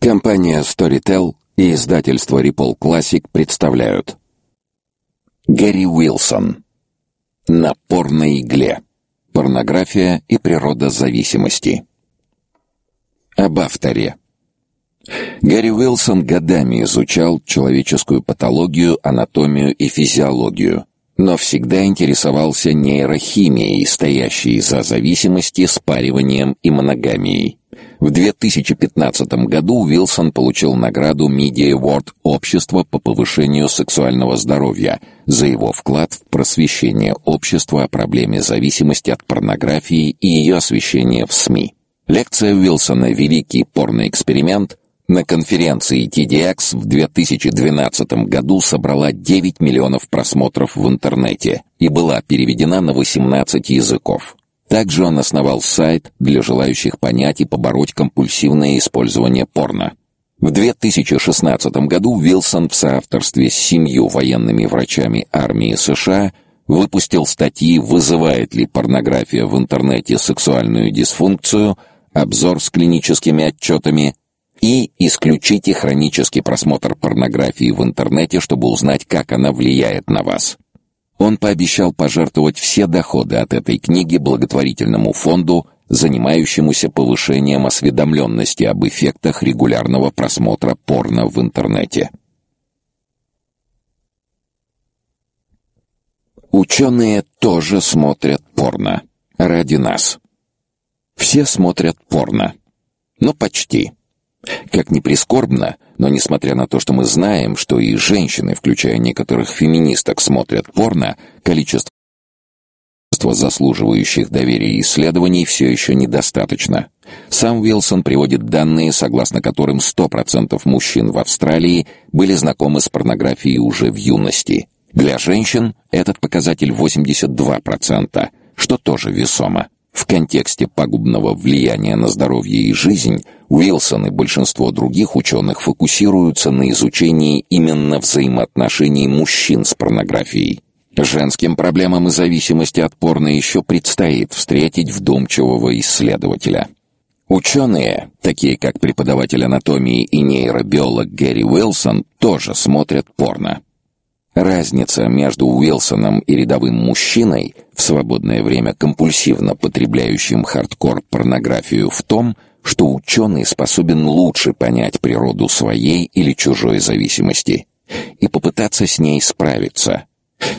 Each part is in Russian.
Компания Storytel и издательство Ripple Classic представляют Гэри Уилсон. На порной игле. Порнография и природа зависимости Об авторе. Гэри Уилсон годами изучал человеческую патологию, анатомию и физиологию, но всегда интересовался нейрохимией, стоящей за зависимости, спариванием и моногамией. В 2015 году Уилсон получил награду Media Award Общества по повышению сексуального здоровья за его вклад в просвещение общества о проблеме зависимости от порнографии и ее освещение в СМИ. Лекция Уилсона «Великий порный эксперимент» на конференции TEDx в 2012 году собрала 9 миллионов просмотров в интернете и была переведена на 18 языков. Также он основал сайт для желающих понять и побороть компульсивное использование порно. В 2016 году Уилсон в соавторстве с семью военными врачами армии США выпустил статьи «Вызывает ли порнография в интернете сексуальную дисфункцию», обзор с клиническими отчетами и «Исключите хронический просмотр порнографии в интернете, чтобы узнать, как она влияет на вас». Он пообещал пожертвовать все доходы от этой книги благотворительному фонду, занимающемуся повышением осведомленности об эффектах регулярного просмотра порно в интернете. Ученые тоже смотрят порно. Ради нас. Все смотрят порно. Ну, почти. Как ни прискорбно, но несмотря на то, что мы знаем, что и женщины, включая некоторых феминисток, смотрят порно, количество заслуживающих доверия исследований все еще недостаточно. Сам Уилсон приводит данные, согласно которым 100% мужчин в Австралии были знакомы с порнографией уже в юности. Для женщин этот показатель 82%, что тоже весомо. В контексте пагубного влияния на здоровье и жизнь Уилсон и большинство других ученых фокусируются на изучении именно взаимоотношений мужчин с порнографией. Женским проблемам и зависимости от порно еще предстоит встретить вдумчивого исследователя. Ученые, такие как преподаватель анатомии и нейробиолог Гэри Уилсон, тоже смотрят порно. Разница между Уилсоном и рядовым мужчиной, в свободное время компульсивно потребляющим хардкор-порнографию, в том, что ученый способен лучше понять природу своей или чужой зависимости и попытаться с ней справиться.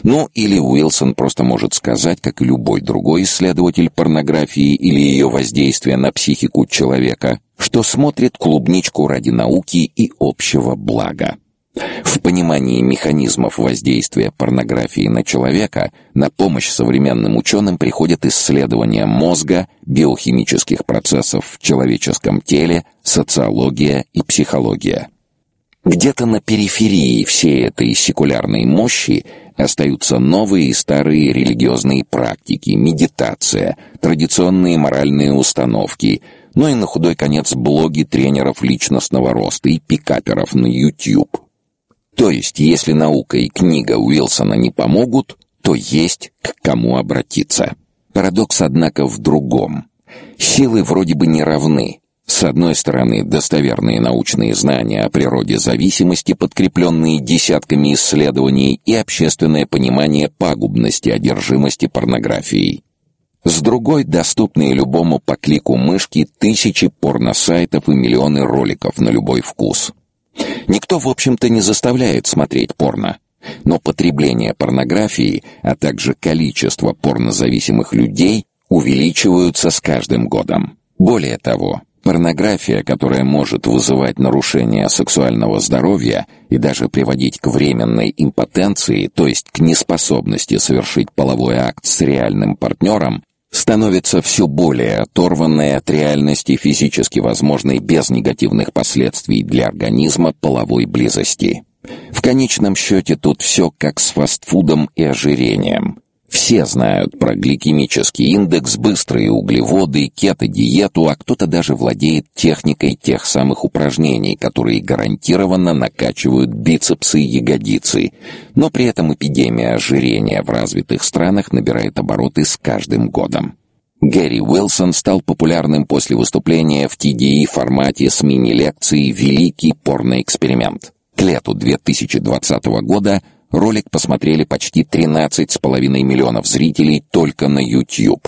Ну, или Уилсон просто может сказать, как и любой другой исследователь порнографии или ее воздействия на психику человека, что смотрит клубничку ради науки и общего блага. В понимании механизмов воздействия порнографии на человека на помощь современным ученым приходят исследования мозга, биохимических процессов в человеческом теле, социология и психология. Где-то на периферии всей этой секулярной мощи остаются новые и старые религиозные практики, медитация, традиционные моральные установки, ну и на худой конец блоги тренеров личностного роста и пикаперов на YouTube. То есть, если наука и книга Уилсона не помогут, то есть к кому обратиться. Парадокс, однако, в другом. Силы вроде бы не равны. С одной стороны, достоверные научные знания о природе зависимости, подкрепленные десятками исследований, и общественное понимание пагубности одержимости порнографией. С другой, доступные любому по клику мышки тысячи порносайтов и миллионы роликов на любой вкус. Никто, в общем-то, не заставляет смотреть порно. Но потребление порнографии, а также количество порнозависимых людей увеличиваются с каждым годом. Более того, порнография, которая может вызывать нарушение сексуального здоровья и даже приводить к временной импотенции, то есть к неспособности совершить половой акт с реальным партнером, становится все более оторванной от реальности физически возможной без негативных последствий для организма половой близости. В конечном счете тут все как с фастфудом и ожирением. Все знают про гликемический индекс, быстрые углеводы, кето-диету, а кто-то даже владеет техникой тех самых упражнений, которые гарантированно накачивают бицепсы и ягодицы. Но при этом эпидемия ожирения в развитых странах набирает обороты с каждым годом. Гэри Уилсон стал популярным после выступления в TDI формате с мини-лекцией «Великий порноэксперимент». К лету 2020 года ролик посмотрели почти 13,5 миллионов зрителей только на YouTube.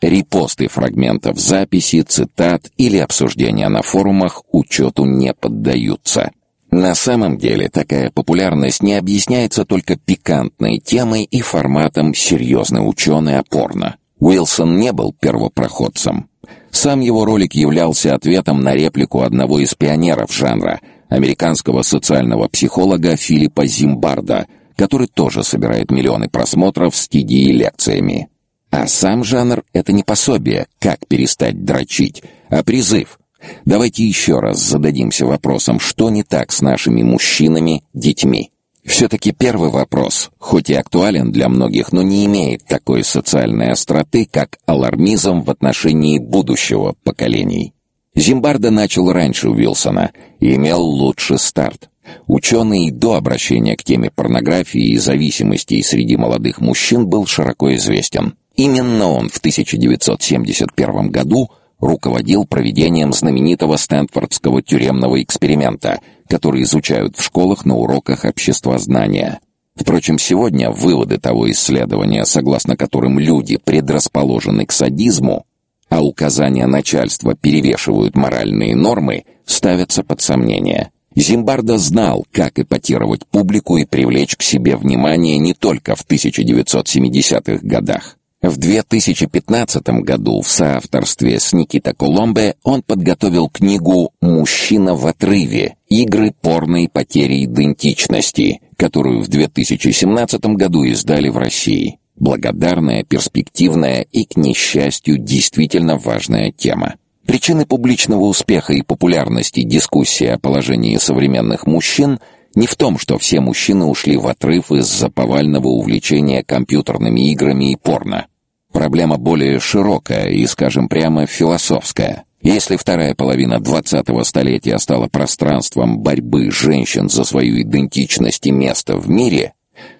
Репосты фрагментов записи, цитат или обсуждения на форумах учету не поддаются. На самом деле такая популярность не объясняется только пикантной темой и форматом «серьезный ученый опорно». Уилсон не был первопроходцем. Сам его ролик являлся ответом на реплику одного из пионеров жанра, американского социального психолога Филиппа Зимбарда, который тоже собирает миллионы просмотров с TD лекциями. А сам жанр — это не пособие, как перестать дрочить, а призыв. Давайте еще раз зададимся вопросом, что не так с нашими мужчинами, детьми. Все-таки первый вопрос, хоть и актуален для многих, но не имеет такой социальной остроты, как алармизм в отношении будущего поколений. Зимбарда начал раньше Уилсона и имел лучший старт. Ученый до обращения к теме порнографии и зависимостей среди молодых мужчин был широко известен. Именно он в 1971 году руководил проведением знаменитого Стэнфордского тюремного эксперимента, который изучают в школах на уроках обществознания. Впрочем, сегодня выводы того исследования, согласно которым люди предрасположены к садизму, а указания начальства перевешивают моральные нормы, ставятся под сомнение. Зимбардо знал, как эпатировать публику и привлечь к себе внимание не только в 1970-х годах. В 2015 году в соавторстве с Никита Коломбе он подготовил книгу «Мужчина в отрыве. Игры порной потери идентичности», которую в 2017 году издали в России. Благодарная, перспективная и, к несчастью, действительно важная тема. Причины публичного успеха и популярности дискуссии о положении современных мужчин не в том, что все мужчины ушли в отрыв из-за повального увлечения компьютерными играми и порно. Проблема более широкая и, скажем прямо, философская. Если вторая половина 20-го столетия стала пространством борьбы женщин за свою идентичность и место в мире,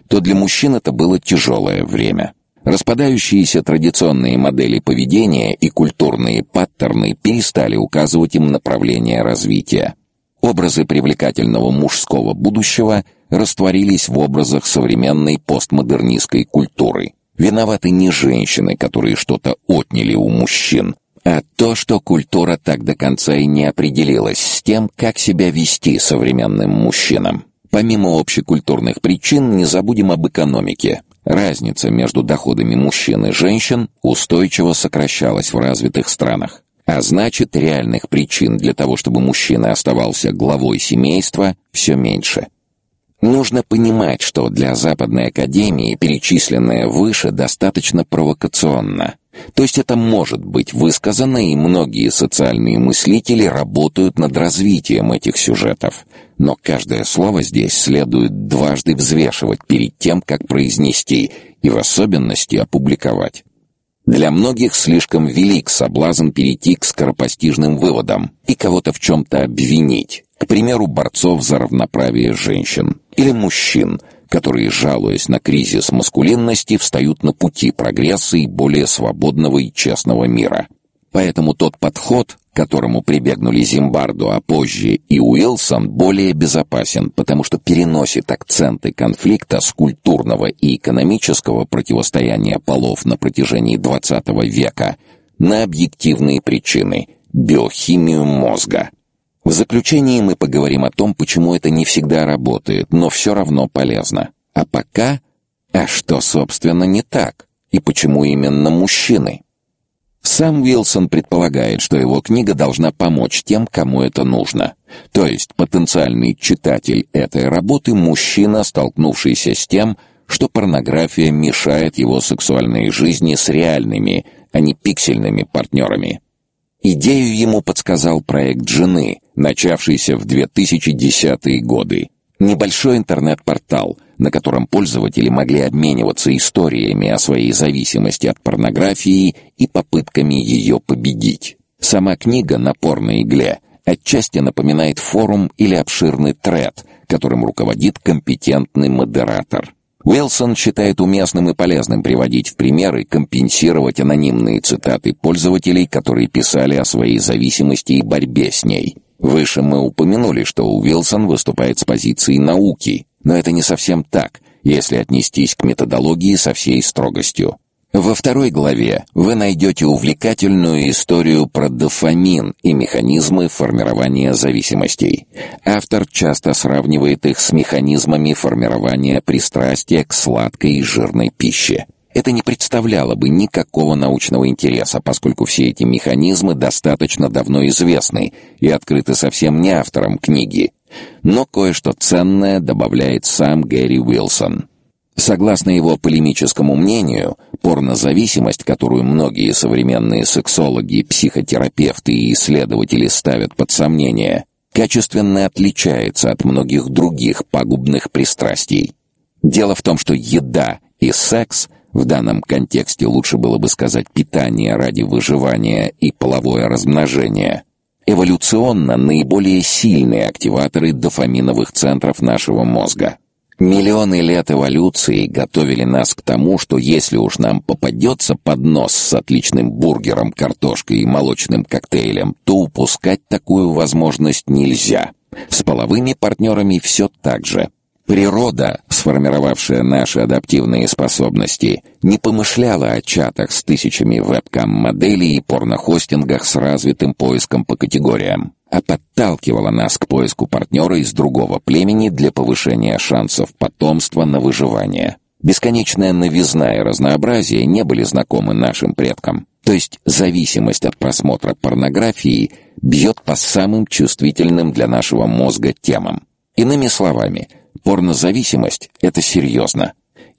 то для мужчин это было тяжелое время. Распадающиеся традиционные модели поведения и культурные паттерны перестали указывать им направление развития. Образы привлекательного мужского будущего растворились в образах современной постмодернистской культуры. Виноваты не женщины, которые что-то отняли у мужчин, а то, что культура так до конца и не определилась с тем, как себя вести современным мужчинам. Помимо общекультурных причин, не забудем об экономике. Разница между доходами мужчин и женщин устойчиво сокращалась в развитых странах. А значит, реальных причин для того, чтобы мужчина оставался главой семейства, все меньше. Нужно понимать, что для Западной Академии перечисленное выше достаточно провокационно. То есть это может быть высказано, и многие социальные мыслители работают над развитием этих сюжетов. Но каждое слово здесь следует дважды взвешивать перед тем, как произнести, и в особенности опубликовать. Для многих слишком велик соблазн перейти к скоропостижным выводам и кого-то в чем-то обвинить. К примеру, борцов за равноправие женщин или мужчин, которые, жалуясь на кризис маскулинности, встают на пути прогресса и более свободного и честного мира. Поэтому тот подход, к которому прибегнули Зимбарду, а позже и Уилсон, более безопасен, потому что переносит акценты конфликта с культурного и экономического противостояния полов на протяжении XX века на объективные причины – биохимию мозга. В заключении мы поговорим о том, почему это не всегда работает, но все равно полезно. А пока... А что, собственно, не так? И почему именно мужчины? Сам Уилсон предполагает, что его книга должна помочь тем, кому это нужно. То есть потенциальный читатель этой работы – мужчина, столкнувшийся с тем, что порнография мешает его сексуальной жизни с реальными, а не пиксельными партнерами. Идею ему подсказал проект «Жены», начавшийся в 2010-е годы. Небольшой интернет-портал, на котором пользователи могли обмениваться историями о своей зависимости от порнографии и попытками ее победить. Сама книга на порной игле отчасти напоминает форум или обширный тред, которым руководит компетентный модератор. Уилсон считает уместным и полезным приводить в пример и компенсировать анонимные цитаты пользователей, которые писали о своей зависимости и борьбе с ней. Выше мы упомянули, что Уилсон выступает с позиции науки, но это не совсем так, если отнестись к методологии со всей строгостью. Во второй главе вы найдете увлекательную историю про дофамин и механизмы формирования зависимостей. Автор часто сравнивает их с механизмами формирования пристрастия к сладкой и жирной пище. Это не представляло бы никакого научного интереса, поскольку все эти механизмы достаточно давно известны и открыты совсем не автором книги. Но кое-что ценное добавляет сам Гэри Уилсон. Согласно его полемическому мнению, порнозависимость, которую многие современные сексологи, психотерапевты и исследователи ставят под сомнение, качественно отличается от многих других пагубных пристрастий. Дело в том, что еда и секс, в данном контексте лучше было бы сказать питание ради выживания и половое размножение, эволюционно наиболее сильные активаторы дофаминовых центров нашего мозга. Миллионы лет эволюции готовили нас к тому, что если уж нам попадется поднос с отличным бургером, картошкой и молочным коктейлем, то упускать такую возможность нельзя. С половыми партнерами все так же. Природа, сформировавшая наши адаптивные способности, не помышляла о чатах с тысячами вебкам-моделей и порнохостингах с развитым поиском по категориям а подталкивала нас к поиску партнера из другого племени для повышения шансов потомства на выживание. Бесконечная новизна и разнообразие не были знакомы нашим предкам. То есть зависимость от просмотра порнографии бьет по самым чувствительным для нашего мозга темам. Иными словами, порнозависимость — это серьезно.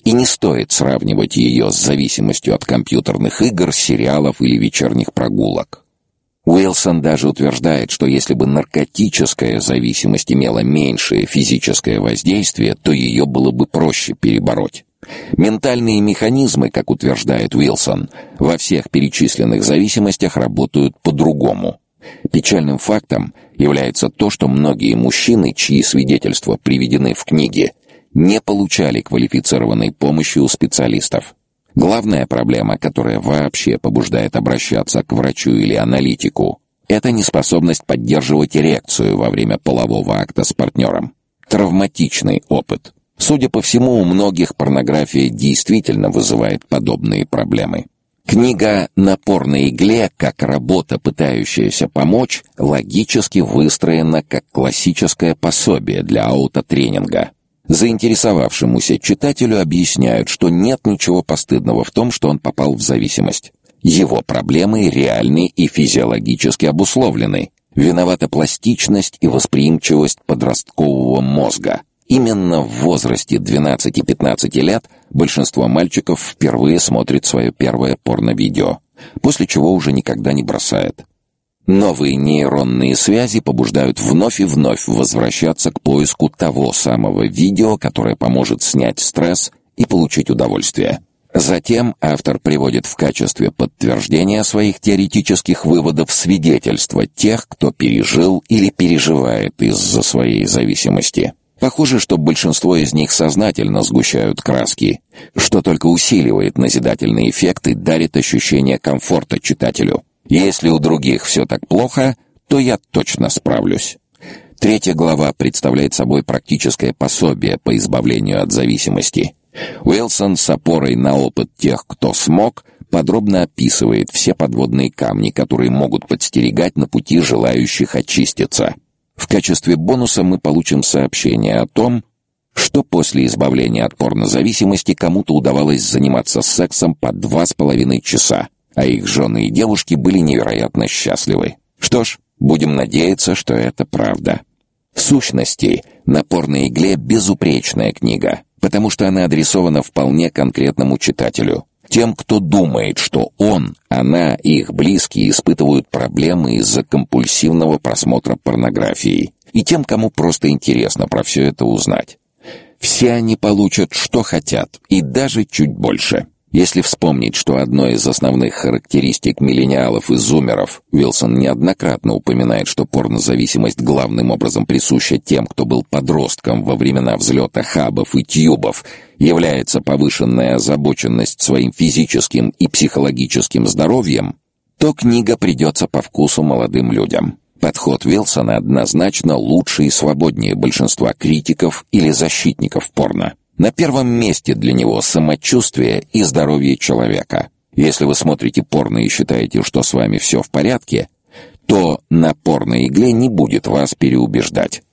И не стоит сравнивать ее с зависимостью от компьютерных игр, сериалов или вечерних прогулок. Уилсон даже утверждает, что если бы наркотическая зависимость имела меньшее физическое воздействие, то ее было бы проще перебороть. Ментальные механизмы, как утверждает Уилсон, во всех перечисленных зависимостях работают по-другому. Печальным фактом является то, что многие мужчины, чьи свидетельства приведены в книге, не получали квалифицированной помощи у специалистов. Главная проблема, которая вообще побуждает обращаться к врачу или аналитику, это неспособность поддерживать эрекцию во время полового акта с партнером. Травматичный опыт. Судя по всему, у многих порнография действительно вызывает подобные проблемы. Книга «На порной игле. Как работа, пытающаяся помочь» логически выстроена как классическое пособие для аутотренинга. Заинтересовавшемуся читателю объясняют, что нет ничего постыдного в том, что он попал в зависимость. Его проблемы реальны и физиологически обусловлены. Виновата пластичность и восприимчивость подросткового мозга. Именно в возрасте 12-15 лет большинство мальчиков впервые смотрит свое первое порно-видео, после чего уже никогда не бросает. Новые нейронные связи побуждают вновь и вновь возвращаться к поиску того самого видео, которое поможет снять стресс и получить удовольствие. Затем автор приводит в качестве подтверждения своих теоретических выводов свидетельства тех, кто пережил или переживает из-за своей зависимости. Похоже, что большинство из них сознательно сгущают краски, что только усиливает назидательный эффект и дарит ощущение комфорта читателю. Если у других все так плохо, то я точно справлюсь. Третья глава представляет собой практическое пособие по избавлению от зависимости. Уилсон с опорой на опыт тех, кто смог, подробно описывает все подводные камни, которые могут подстерегать на пути желающих очиститься. В качестве бонуса мы получим сообщение о том, что после избавления от порнозависимости кому-то удавалось заниматься сексом по два с половиной часа, а их жены и девушки были невероятно счастливы. Что ж, будем надеяться, что это правда. В сущности, «Напор на игле» — безупречная книга, потому что она адресована вполне конкретному читателю. Тем, кто думает, что он, она и их близкие испытывают проблемы из-за компульсивного просмотра порнографии, и тем, кому просто интересно про все это узнать. Все они получат, что хотят, и даже чуть больше. Если вспомнить, что одной из основных характеристик миллениалов и зумеров, Вилсон неоднократно упоминает, что порнозависимость главным образом присуща тем, кто был подростком во времена взлета хабов и тьюбов, является повышенная озабоченность своим физическим и психологическим здоровьем, то книга придется по вкусу молодым людям. Подход Вилсона однозначно лучше и свободнее большинства критиков или защитников порно. На первом месте для него самочувствие и здоровье человека. Если вы смотрите порно и считаете, что с вами все в порядке, то на порной игле не будет вас переубеждать.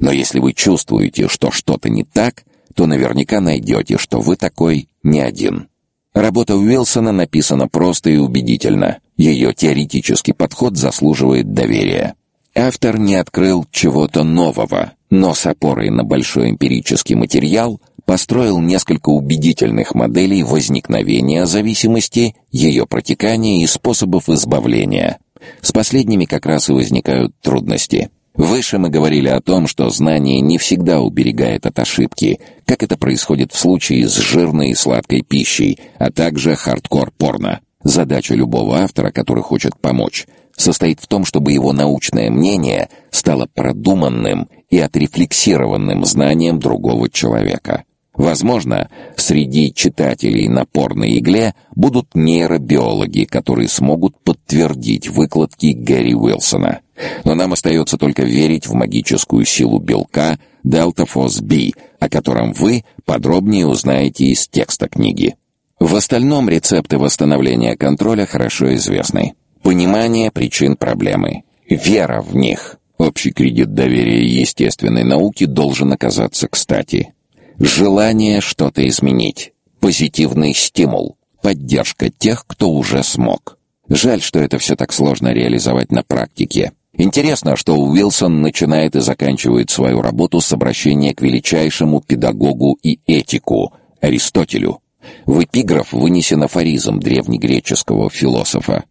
Но если вы чувствуете, что что-то не так, то наверняка найдете, что вы такой не один. Работа Уилсона написана просто и убедительно. Ее теоретический подход заслуживает доверия. Автор не открыл чего-то нового, но с опорой на большой эмпирический материал построил несколько убедительных моделей возникновения зависимости, ее протекания и способов избавления. С последними как раз и возникают трудности. Выше мы говорили о том, что знание не всегда уберегает от ошибки, как это происходит в случае с жирной и сладкой пищей, а также хардкор-порно. Задача любого автора, который хочет помочь, состоит в том, чтобы его научное мнение стало продуманным и отрефлексированным знанием другого человека. Возможно, среди читателей на порной игле будут нейробиологи, которые смогут подтвердить выкладки Гэри Уилсона. Но нам остается только верить в магическую силу белка Force B, о котором вы подробнее узнаете из текста книги. В остальном рецепты восстановления контроля хорошо известны. Понимание причин проблемы, вера в них. Общий кредит доверия естественной науке должен оказаться кстати. Желание что-то изменить. Позитивный стимул. Поддержка тех, кто уже смог. Жаль, что это все так сложно реализовать на практике. Интересно, что Уилсон начинает и заканчивает свою работу с обращения к величайшему педагогу и этику Аристотелю. В эпиграф вынесен афоризм древнегреческого философа.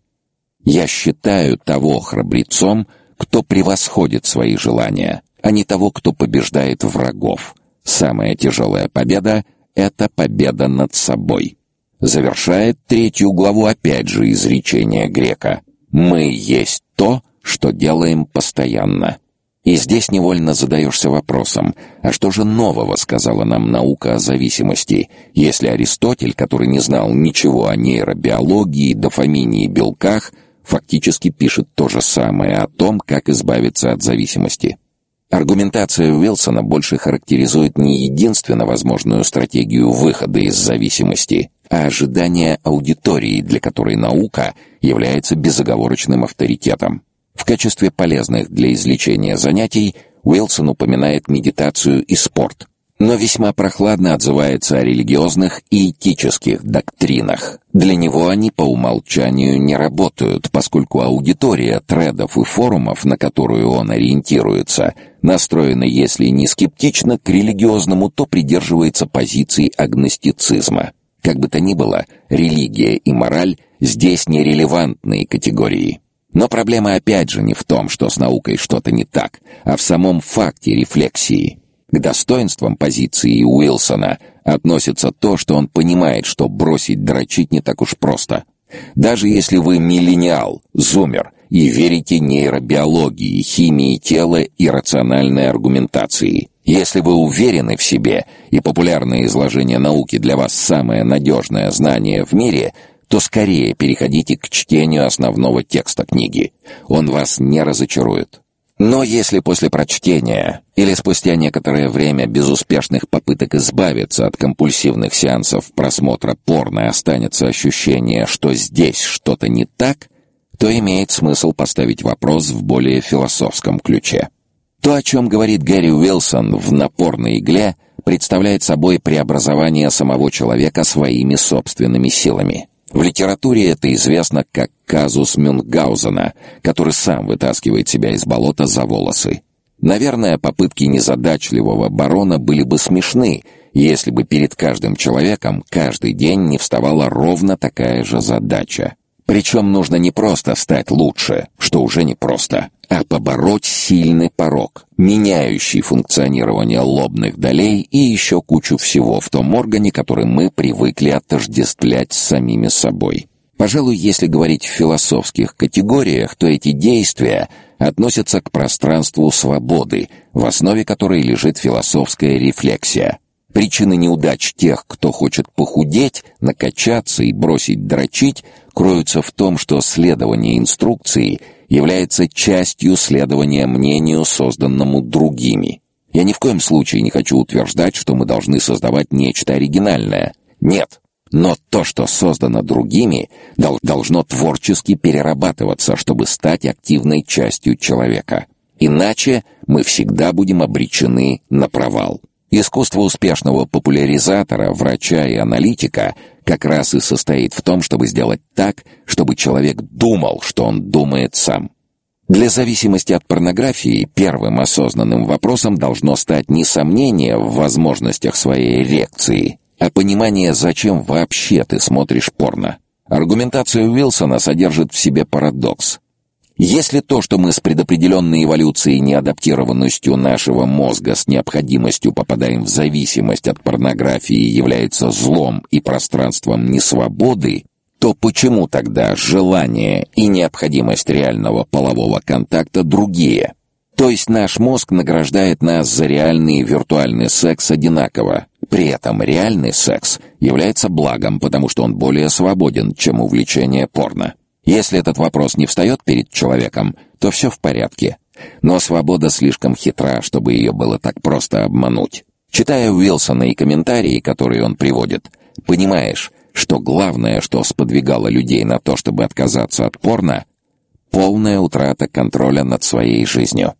«Я считаю того храбрецом, кто превосходит свои желания, а не того, кто побеждает врагов. Самая тяжелая победа — это победа над собой. Завершает третью главу опять же изречение грека. «Мы есть то, что делаем постоянно». И здесь невольно задаешься вопросом, а что же нового сказала нам наука о зависимости, если Аристотель, который не знал ничего о нейробиологии, дофамине и белках, фактически пишет то же самое о том, как избавиться от зависимости? Аргументация Уилсона больше характеризует не единственно возможную стратегию выхода из зависимости, а ожидание аудитории, для которой наука является безоговорочным авторитетом. В качестве полезных для излечения занятий Уилсон упоминает медитацию и спорт но весьма прохладно отзывается о религиозных и этических доктринах. Для него они по умолчанию не работают, поскольку аудитория тредов и форумов, на которую он ориентируется, настроена, если не скептично к религиозному, то придерживается позиции агностицизма. Как бы то ни было, религия и мораль здесь нерелевантные категории. Но проблема опять же не в том, что с наукой что-то не так, а в самом факте рефлексии. К достоинствам позиции Уилсона относится то, что он понимает, что бросить дрочить не так уж просто. Даже если вы миллениал, зумер и верите нейробиологии, химии тела и рациональной аргументации, если вы уверены в себе и популярное изложение науки для вас самое надежное знание в мире, то скорее переходите к чтению основного текста книги. Он вас не разочарует. Но если после прочтения или спустя некоторое время безуспешных попыток избавиться от компульсивных сеансов просмотра порно останется ощущение, что здесь что-то не так, то имеет смысл поставить вопрос в более философском ключе. То, о чем говорит Гэри Уилсон в «Напорной игле», представляет собой преобразование самого человека своими собственными силами. В литературе это известно как казус Мюнхгаузена, который сам вытаскивает себя из болота за волосы. Наверное, попытки незадачливого барона были бы смешны, если бы перед каждым человеком каждый день не вставала ровно такая же задача. Причем нужно не просто стать лучше, что уже не просто, а побороть сильный порог, меняющий функционирование лобных долей и еще кучу всего в том органе, который мы привыкли отождествлять с самими собой. Пожалуй, если говорить в философских категориях, то эти действия относятся к пространству свободы, в основе которой лежит философская рефлексия. Причины неудач тех, кто хочет похудеть, накачаться и бросить дрочить, кроются в том, что следование инструкции является частью следования мнению, созданному другими. Я ни в коем случае не хочу утверждать, что мы должны создавать нечто оригинальное. Нет. Но то, что создано другими, должно творчески перерабатываться, чтобы стать активной частью человека. Иначе мы всегда будем обречены на провал. Искусство успешного популяризатора, врача и аналитика как раз и состоит в том, чтобы сделать так, чтобы человек думал, что он думает сам. Для зависимости от порнографии первым осознанным вопросом должно стать не сомнение в возможностях своей эрекции, а понимание, зачем вообще ты смотришь порно. Аргументация Уилсона содержит в себе парадокс. Если то, что мы с предопределенной эволюцией неадаптированностью нашего мозга с необходимостью попадаем в зависимость от порнографии является злом и пространством несвободы, то почему тогда желание и необходимость реального полового контакта другие? То есть наш мозг награждает нас за реальный и виртуальный секс одинаково. При этом реальный секс является благом, потому что он более свободен, чем увлечение порно. Если этот вопрос не встает перед человеком, то все в порядке. Но свобода слишком хитра, чтобы ее было так просто обмануть. Читая Уилсона и комментарии, которые он приводит, понимаешь, что главное, что сподвигало людей на то, чтобы отказаться от порно, полная утрата контроля над своей жизнью.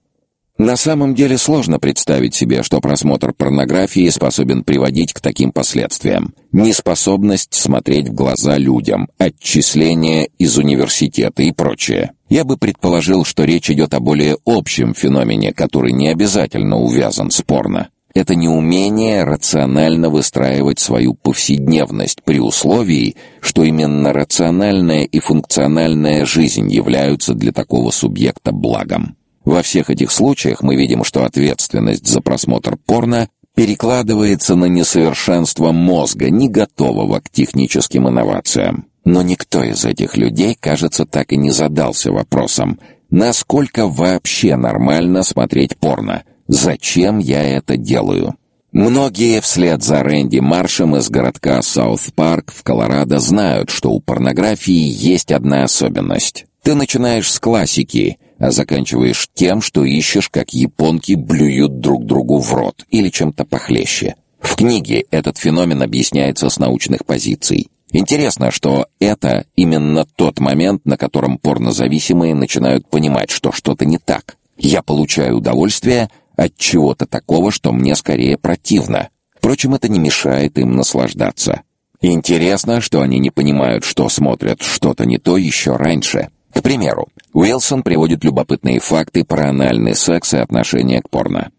На самом деле сложно представить себе, что просмотр порнографии способен приводить к таким последствиям. Неспособность смотреть в глаза людям, отчисление из университета и прочее. Я бы предположил, что речь идет о более общем феномене, который не обязательно увязан с порно. Это неумение рационально выстраивать свою повседневность при условии, что именно рациональная и функциональная жизнь являются для такого субъекта благом. Во всех этих случаях мы видим, что ответственность за просмотр порно перекладывается на несовершенство мозга, не готового к техническим инновациям. Но никто из этих людей, кажется, так и не задался вопросом, насколько вообще нормально смотреть порно, зачем я это делаю. Многие вслед за Рэнди Маршем из городка Саут-Парк в Колорадо знают, что у порнографии есть одна особенность. Ты начинаешь с классики — а заканчиваешь тем, что ищешь, как японки блюют друг другу в рот или чем-то похлеще. В книге этот феномен объясняется с научных позиций. Интересно, что это именно тот момент, на котором порнозависимые начинают понимать, что что-то не так. Я получаю удовольствие от чего-то такого, что мне скорее противно. Впрочем, это не мешает им наслаждаться. Интересно, что они не понимают, что смотрят что-то не то еще раньше. К примеру, Уилсон приводит любопытные факты про анальный секс и отношение к порно.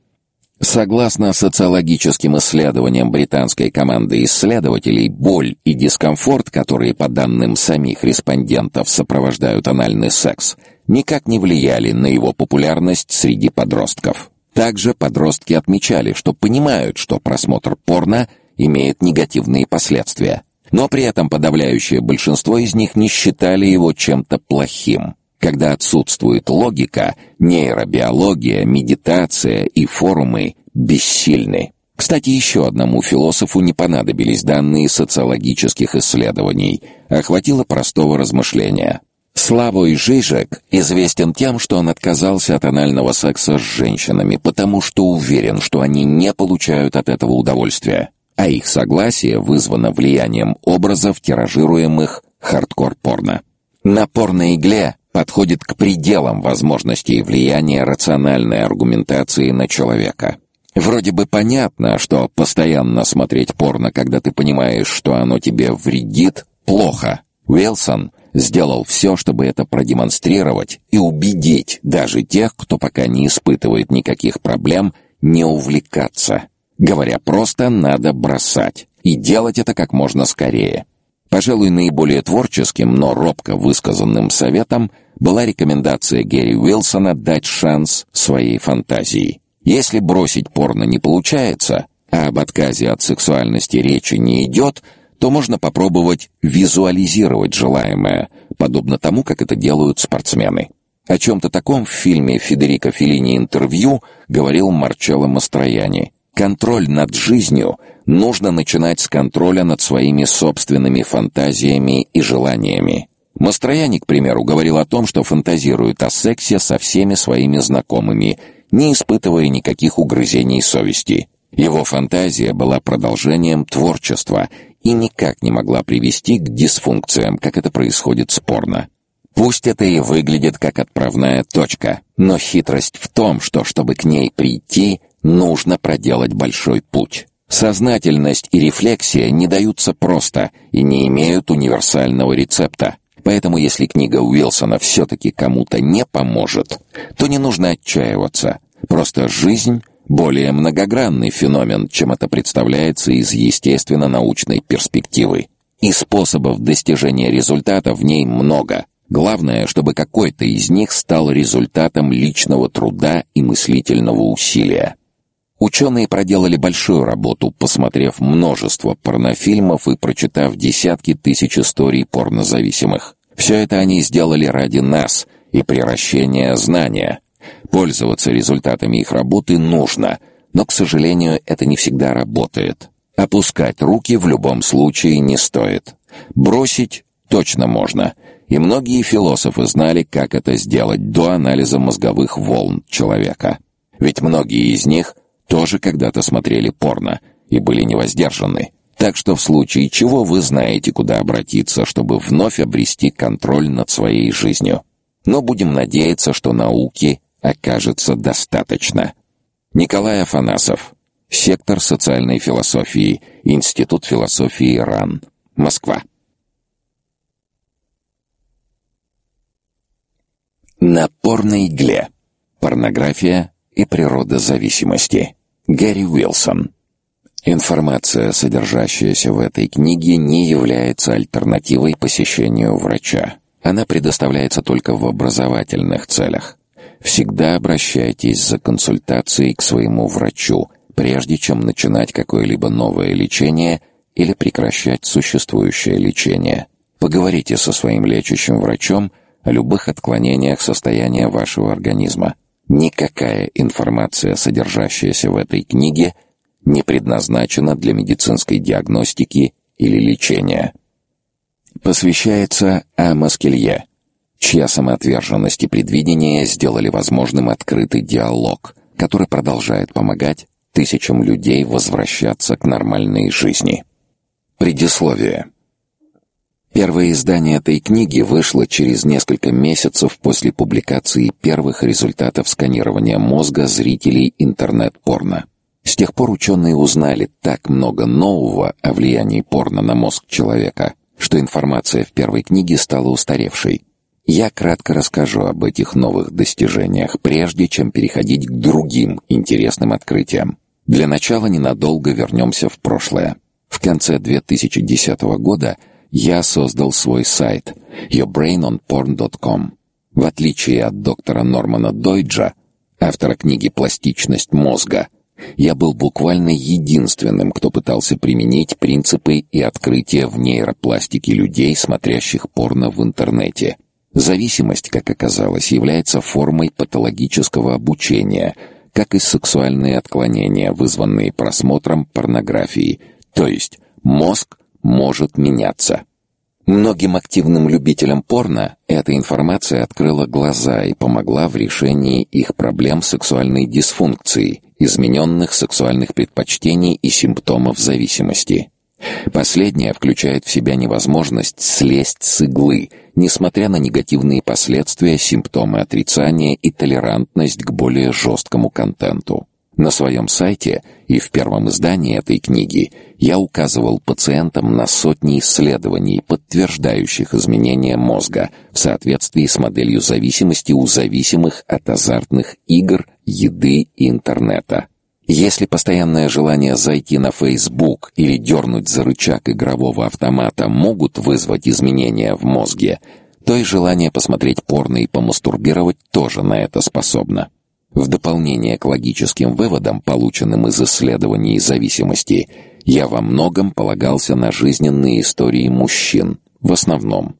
Согласно социологическим исследованиям британской команды исследователей, боль и дискомфорт, которые по данным самих респондентов сопровождают анальный секс, никак не влияли на его популярность среди подростков. Также подростки отмечали, что понимают, что просмотр порно имеет негативные последствия, но при этом подавляющее большинство из них не считали его чем-то плохим. Когда отсутствует логика, нейробиология, медитация и форумы бессильны. Кстати, еще одному философу не понадобились данные социологических исследований, а хватило простого размышления. Славой Жижек известен тем, что он отказался от анального секса с женщинами, потому что уверен, что они не получают от этого удовольствия, а их согласие вызвано влиянием образов, тиражируемых хардкор-порно. На порной игле подходит к пределам возможностей влияния рациональной аргументации на человека. Вроде бы понятно, что постоянно смотреть порно, когда ты понимаешь, что оно тебе вредит, плохо. Уилсон сделал все, чтобы это продемонстрировать и убедить даже тех, кто пока не испытывает никаких проблем, не увлекаться. Говоря просто, надо бросать. И делать это как можно скорее. Пожалуй, наиболее творческим, но робко высказанным советом была рекомендация Гэри Уилсона дать шанс своей фантазии. Если бросить порно не получается, а об отказе от сексуальности речи не идет, то можно попробовать визуализировать желаемое, подобно тому, как это делают спортсмены. О чем-то таком в фильме Федерико Феллини «Интервью» говорил Марчелло Мастрояни. Контроль над жизнью нужно начинать с контроля над своими собственными фантазиями и желаниями. Мастрояни, к примеру, говорил о том, что фантазирует о сексе со всеми своими знакомыми, не испытывая никаких угрызений совести. Его фантазия была продолжением творчества и никак не могла привести к дисфункциям, как это происходит спорно. Пусть это и выглядит как отправная точка, но хитрость в том, что чтобы к ней прийти, нужно проделать большой путь. Сознательность и рефлексия не даются просто и не имеют универсального рецепта. Поэтому если книга Уилсона все-таки кому-то не поможет, то не нужно отчаиваться. Просто жизнь более многогранный феномен, чем это представляется из естественно-научной перспективы. И способов достижения результата в ней много. Главное, чтобы какой-то из них стал результатом личного труда и мыслительного усилия. Ученые проделали большую работу, посмотрев множество порнофильмов и прочитав десятки тысяч историй порнозависимых. Все это они сделали ради нас и приращения знания – Пользоваться результатами их работы нужно, но, к сожалению, это не всегда работает. Опускать руки в любом случае не стоит. Бросить точно можно, и многие философы знали, как это сделать до анализа мозговых волн человека. Ведь многие из них тоже когда-то смотрели порно и были невоздержаны. Так что в случае чего вы знаете, куда обратиться, чтобы вновь обрести контроль над своей жизнью. Но будем надеяться, что науки окажется достаточно. Николай Афанасов. Сектор социальной философии. Институт философии РАН. Москва. На порной игле. Порнография и природа зависимости. Гэри Уилсон. Информация, содержащаяся в этой книге, не является альтернативой посещению врача. Она предоставляется только в образовательных целях. Всегда обращайтесь за консультацией к своему врачу, прежде чем начинать какое-либо новое лечение или прекращать существующее лечение. Поговорите со своим лечащим врачом о любых отклонениях состояния вашего организма. Никакая информация, содержащаяся в этой книге, не предназначена для медицинской диагностики или лечения. Посвящается Амос Келье, чья самоотверженность и предвидение сделали возможным открытый диалог, который продолжает помогать тысячам людей возвращаться к нормальной жизни. Предисловие. Первое издание этой книги вышло через несколько месяцев после публикации первых результатов сканирования мозга зрителей интернет-порно. С тех пор ученые узнали так много нового о влиянии порно на мозг человека, что информация в первой книге стала устаревшей. Я кратко расскажу об этих новых достижениях, прежде чем переходить к другим интересным открытиям. Для начала ненадолго вернемся в прошлое. В конце 2010 года я создал свой сайт yourbrainonporn.com. В отличие от доктора Нормана Дойджа, автора книги «Пластичность мозга», я был буквально единственным, кто пытался применить принципы и открытия в нейропластике людей, смотрящих порно в интернете – Зависимость, как оказалось, является формой патологического обучения, как и сексуальные отклонения, вызванные просмотром порнографии, то есть мозг может меняться. Многим активным любителям порно эта информация открыла глаза и помогла в решении их проблем сексуальной дисфункции, измененных сексуальных предпочтений и симптомов зависимости. Последняя включает в себя невозможность слезть с иглы, несмотря на негативные последствия, симптомы отрицания и толерантность к более жесткому контенту. На своем сайте и в первом издании этой книги я указывал пациентам на сотни исследований, подтверждающих изменения мозга в соответствии с моделью зависимости у зависимых от азартных игр, еды и интернета. Если постоянное желание зайти на Facebook или дернуть за рычаг игрового автомата могут вызвать изменения в мозге, то и желание посмотреть порно и помастурбировать тоже на это способно. В дополнение к логическим выводам, полученным из исследований зависимости, я во многом полагался на жизненные истории мужчин, в основном.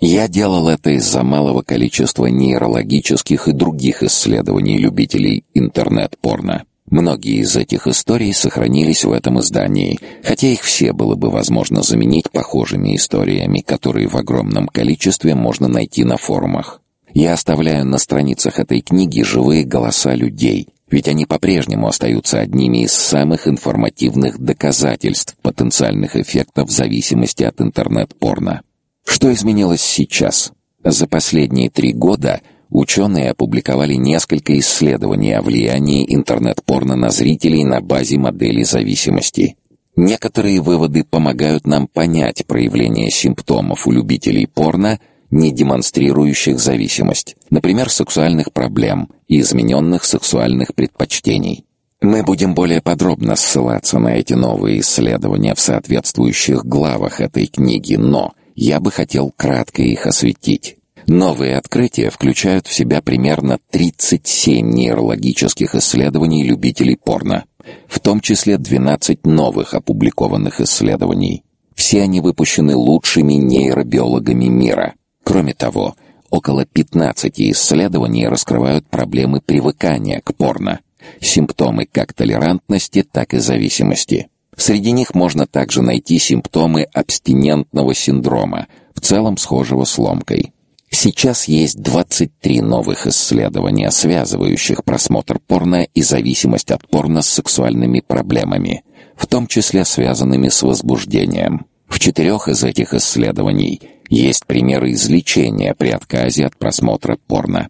Я делал это из-за малого количества нейрологических и других исследований любителей интернет-порно. Многие из этих историй сохранились в этом издании, хотя их все было бы возможно заменить похожими историями, которые в огромном количестве можно найти на форумах. Я оставляю на страницах этой книги живые голоса людей, ведь они по-прежнему остаются одними из самых информативных доказательств потенциальных эффектов зависимости от интернет-порно. Что изменилось сейчас? За последние три года Ученые опубликовали несколько исследований о влиянии интернет-порно на зрителей на базе модели зависимости. Некоторые выводы помогают нам понять проявление симптомов у любителей порно, не демонстрирующих зависимость, например, сексуальных проблем и измененных сексуальных предпочтений. Мы будем более подробно ссылаться на эти новые исследования в соответствующих главах этой книги, но я бы хотел кратко их осветить. Новые открытия включают в себя примерно 37 нейрологических исследований любителей порно, в том числе 12 новых опубликованных исследований. Все они выпущены лучшими нейробиологами мира. Кроме того, около 15 исследований раскрывают проблемы привыкания к порно, симптомы как толерантности, так и зависимости. Среди них можно также найти симптомы абстинентного синдрома, в целом схожего с ломкой. Сейчас есть 23 новых исследования, связывающих просмотр порно и зависимость от порно с сексуальными проблемами, в том числе связанными с возбуждением. В четырех из этих исследований есть примеры излечения при отказе от просмотра порно.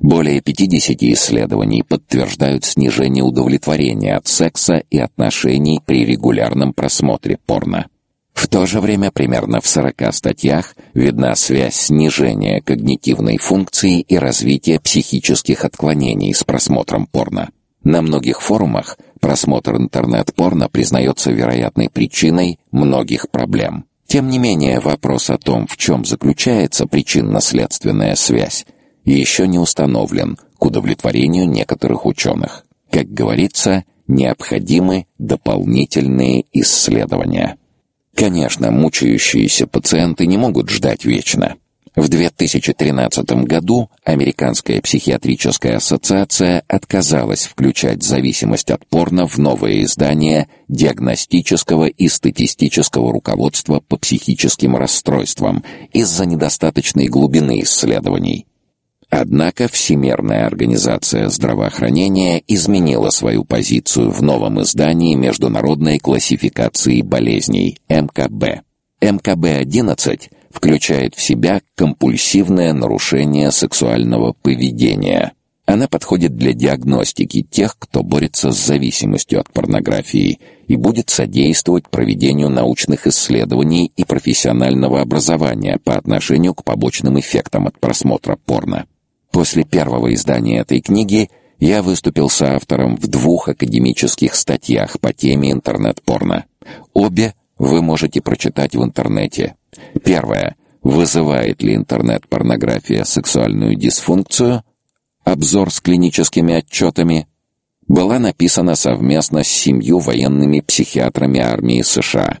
Более 50 исследований подтверждают снижение удовлетворения от секса и отношений при регулярном просмотре порно. В то же время примерно в 40 статьях видна связь снижения когнитивной функции и развития психических отклонений с просмотром порно. На многих форумах просмотр интернет-порно признается вероятной причиной многих проблем. Тем не менее, вопрос о том, в чем заключается причинно-следственная связь, еще не установлен к удовлетворению некоторых ученых. Как говорится, необходимы дополнительные исследования. Конечно, мучающиеся пациенты не могут ждать вечно. В 2013 году Американская психиатрическая ассоциация отказалась включать зависимость от порно в новое издание диагностического и статистического руководства по психическим расстройствам из-за недостаточной глубины исследований. Однако Всемирная организация здравоохранения изменила свою позицию в новом издании Международной классификации болезней МКБ. МКБ-11 включает в себя компульсивное нарушение сексуального поведения. Она подходит для диагностики тех, кто борется с зависимостью от порнографии и будет содействовать проведению научных исследований и профессионального образования по отношению к побочным эффектам от просмотра порно. После первого издания этой книги я выступил с автором в двух академических статьях по теме интернет-порно. Обе вы можете прочитать в интернете. Первая Вызывает ли интернет-порнография сексуальную дисфункцию? Обзор с клиническими отчетами была написана совместно с семью военными психиатрами армии США.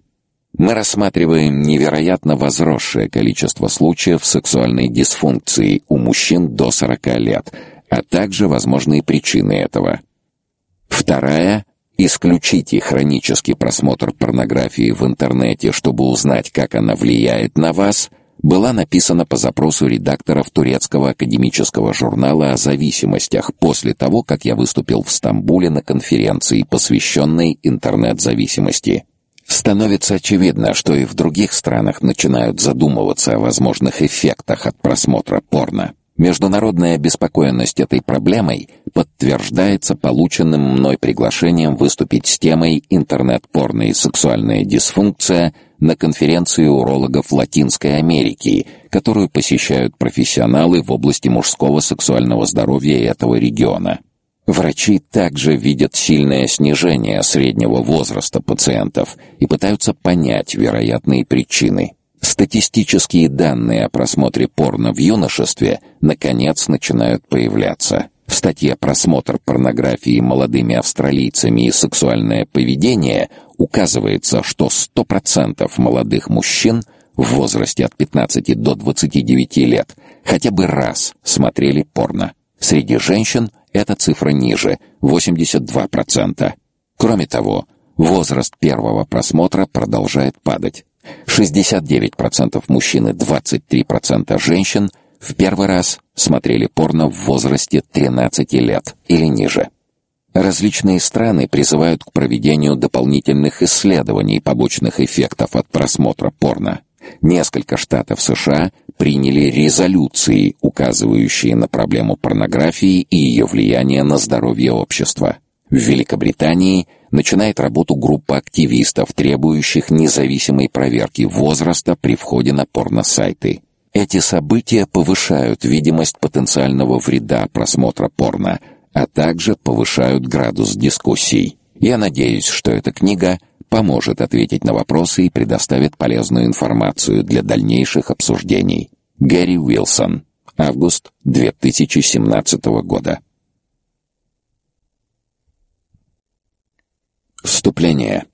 Мы рассматриваем невероятно возросшее количество случаев сексуальной дисфункции у мужчин до 40 лет, а также возможные причины этого. Вторая Исключите хронический просмотр порнографии в интернете, чтобы узнать, как она влияет на вас, была написана по запросу редакторов турецкого академического журнала о зависимостях после того, как я выступил в Стамбуле на конференции, посвященной интернет-зависимости. Становится очевидно, что и в других странах начинают задумываться о возможных эффектах от просмотра порно. Международная обеспокоенность этой проблемой подтверждается полученным мной приглашением выступить с темой «Интернет-порно и сексуальная дисфункция» на конференции урологов Латинской Америки, которую посещают профессионалы в области мужского сексуального здоровья этого региона. Врачи также видят сильное снижение среднего возраста пациентов и пытаются понять вероятные причины. Статистические данные о просмотре порно в юношестве наконец начинают появляться. В статье «Просмотр порнографии молодыми австралийцами и сексуальное поведение» указывается, что 100% молодых мужчин в возрасте от 15 до 29 лет хотя бы раз смотрели порно. Среди женщин эта цифра ниже 82%. Кроме того, возраст первого просмотра продолжает падать. 69% мужчин и 23% женщин в первый раз смотрели порно в возрасте 13 лет или ниже. Различные страны призывают к проведению дополнительных исследований побочных эффектов от просмотра порно. Несколько штатов США приняли резолюции, указывающие на проблему порнографии и ее влияние на здоровье общества. В Великобритании начинает работу группа активистов, требующих независимой проверки возраста при входе на порносайты. Эти события повышают видимость потенциального вреда просмотра порно, а также повышают градус дискуссий. Я надеюсь, что эта книга поможет ответить на вопросы и предоставит полезную информацию для дальнейших обсуждений. Гэри Уилсон. Август 2017 года. Вступление.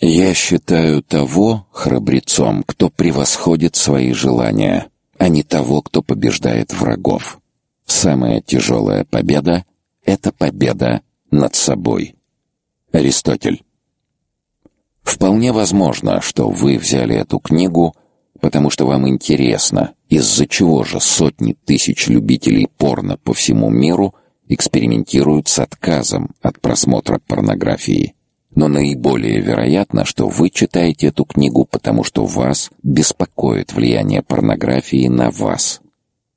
Я считаю того храбрецом, кто превосходит свои желания, а не того, кто побеждает врагов. Самая тяжелая победа — это победа над собой. Аристотель. Вполне возможно, что вы взяли эту книгу, потому что вам интересно, из-за чего же сотни тысяч любителей порно по всему миру экспериментируют с отказом от просмотра порнографии но наиболее вероятно, что вы читаете эту книгу, потому что вас беспокоит влияние порнографии на вас.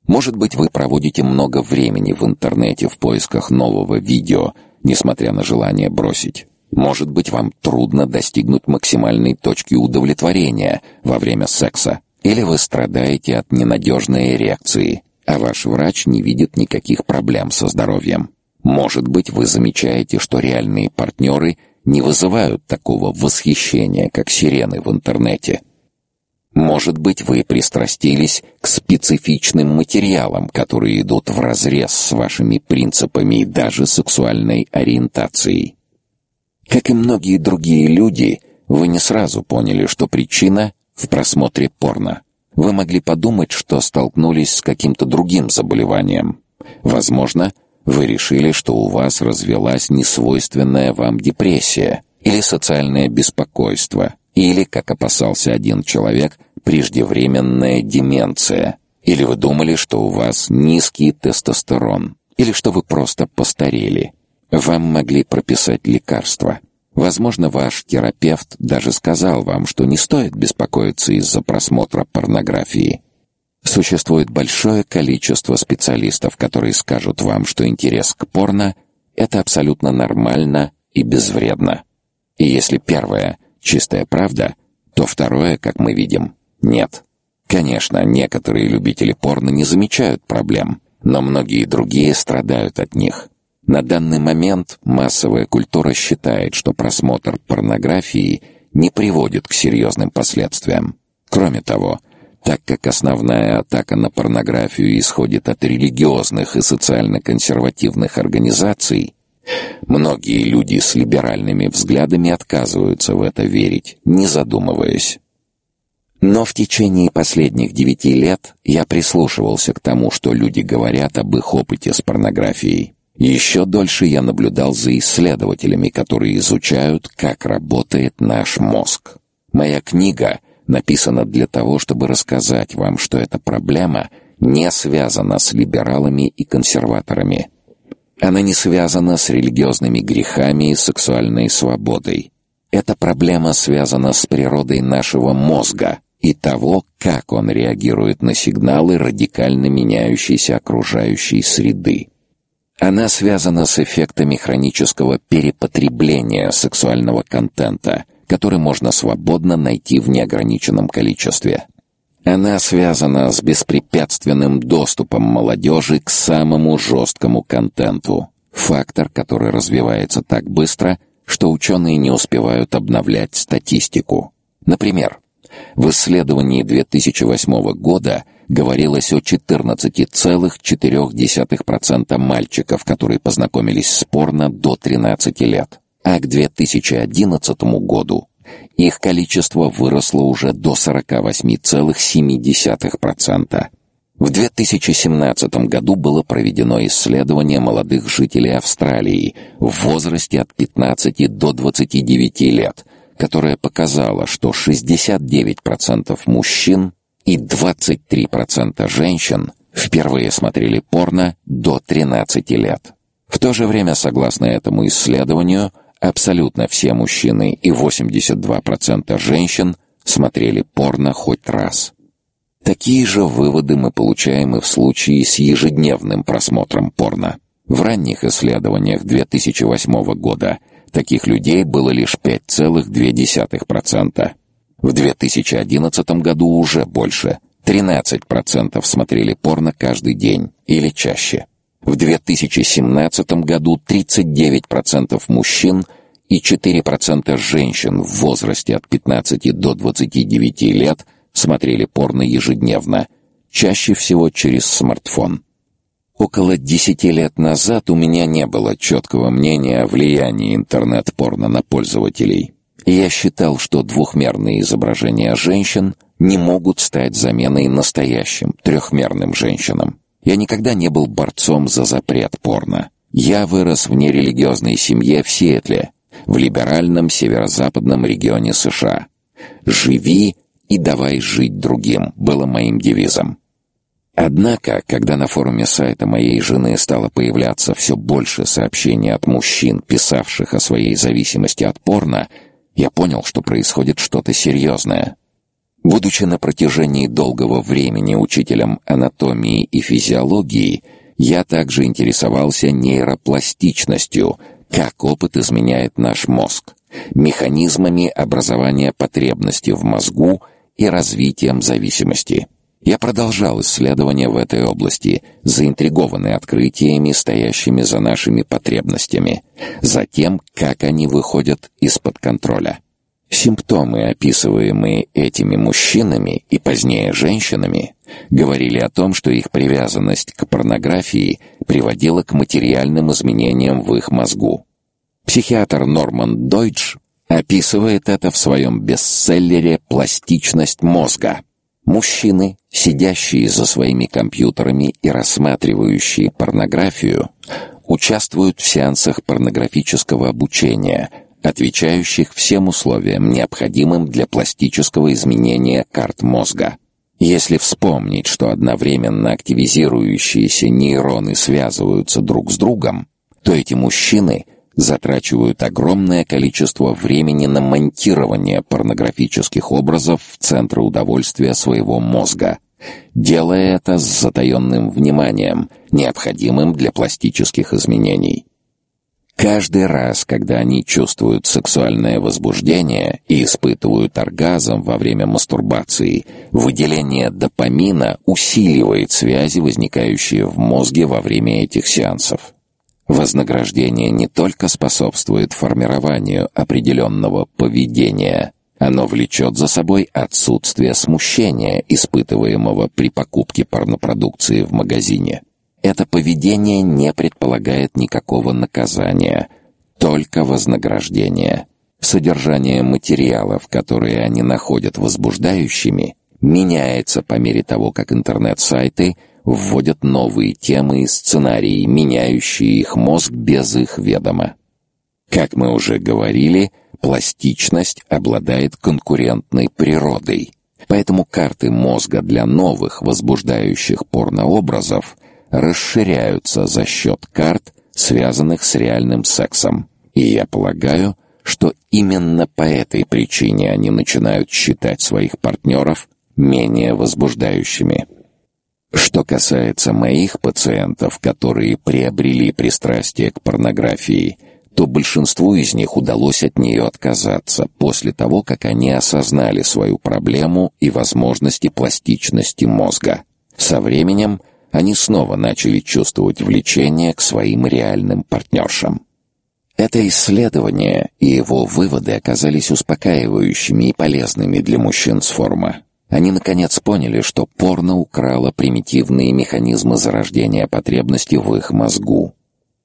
Может быть, вы проводите много времени в интернете в поисках нового видео, несмотря на желание бросить. Может быть, вам трудно достигнуть максимальной точки удовлетворения во время секса, или вы страдаете от ненадежной эрекции, а ваш врач не видит никаких проблем со здоровьем. Может быть, вы замечаете, что реальные партнеры не вызывают такого восхищения, как сирены в интернете. Может быть, вы пристрастились к специфичным материалам, которые идут вразрез с вашими принципами и даже сексуальной ориентацией. Как и многие другие люди, вы не сразу поняли, что причина в просмотре порно. Вы могли подумать, что столкнулись с каким-то другим заболеванием. Возможно, вы решили, что у вас развелась несвойственная вам депрессия или социальное беспокойство, или, как опасался один человек, преждевременная деменция. Или вы думали, что у вас низкий тестостерон, или что вы просто постарели. Вам могли прописать лекарства. Возможно, ваш терапевт даже сказал вам, что не стоит беспокоиться из-за просмотра порнографии. Существует большое количество специалистов, которые скажут вам, что интерес к порно — это абсолютно нормально и безвредно. И если первое — чистая правда, то второе, как мы видим, нет. Конечно, некоторые любители порно не замечают проблем, но многие другие страдают от них. На данный момент массовая культура считает, что просмотр порнографии не приводит к серьезным последствиям. Кроме того, так как основная атака на порнографию исходит от религиозных и социально-консервативных организаций, многие люди с либеральными взглядами отказываются в это верить, не задумываясь. Но в течение последних девяти лет я прислушивался к тому, что люди говорят об их опыте с порнографией. Еще дольше я наблюдал за исследователями, которые изучают, как работает наш мозг. Моя книга написано для того, чтобы рассказать вам, что эта проблема не связана с либералами и консерваторами. Она не связана с религиозными грехами и сексуальной свободой. Эта проблема связана с природой нашего мозга и того, как он реагирует на сигналы радикально меняющейся окружающей среды. Она связана с эффектами хронического перепотребления сексуального контента – который можно свободно найти в неограниченном количестве. Она связана с беспрепятственным доступом молодежи к самому жесткому контенту. Фактор, который развивается так быстро, что ученые не успевают обновлять статистику. Например, В исследовании 2008 года говорилось о 14,4% мальчиков, которые познакомились с порно до 13 лет. А к 2011 году их количество выросло уже до 48,7%. В 2017 году было проведено исследование молодых жителей Австралии в возрасте от 15 до 29 лет, которое показало, что 69% мужчин и 23% женщин впервые смотрели порно до 13 лет. В то же время, согласно этому исследованию, абсолютно все мужчины и 82% женщин смотрели порно хоть раз. Такие же выводы мы получаем и в случае с ежедневным просмотром порно. В ранних исследованиях 2008 года таких людей было лишь 5,2%. В 2011 году уже больше. 13% смотрели порно каждый день или чаще. В 2017 году 39% мужчин и 4% женщин в возрасте от 15 до 29 лет – смотрели порно ежедневно, чаще всего через смартфон. Около десяти лет назад у меня не было четкого мнения о влиянии интернет-порно на пользователей. Я считал, что двухмерные изображения женщин не могут стать заменой настоящим трехмерным женщинам. Я никогда не был борцом за запрет порно. Я вырос в нерелигиозной семье в Сиэтле, в либеральном северо-западном регионе США. «Живи и «давай жить другим» было моим девизом. Однако, когда на форуме сайта моей жены стало появляться все больше сообщений от мужчин, писавших о своей зависимости от порно, я понял, что происходит что-то серьезное. Будучи на протяжении долгого времени учителем анатомии и физиологии, я также интересовался нейропластичностью, как опыт изменяет наш мозг, механизмами образования потребностей в мозгу и развитием зависимости. Я продолжал исследования в этой области, заинтригованный открытиями, стоящими за нашими потребностями, за тем, как они выходят из-под контроля. Симптомы, описываемые этими мужчинами и позднее женщинами, говорили о том, что их привязанность к порнографии приводила к материальным изменениям в их мозгу. Психиатр Норман Дойдж описывает это в своем бестселлере «Пластичность мозга». Мужчины, сидящие за своими компьютерами и рассматривающие порнографию, участвуют в сеансах порнографического обучения, отвечающих всем условиям, необходимым для пластического изменения карт мозга. Если вспомнить, что одновременно активизирующиеся нейроны связываются друг с другом, то эти мужчины – затрачивают огромное количество времени на монтирование порнографических образов в центры удовольствия своего мозга, делая это с затаенным вниманием, необходимым для пластических изменений. Каждый раз, когда они чувствуют сексуальное возбуждение и испытывают оргазм во время мастурбации, выделение допамина усиливает связи, возникающие в мозге во время этих сеансов. Вознаграждение не только способствует формированию определенного поведения, оно влечет за собой отсутствие смущения, испытываемого при покупке порнопродукции в магазине. Это поведение не предполагает никакого наказания, только вознаграждение. Содержание материалов, которые они находят возбуждающими, меняется по мере того, как интернет-сайты вводят новые темы и сценарии, меняющие их мозг без их ведома. Как мы уже говорили, пластичность обладает конкурентной природой. Поэтому карты мозга для новых возбуждающих порнообразов расширяются за счет карт, связанных с реальным сексом. И я полагаю, что именно по этой причине они начинают считать своих партнеров менее возбуждающими. Что касается моих пациентов, которые приобрели пристрастие к порнографии, то большинству из них удалось от нее отказаться после того, как они осознали свою проблему и возможности пластичности мозга. Со временем они снова начали чувствовать влечение к своим реальным партнершам. Это исследование и его выводы оказались успокаивающими и полезными для мужчин с форума. Они наконец поняли, что порно украло примитивные механизмы зарождения потребности в их мозгу.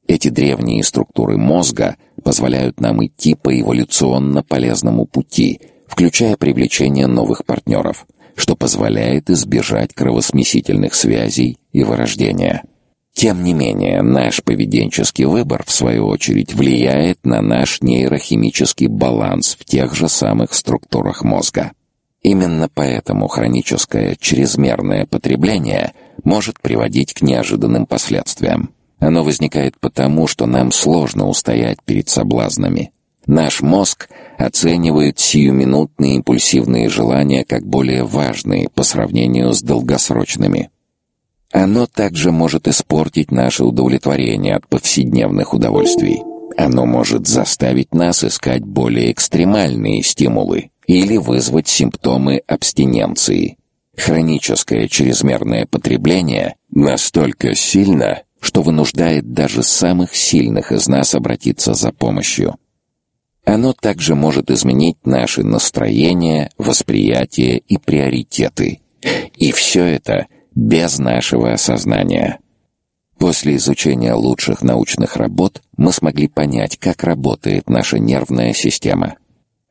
Эти древние структуры мозга позволяют нам идти по эволюционно полезному пути, включая привлечение новых партнеров, что позволяет избежать кровосмесительных связей и вырождения. Тем не менее, наш поведенческий выбор, в свою очередь, влияет на наш нейрохимический баланс в тех же самых структурах мозга. Именно поэтому хроническое чрезмерное потребление может приводить к неожиданным последствиям. Оно возникает потому, что нам сложно устоять перед соблазнами. Наш мозг оценивает сиюминутные импульсивные желания как более важные по сравнению с долгосрочными. Оно также может испортить наше удовлетворение от повседневных удовольствий. Оно может заставить нас искать более экстремальные стимулы или вызвать симптомы абстиненции. Хроническое чрезмерное потребление настолько сильно, что вынуждает даже самых сильных из нас обратиться за помощью. Оно также может изменить наши настроения, восприятие и приоритеты. И все это без нашего осознания. После изучения лучших научных работ мы смогли понять, как работает наша нервная система.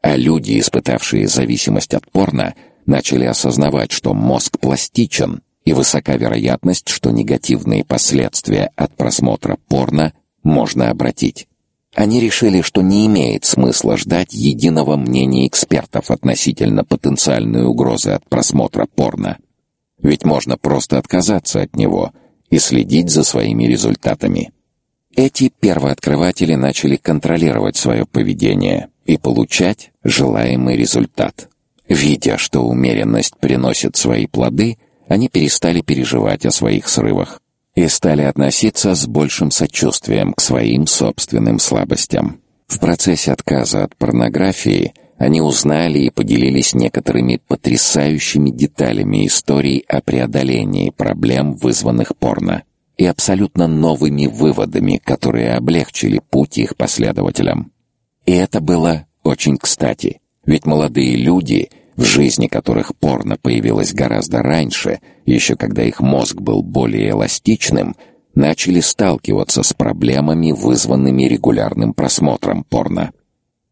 А люди, испытавшие зависимость от порно, начали осознавать, что мозг пластичен и высока вероятность, что негативные последствия от просмотра порно можно обратить. Они решили, что не имеет смысла ждать единого мнения экспертов относительно потенциальной угрозы от просмотра порно. Ведь можно просто отказаться от него и следить за своими результатами. Эти первооткрыватели начали контролировать свое поведение и получать желаемый результат. Видя, что умеренность приносит свои плоды – они перестали переживать о своих срывах и стали относиться с большим сочувствием к своим собственным слабостям. В процессе отказа от порнографии они узнали и поделились некоторыми потрясающими деталями историй о преодолении проблем, вызванных порно, и абсолютно новыми выводами, которые облегчили путь их последователям. И это было очень кстати, ведь молодые люди — в жизни которых порно появилось гораздо раньше, еще когда их мозг был более эластичным, начали сталкиваться с проблемами, вызванными регулярным просмотром порно.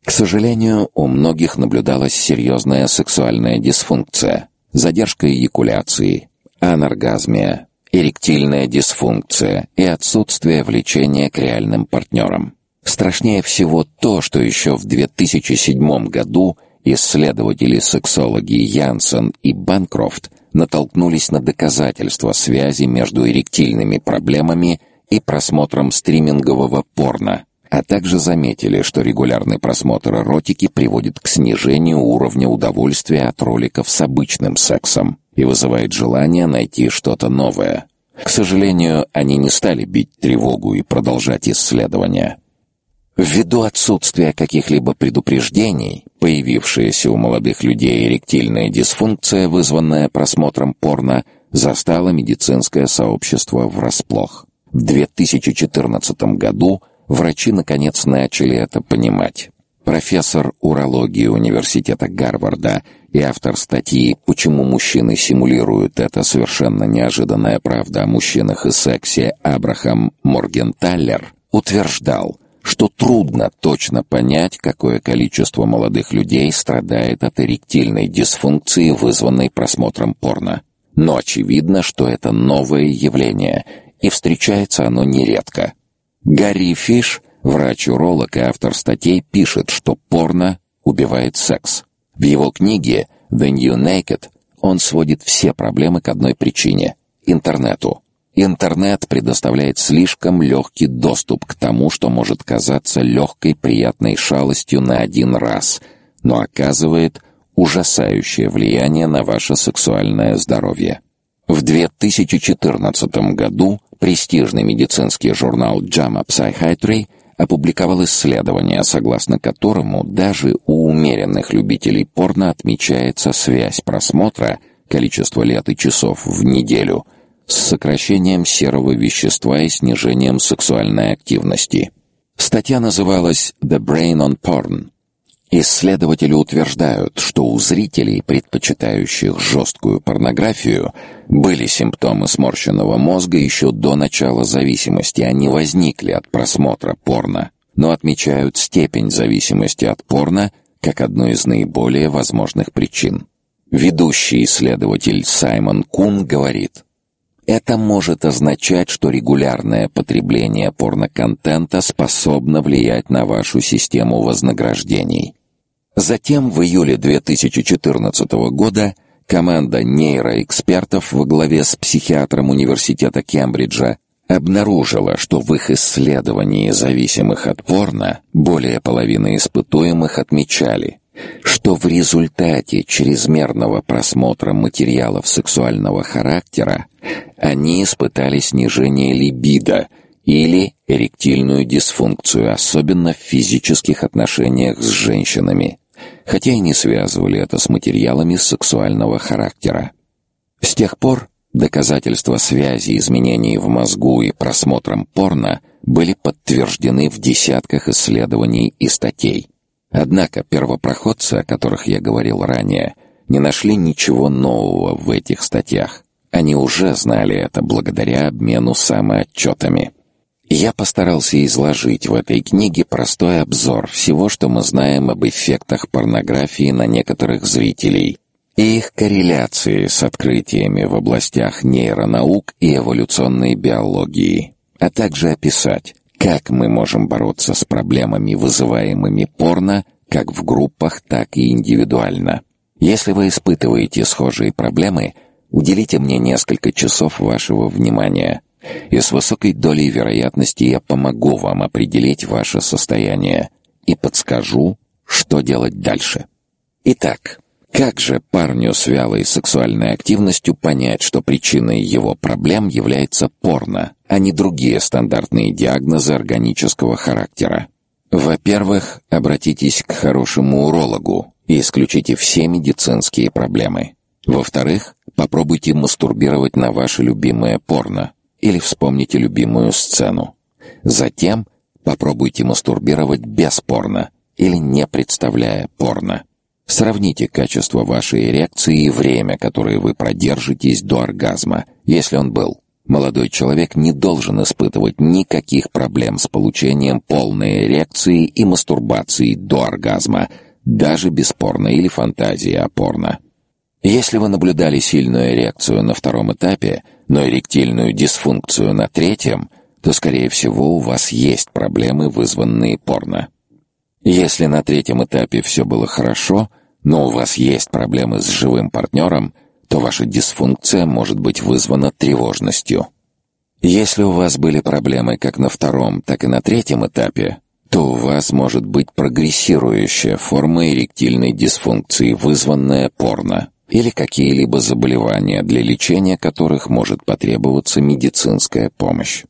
К сожалению, у многих наблюдалась серьезная сексуальная дисфункция, задержка эякуляции, аноргазмия, эректильная дисфункция и отсутствие влечения к реальным партнерам. Страшнее всего то, что еще в 2007 году – Исследователи-сексологи Янсен и Банкрофт натолкнулись на доказательства связи между эректильными проблемами и просмотром стримингового порно, а также заметили, что регулярный просмотр эротики приводит к снижению уровня удовольствия от роликов с обычным сексом и вызывает желание найти что-то новое. К сожалению, они не стали бить тревогу и продолжать исследования. Ввиду отсутствия каких-либо предупреждений, появившаяся у молодых людей эректильная дисфункция, вызванная просмотром порно, застала медицинское сообщество врасплох. В 2014 году врачи наконец начали это понимать. Профессор урологии университета Гарварда и автор статьи «Почему мужчины симулируют это совершенно неожиданная правда о мужчинах и сексе» Абрахам Моргенталлер утверждал – что трудно точно понять, какое количество молодых людей страдает от эректильной дисфункции, вызванной просмотром порно. Но очевидно, что это новое явление, и встречается оно нередко. Гарри Фиш, врач-уролог и автор статей, пишет, что порно убивает секс. В его книге «The New Naked» он сводит все проблемы к одной причине — интернету. Интернет предоставляет слишком легкий доступ к тому, что может казаться легкой приятной шалостью на один раз, но оказывает ужасающее влияние на ваше сексуальное здоровье. В 2014 году престижный медицинский журнал JAMA Psychiatry опубликовал исследование, согласно которому даже у умеренных любителей порно отмечается связь просмотра, количество лет и часов в неделю – с сокращением серого вещества и снижением сексуальной активности. Статья называлась «The Brain on Porn». Исследователи утверждают, что у зрителей, предпочитающих жесткую порнографию, были симптомы сморщенного мозга еще до начала зависимости, они возникли от просмотра порно, но отмечают степень зависимости от порно как одну из наиболее возможных причин. Ведущий исследователь Саймон Кун говорит, это может означать, что регулярное потребление порноконтента способно влиять на вашу систему вознаграждений. Затем в июле 2014 года команда нейроэкспертов во главе с психиатром университета Кембриджа обнаружила, что в их исследовании зависимых от порно более половины испытуемых отмечали, что в результате чрезмерного просмотра материалов сексуального характера они испытали снижение либидо или эректильную дисфункцию, особенно в физических отношениях с женщинами, хотя и не связывали это с материалами сексуального характера. С тех пор доказательства связи изменений в мозгу и просмотром порно были подтверждены в десятках исследований и статей. Однако первопроходцы, о которых я говорил ранее, не нашли ничего нового в этих статьях. Они уже знали это благодаря обмену самоотчетами. Я постарался изложить в этой книге простой обзор всего, что мы знаем об эффектах порнографии на некоторых зрителей и их корреляции с открытиями в областях нейронаук и эволюционной биологии, а также описать, как мы можем бороться с проблемами, вызываемыми порно, как в группах, так и индивидуально. Если вы испытываете схожие проблемы, уделите мне несколько часов вашего внимания, и с высокой долей вероятности я помогу вам определить ваше состояние и подскажу, что делать дальше. Итак, как же парню с вялой сексуальной активностью понять, что причиной его проблем является порно, а не другие стандартные диагнозы органического характера? Во-первых, обратитесь к хорошему урологу и исключите все медицинские проблемы. Во-вторых, попробуйте мастурбировать на ваше любимое порно или вспомните любимую сцену. Затем попробуйте мастурбировать без порно или не представляя порно. Сравните качество вашей эрекции и время, которое вы продержитесь до оргазма, если он был. Молодой человек не должен испытывать никаких проблем с получением полной эрекции и мастурбацией до оргазма, даже без или фантазии о порно. Если вы наблюдали сильную эрекцию на втором этапе, но эректильную дисфункцию на третьем, то, скорее всего, у вас есть проблемы, вызванные порно. Если на третьем этапе все было хорошо, но у вас есть проблемы с живым партнером, то ваша дисфункция может быть вызвана тревожностью. Если у вас были проблемы как на втором, так и на третьем этапе, то у вас может быть прогрессирующая форма эректильной дисфункции, вызванная порно, или какие-либо заболевания, для лечения которых может потребоваться медицинская помощь.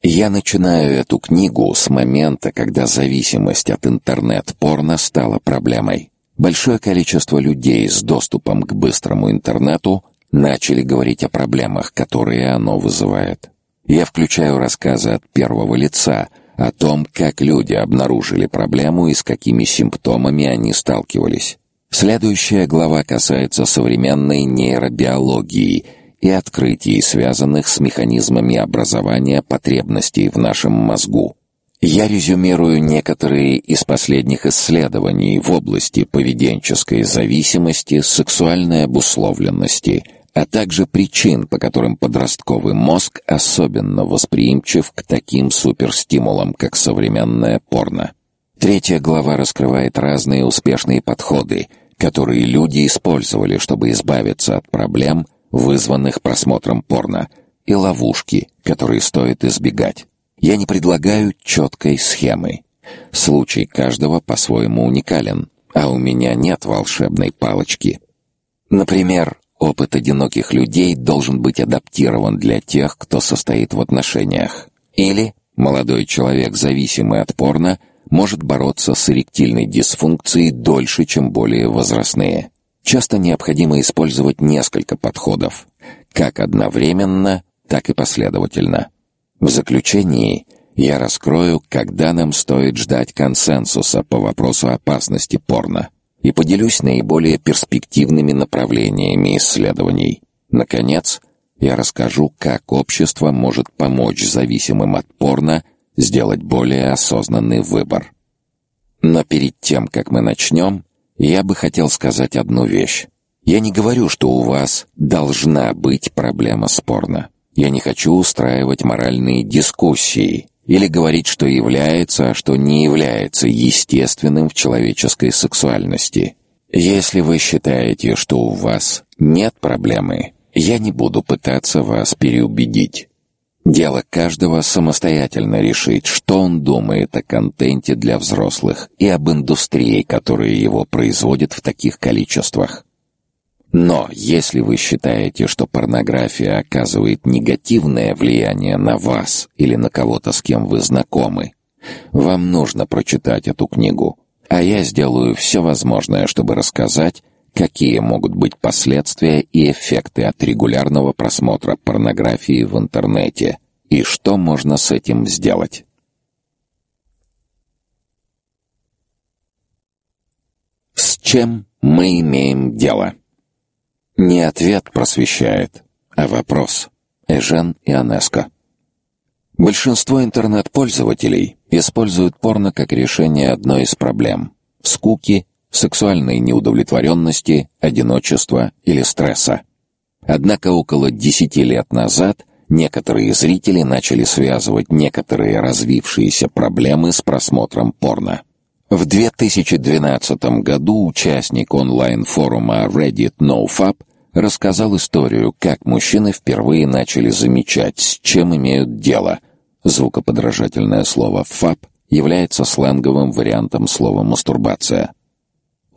Я начинаю эту книгу с момента, когда зависимость от интернет-порно стала проблемой. Большое количество людей с доступом к быстрому интернету начали говорить о проблемах, которые оно вызывает. Я включаю рассказы от первого лица о том, как люди обнаружили проблему и с какими симптомами они сталкивались. Следующая глава касается современной нейробиологии и открытий, связанных с механизмами образования потребностей в нашем мозгу. Я резюмирую некоторые из последних исследований в области поведенческой зависимости, сексуальной обусловленности, а также причин, по которым подростковый мозг особенно восприимчив к таким суперстимулам, как современное порно. Третья глава раскрывает разные успешные подходы, которые люди использовали, чтобы избавиться от проблем, вызванных просмотром порно, и ловушки, которые стоит избегать. Я не предлагаю четкой схемы. Случай каждого по-своему уникален, а у меня нет волшебной палочки. Например, опыт одиноких людей должен быть адаптирован для тех, кто состоит в отношениях. Или молодой человек, зависимый от порно, может бороться с эректильной дисфункцией дольше, чем более возрастные. Часто необходимо использовать несколько подходов, как одновременно, так и последовательно. В заключении я раскрою, когда нам стоит ждать консенсуса по вопросу опасности порно и поделюсь наиболее перспективными направлениями исследований. Наконец, я расскажу, как общество может помочь зависимым от порно сделать более осознанный выбор. Но перед тем, как мы начнем, я бы хотел сказать одну вещь. Я не говорю, что у вас должна быть проблема с порно. Я не хочу устраивать моральные дискуссии или говорить, что является, а что не является естественным в человеческой сексуальности. Если вы считаете, что у вас нет проблемы, я не буду пытаться вас переубедить. Дело каждого самостоятельно решить, что он думает о контенте для взрослых и об индустрии, которая его производит в таких количествах. Но если вы считаете, что порнография оказывает негативное влияние на вас или на кого-то, с кем вы знакомы, вам нужно прочитать эту книгу, а я сделаю все возможное, чтобы рассказать, какие могут быть последствия и эффекты от регулярного просмотра порнографии в интернете и что можно с этим сделать. С чем мы имеем дело? Не ответ просвещает, а вопрос. Эжен и Анеско. Большинство интернет-пользователей используют порно как решение одной из проблем – скуки, сексуальной неудовлетворенности, одиночества или стресса. Однако около десяти лет назад некоторые зрители начали связывать некоторые развившиеся проблемы с просмотром порно. В 2012 году участник онлайн-форума Reddit NoFap рассказал историю, как мужчины впервые начали замечать, с чем имеют дело. Звукоподражательное слово «фап» является сленговым вариантом слова «мастурбация».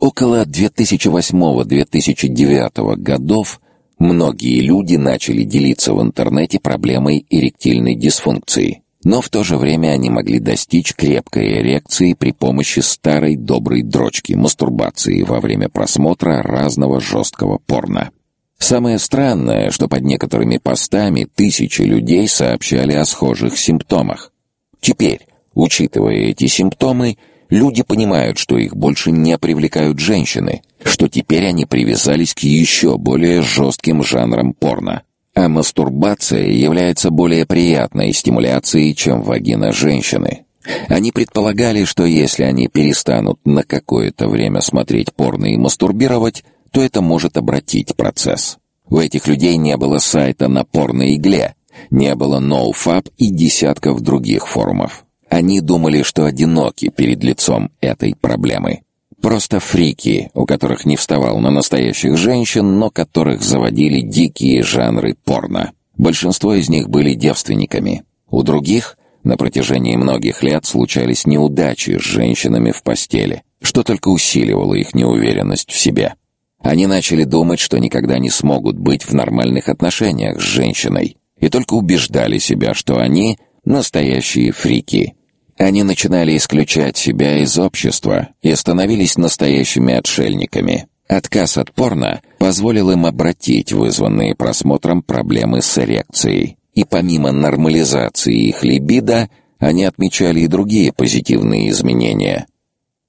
Около 2008-2009 годов многие люди начали делиться в интернете проблемой эректильной дисфункции, но в то же время они могли достичь крепкой эрекции при помощи старой доброй дрочки мастурбации во время просмотра разного жесткого порно. Самое странное, что под некоторыми постами тысячи людей сообщали о схожих симптомах. Теперь, учитывая эти симптомы, Люди понимают, что их больше не привлекают женщины, что теперь они привязались к еще более жестким жанрам порно. А мастурбация является более приятной стимуляцией, чем вагина женщины. Они предполагали, что если они перестанут на какое-то время смотреть порно и мастурбировать, то это может обратить процесс. У этих людей не было сайта на порной игле, не было NoFap и десятков других форумов. Они думали, что одиноки перед лицом этой проблемы. Просто фрики, у которых не вставал на настоящих женщин, но которых заводили дикие жанры порно. Большинство из них были девственниками. У других на протяжении многих лет случались неудачи с женщинами в постели, что только усиливало их неуверенность в себе. Они начали думать, что никогда не смогут быть в нормальных отношениях с женщиной, и только убеждали себя, что они настоящие фрики. Они начинали исключать себя из общества и становились настоящими отшельниками. Отказ от порно позволил им обратить вызванные просмотром проблемы с эрекцией. И помимо нормализации их либидо, они отмечали и другие позитивные изменения.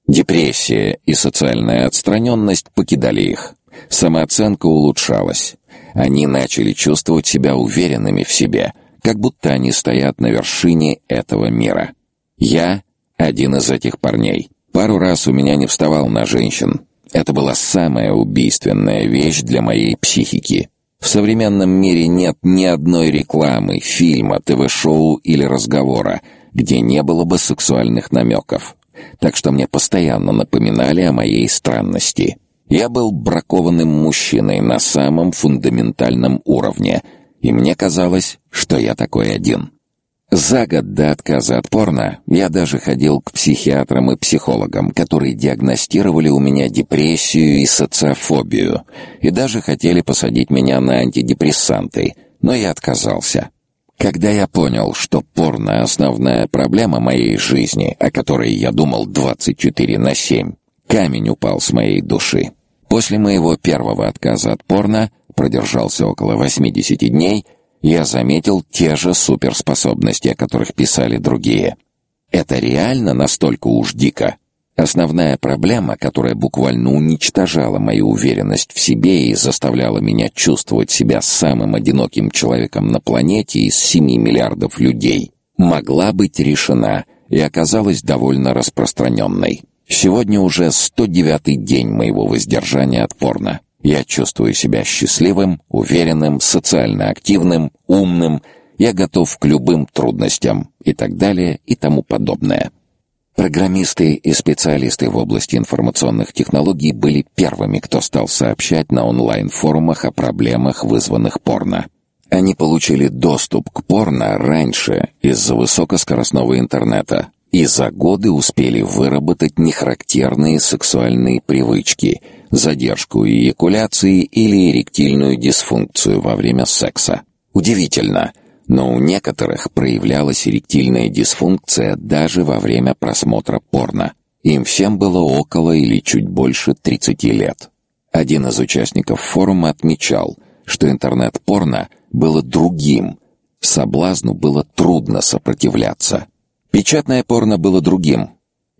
Депрессия и социальная отстраненность покидали их. Самооценка улучшалась. Они начали чувствовать себя уверенными в себе – как будто они стоят на вершине этого мира. Я один из этих парней. Пару раз у меня не вставал на женщин. Это была самая убийственная вещь для моей психики. В современном мире нет ни одной рекламы, фильма, ТВ-шоу или разговора, где не было бы сексуальных намеков. Так что мне постоянно напоминали о моей странности. Я был бракованным мужчиной на самом фундаментальном уровне — и мне казалось, что я такой один. За год до отказа от порно я даже ходил к психиатрам и психологам, которые диагностировали у меня депрессию и социофобию, и даже хотели посадить меня на антидепрессанты, но я отказался. Когда я понял, что порно — основная проблема моей жизни, о которой я думал 24 на 7, камень упал с моей души. После моего первого отказа от порно продержался около 80 дней, я заметил те же суперспособности, о которых писали другие. Это реально настолько уж дико? Основная проблема, которая буквально уничтожала мою уверенность в себе и заставляла меня чувствовать себя самым одиноким человеком на планете из 7 миллиардов людей, могла быть решена и оказалась довольно распространенной. Сегодня уже 109-й день моего воздержания от порно. Я чувствую себя счастливым, уверенным, социально активным, умным, я готов к любым трудностям и так далее и тому подобное. Программисты и специалисты в области информационных технологий были первыми, кто стал сообщать на онлайн-форумах о проблемах, вызванных порно. Они получили доступ к порно раньше из-за высокоскоростного интернета и за годы успели выработать нехарактерные сексуальные привычки, задержку эякуляции или эректильную дисфункцию во время секса. Удивительно — но у некоторых проявлялась эректильная дисфункция даже во время просмотра порно. Им всем было около или чуть больше 30 лет. Один из участников форума отмечал, что интернет-порно было другим, соблазну было трудно сопротивляться. Печатное порно было другим.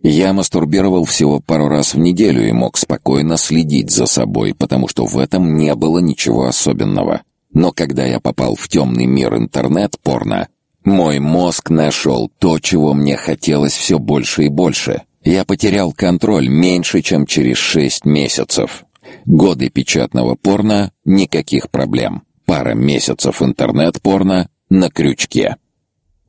Я мастурбировал всего пару раз в неделю и мог спокойно следить за собой, потому что в этом не было ничего особенного. Но когда я попал в темный мир интернет-порно, мой мозг нашел то, чего мне хотелось все больше и больше. Я потерял контроль меньше, чем через шесть месяцев. Годы печатного порно — никаких проблем. Пара месяцев интернет-порно на крючке.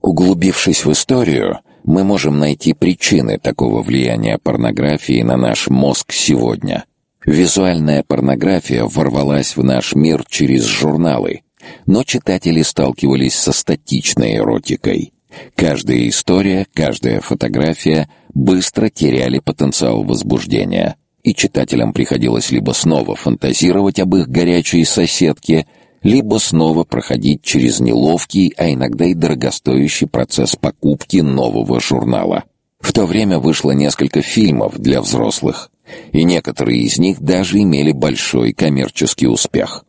Углубившись в историю, мы можем найти причины такого влияния порнографии на наш мозг сегодня. Визуальная порнография ворвалась в наш мир через журналы, но читатели сталкивались со статичной эротикой. Каждая история, каждая фотография быстро теряли потенциал возбуждения, и читателям приходилось либо снова фантазировать об их горячей соседке, либо снова проходить через неловкий, а иногда и дорогостоящий процесс покупки нового журнала. В то время вышло несколько фильмов для взрослых, и некоторые из них даже имели большой коммерческий успех.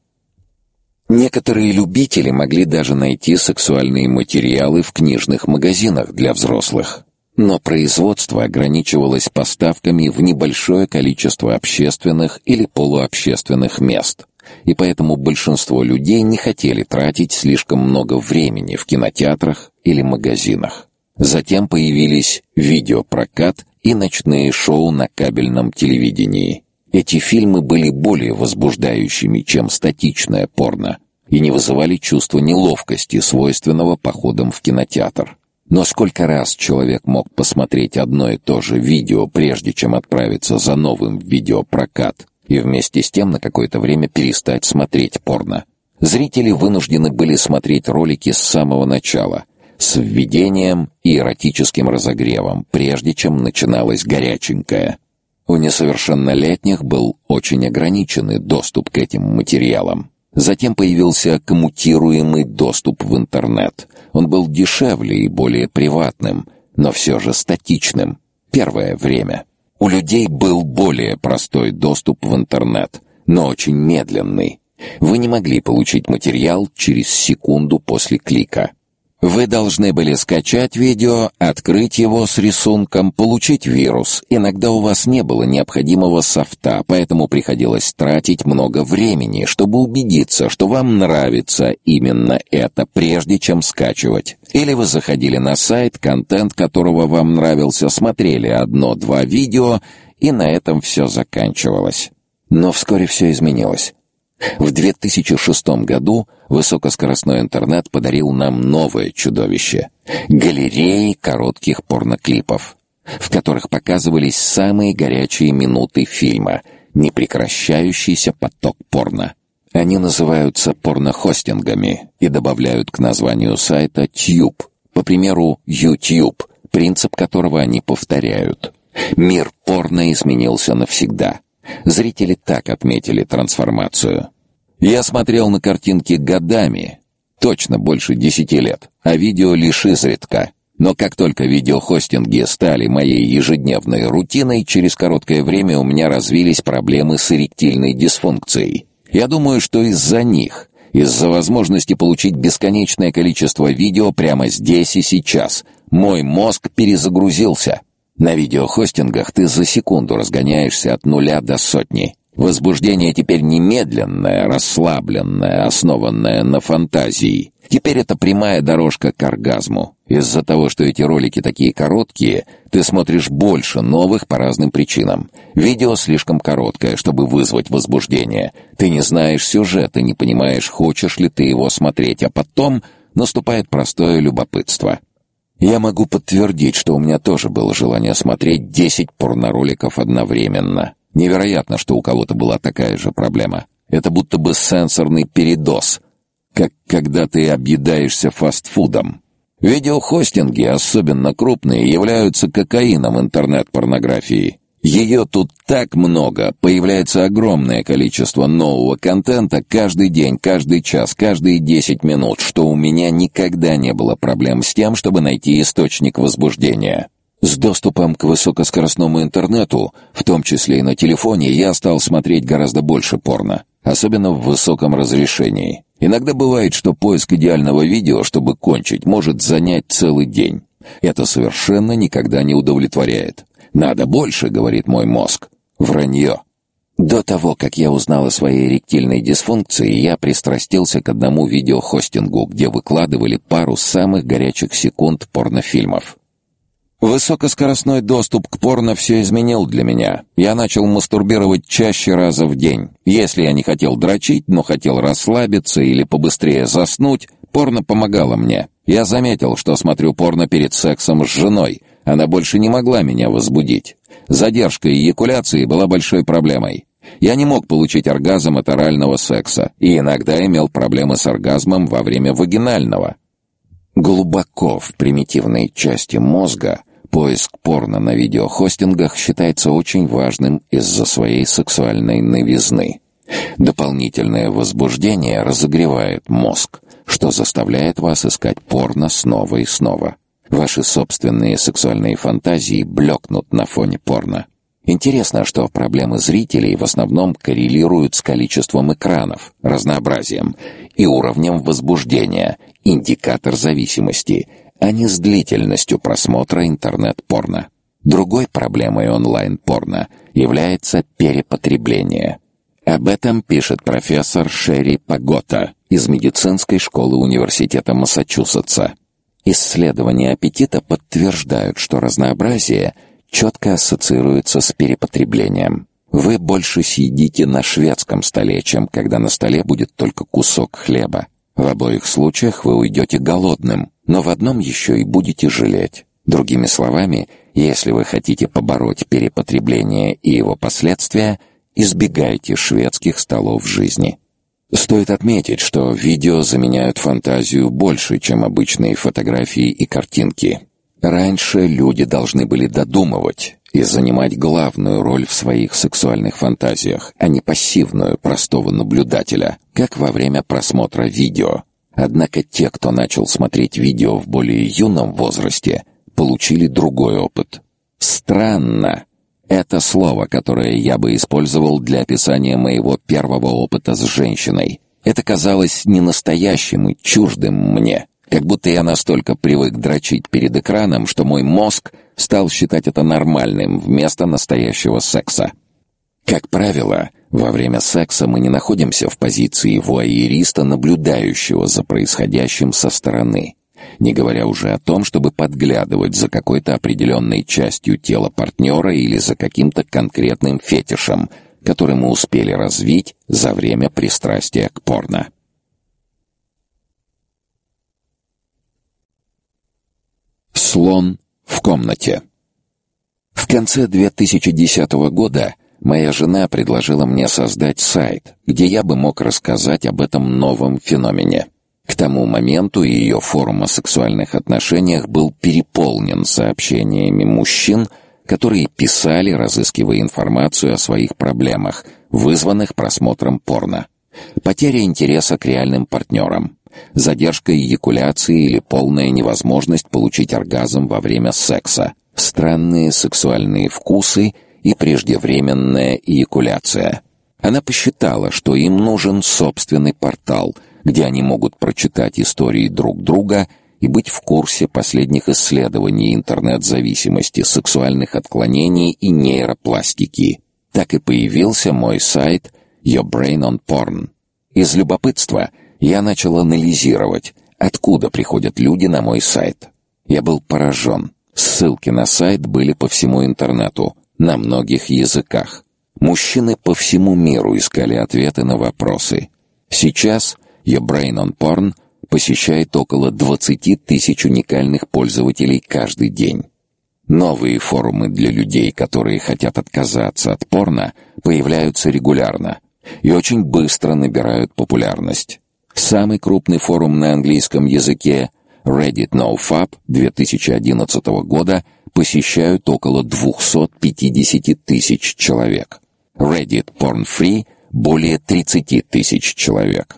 Некоторые любители могли даже найти сексуальные материалы в книжных магазинах для взрослых. Но производство ограничивалось поставками в небольшое количество общественных или полуобщественных мест, и поэтому большинство людей не хотели тратить слишком много времени в кинотеатрах или магазинах. Затем появились видеопрокат и ночные шоу на кабельном телевидении. Эти фильмы были более возбуждающими, чем статичное порно, и не вызывали чувства неловкости, свойственного походам в кинотеатр. Но сколько раз человек мог посмотреть одно и то же видео, прежде чем отправиться за новым в видеопрокат, и вместе с тем на какое-то время перестать смотреть порно? Зрители вынуждены были смотреть ролики с самого начала, с введением и эротическим разогревом, прежде чем начиналась горяченькая. У несовершеннолетних был очень ограниченный доступ к этим материалам. Затем появился коммутируемый доступ в интернет. Он был дешевле и более приватным, но все же статичным. Первое время. У людей был более простой доступ в интернет, но очень медленный. Вы не могли получить материал через секунду после клика. Вы должны были скачать видео, открыть его с рисунком, получить вирус. Иногда у вас не было необходимого софта, поэтому приходилось тратить много времени, чтобы убедиться, что вам нравится именно это, прежде чем скачивать. Или вы заходили на сайт, контент которого вам нравился, смотрели одно-два видео, и на этом все заканчивалось. Но вскоре все изменилось. В 2006 году высокоскоростной интернет подарил нам новое чудовище — галереи коротких порноклипов, в которых показывались самые горячие минуты фильма, непрекращающийся поток порно. Они называются порнохостингами и добавляют к названию сайта «Тьюб», по примеру YouTube, принцип которого они повторяют. Мир порно изменился навсегда — Зрители так отметили трансформацию. Я смотрел на картинки годами, точно больше десяти лет, а видео лишь изредка. Но как только видеохостинги стали моей ежедневной рутиной, через короткое время у меня развились проблемы с эректильной дисфункцией. Я думаю, что из-за них Из-за возможности получить бесконечное количество видео прямо здесь и сейчас. Мой мозг перезагрузился. На видеохостингах ты за секунду разгоняешься от нуля до сотни. Возбуждение теперь немедленное, расслабленное, основанное на фантазии. Теперь это прямая дорожка к оргазму. Из-за того, что эти ролики такие короткие, ты смотришь больше новых по разным причинам. Видео слишком короткое, чтобы вызвать возбуждение. Ты не знаешь сюжета, не понимаешь, хочешь ли ты его смотреть, а потом наступает простое любопытство. Я могу подтвердить, что у меня тоже было желание смотреть 10 порнороликов одновременно. Невероятно, что у кого-то была такая же проблема. Это будто бы сенсорный передоз, как когда ты объедаешься фастфудом. Видеохостинги, особенно крупные, являются кокаином интернет-порнографии. Ее тут так много, появляется огромное количество нового контента каждый день, каждый час, каждые 10 минут, что у меня никогда не было проблем с тем, чтобы найти источник возбуждения. С доступом к высокоскоростному интернету, в том числе и на телефоне, я стал смотреть гораздо больше порно, особенно в высоком разрешении. Иногда бывает, что поиск идеального видео, чтобы кончить, может занять целый день. Это совершенно никогда не удовлетворяет. «Надо больше», — говорит мой мозг. Вранье. До того, как я узнал о своей эректильной дисфункции, я пристрастился к одному видеохостингу, где выкладывали пару самых горячих секунд порнофильмов. Высокоскоростной доступ к порно все изменил для меня. Я начал мастурбировать чаще раза в день. Если я не хотел дрочить, но хотел расслабиться или побыстрее заснуть, порно помогало мне. Я заметил, что смотрю порно перед сексом с женой. Она больше не могла меня возбудить. Задержка эякуляции была большой проблемой. Я не мог получить оргазм от орального секса и иногда имел проблемы с оргазмом во время вагинального. Глубоко в примитивной части мозга Поиск порно на видеохостингах считается очень важным из-за своей сексуальной новизны. Дополнительное возбуждение разогревает мозг, что заставляет вас искать порно снова и снова. Ваши собственные сексуальные фантазии блекнут на фоне порно. Интересно, что проблемы зрителей в основном коррелируют с количеством экранов, разнообразием и уровнем возбуждения, индикатор зависимости, а не с длительностью просмотра интернет-порно. Другой проблемой онлайн-порно является перепотребление. Об этом пишет профессор Шерри Пагота из медицинской школы университета Массачусетса. Исследования аппетита подтверждают, что разнообразие четко ассоциируется с перепотреблением. Вы больше съедите на шведском столе, чем когда на столе будет только кусок хлеба. В обоих случаях вы уйдете голодным, но в одном еще и будете жалеть. Другими словами, если вы хотите побороть перепотребление и его последствия, избегайте шведских столов жизни. Стоит отметить, что видео заменяют фантазию больше, чем обычные фотографии и картинки. Раньше люди должны были додумывать и занимать главную роль в своих сексуальных фантазиях, а не пассивную простого наблюдателя, как во время просмотра видео. Однако те, кто начал смотреть видео в более юном возрасте, получили другой опыт. Странно. Это слово, которое я бы использовал для описания моего первого опыта с женщиной. Это казалось ненастоящим и чуждым мне. Как будто я настолько привык дрочить перед экраном, что мой мозг стал считать это нормальным вместо настоящего секса. Как правило, во время секса мы не находимся в позиции вуайериста, наблюдающего за происходящим со стороны, не говоря уже о том, чтобы подглядывать за какой-то определенной частью тела партнера или за каким-то конкретным фетишем, который мы успели развить за время пристрастия к порно. Слон в комнате. В конце 2010 года моя жена предложила мне создать сайт, где я бы мог рассказать об этом новом феномене. К тому моменту ее форум о сексуальных отношениях был переполнен сообщениями мужчин, которые писали, разыскивая информацию о своих проблемах, вызванных просмотром порно. Потеря интереса к реальным партнерам, задержка эякуляции или полная невозможность получить оргазм во время секса, странные сексуальные вкусы и преждевременная эякуляция. Она посчитала, что им нужен собственный портал, где они могут прочитать истории друг друга и быть в курсе последних исследований интернет-зависимости, сексуальных отклонений и нейропластики. Так и появился мой сайт Your Brain on Porn. Из любопытства я начал анализировать, откуда приходят люди на мой сайт. Я был поражен. Ссылки на сайт были по всему интернету, на многих языках. Мужчины по всему миру искали ответы на вопросы. Сейчас Your Brain on Porn посещает около 20 тысяч уникальных пользователей каждый день. Новые форумы для людей, которые хотят отказаться от порно, появляются регулярно и очень быстро набирают популярность. Самый крупный форум на английском языке Reddit NoFap 2011 года посещают около 250 тысяч человек. Reddit Porn Free более 30 тысяч человек.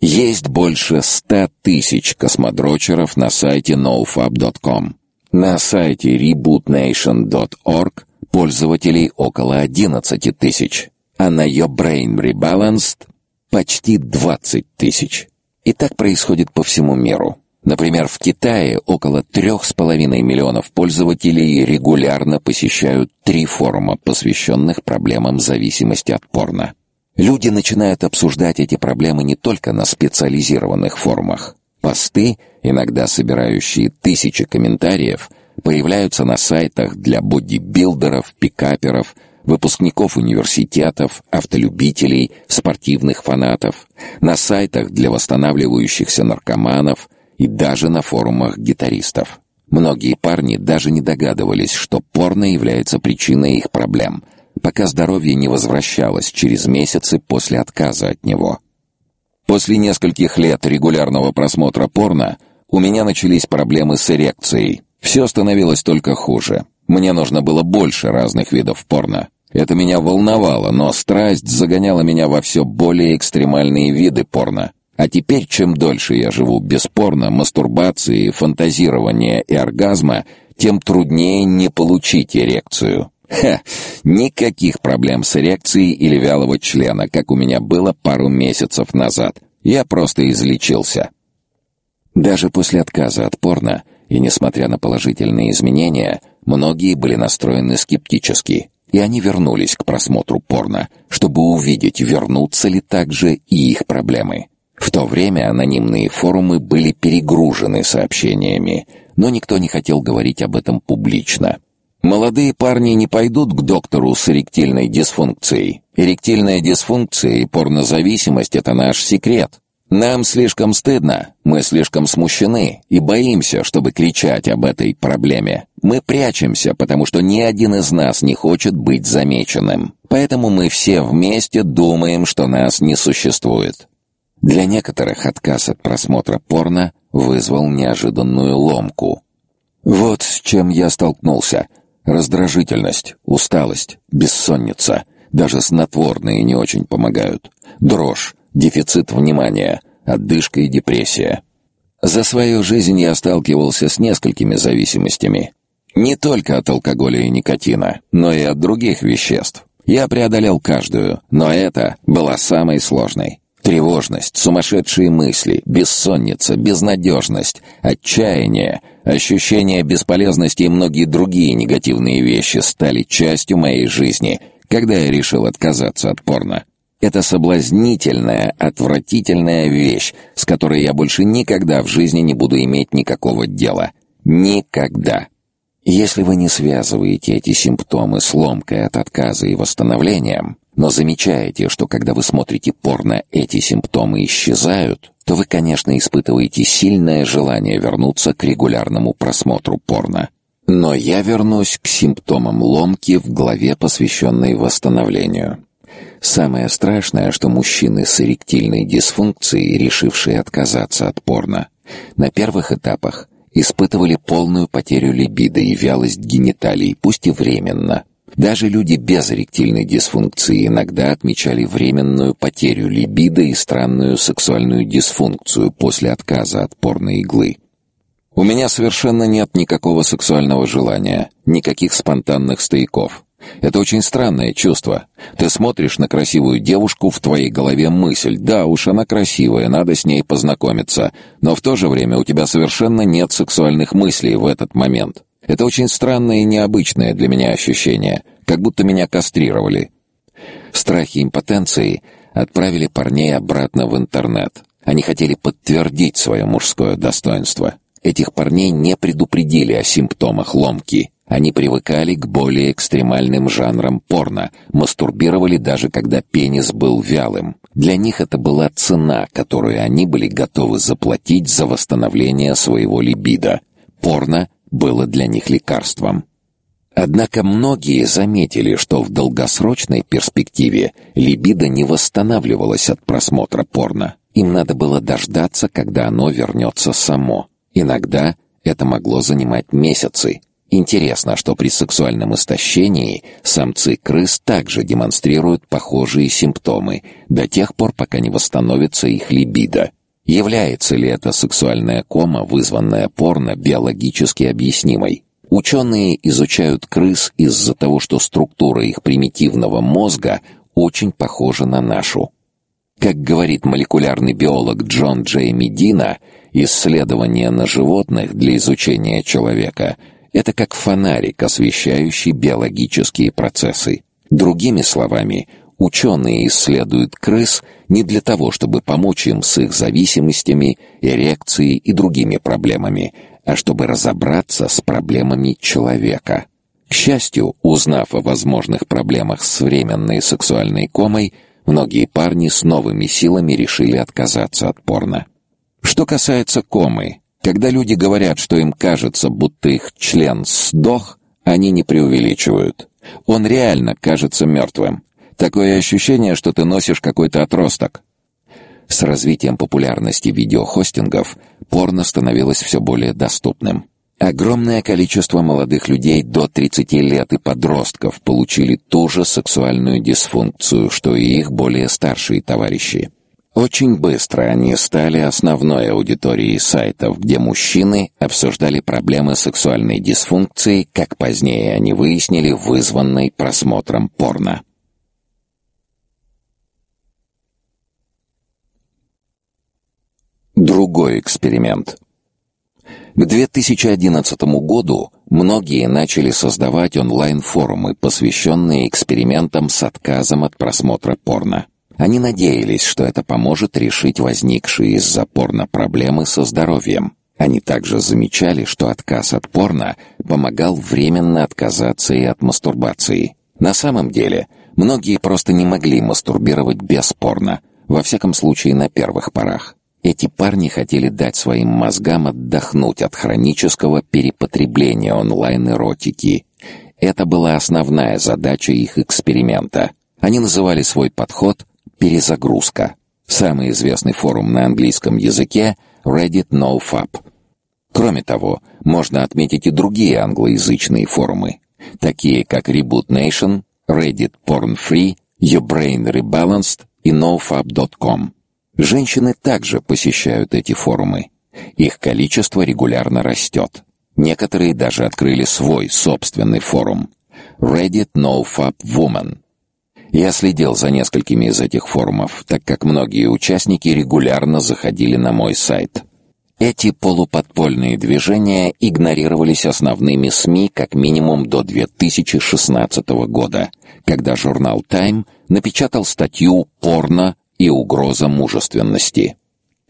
Есть больше 100 тысяч космодрочеров на сайте nofab.com. На сайте rebootnation.org пользователей около 11 тысяч, а на Your Brain Rebalanced почти 20 тысяч. И так происходит по всему миру. Например, в Китае около трех с половиной миллионов пользователей регулярно посещают три форума, посвященных проблемам зависимости от порно. Люди начинают обсуждать эти проблемы не только на специализированных форумах. Посты, иногда собирающие тысячи комментариев, появляются на сайтах для бодибилдеров, пикаперов, выпускников университетов, автолюбителей, спортивных фанатов, на сайтах для восстанавливающихся наркоманов и даже на форумах гитаристов. Многие парни даже не догадывались, что порно является причиной их проблем, пока здоровье не возвращалось через месяцы после отказа от него. После нескольких лет регулярного просмотра порно у меня начались проблемы с эрекцией. Все становилось только хуже. Мне нужно было больше разных видов порно. Это меня волновало, но страсть загоняла меня во все более экстремальные виды порно. А теперь, чем дольше я живу без порно, мастурбации, фантазирования и оргазма, тем труднее не получить эрекцию. Ха, никаких проблем с эрекцией или вялого члена, как у меня было пару месяцев назад. Я просто излечился. Даже после отказа от порно, и несмотря на положительные изменения, многие были настроены скептически и они вернулись к просмотру порно, чтобы увидеть, вернутся ли также и их проблемы. В то время анонимные форумы были перегружены сообщениями, но никто не хотел говорить об этом публично. Молодые парни не пойдут к доктору с эректильной дисфункцией. Эректильная дисфункция и порнозависимость — это наш секрет. Нам слишком стыдно, мы слишком смущены и боимся, чтобы кричать об этой проблеме. Мы прячемся, потому что ни один из нас не хочет быть замеченным. Поэтому мы все вместе думаем, что нас не существует. Для некоторых отказ от просмотра порно вызвал неожиданную ломку. Вот с чем я столкнулся. Раздражительность, усталость, бессонница. Даже снотворные не очень помогают. Дрожь, дефицит внимания, отдышка и депрессия. За свою жизнь я сталкивался с несколькими зависимостями. Не только от алкоголя и никотина, но и от других веществ. Я преодолел каждую, но это была самой сложной. Тревожность, сумасшедшие мысли, бессонница, безнадежность, отчаяние, ощущение бесполезности и многие другие негативные вещи стали частью моей жизни, когда я решил отказаться от порно. Это соблазнительная, отвратительная вещь, с которой я больше никогда в жизни не буду иметь никакого дела. Никогда. Если вы не связываете эти симптомы с ломкой от отказа и восстановлением, но замечаете, что когда вы смотрите порно, эти симптомы исчезают, то вы, конечно, испытываете сильное желание вернуться к регулярному просмотру порно. Но я вернусь к симптомам ломки в главе, посвященной восстановлению. Самое страшное, что мужчины с эректильной дисфункцией, решившие отказаться от порно, на первых этапах испытывали полную потерю либидо и вялость гениталий, пусть и временно. Даже люди без эректильной дисфункции иногда отмечали временную потерю либидо и странную сексуальную дисфункцию после отказа от порной иглы. У меня совершенно нет никакого сексуального желания, никаких спонтанных стояков. Это очень странное чувство. Ты смотришь на красивую девушку, в твоей голове мысль: "Да, уж она красивая, надо с ней познакомиться". Но в то же время у тебя совершенно нет сексуальных мыслей в этот момент. Это очень странное и необычное для меня ощущение, как будто меня кастрировали. Страхи импотенции отправили парней обратно в интернет. Они хотели подтвердить свое мужское достоинство. Этих парней не предупредили о симптомах ломки. Они привыкали к более экстремальным жанрам порно, мастурбировали даже когда пенис был вялым. Для них это была цена, которую они были готовы заплатить за восстановление своего либидо. Порно было для них лекарством. Однако многие заметили, что в долгосрочной перспективе либидо не восстанавливалось от просмотра порно. Им надо было дождаться, когда оно вернется само. Иногда это могло занимать месяцы. Интересно, что при сексуальном истощении самцы крыс также демонстрируют похожие симптомы до тех пор, пока не восстановится их либидо. Является ли эта сексуальная кома, вызванная порно, биологически объяснимой? Ученые изучают крыс из-за того, что структура их примитивного мозга очень похожа на нашу. Как говорит молекулярный биолог Джон Джей Медина, исследования на животных для изучения человека – это как фонарик, освещающий биологические процессы. Другими словами, ученые исследуют крыс не для того, чтобы помочь им с их зависимостями, эрекцией и другими проблемами, а чтобы разобраться с проблемами человека. К счастью, узнав о возможных проблемах с временной сексуальной комой, многие парни с новыми силами решили отказаться от порно. Что касается комы, когда люди говорят, что им кажется, будто их член сдох, они не преувеличивают. Он реально кажется мертвым. Такое ощущение, что ты носишь какой-то отросток. С развитием популярности видеохостингов порно становилось все более доступным. Огромное количество молодых людей до 30 лет и подростков получили ту же сексуальную дисфункцию, что и их более старшие товарищи. Очень быстро они стали основной аудиторией сайтов, где мужчины обсуждали проблемы сексуальной дисфункции, как позднее они выяснили, вызванной просмотром порно. Другой эксперимент. К 2011 году многие начали создавать онлайн-форумы, посвященные экспериментам с отказом от просмотра порно. Они надеялись, что это поможет решить возникшие из-за порно проблемы со здоровьем. Они также замечали, что отказ от порно помогал временно отказаться и от мастурбации. На самом деле, многие просто не могли мастурбировать без порно, во всяком случае на первых порах. Эти парни хотели дать своим мозгам отдохнуть от хронического перепотребления онлайн-эротики. Это была основная задача их эксперимента. Они называли свой подход Перезагрузка. Самый известный форум на английском языке Reddit NoFap. Кроме того, можно отметить и другие англоязычные форумы, такие как Reboot Nation, Reddit Porn Free, Your Brain Rebalanced и nofap.com. Женщины также посещают эти форумы. Их количество регулярно растет. Некоторые даже открыли свой собственный форум Reddit NoFap Woman. Я следил за несколькими из этих форумов, так как многие участники регулярно заходили на мой сайт. Эти полуподпольные движения игнорировались основными СМИ как минимум до 2016 года, когда журнал Time напечатал статью «Порно и угроза мужественности».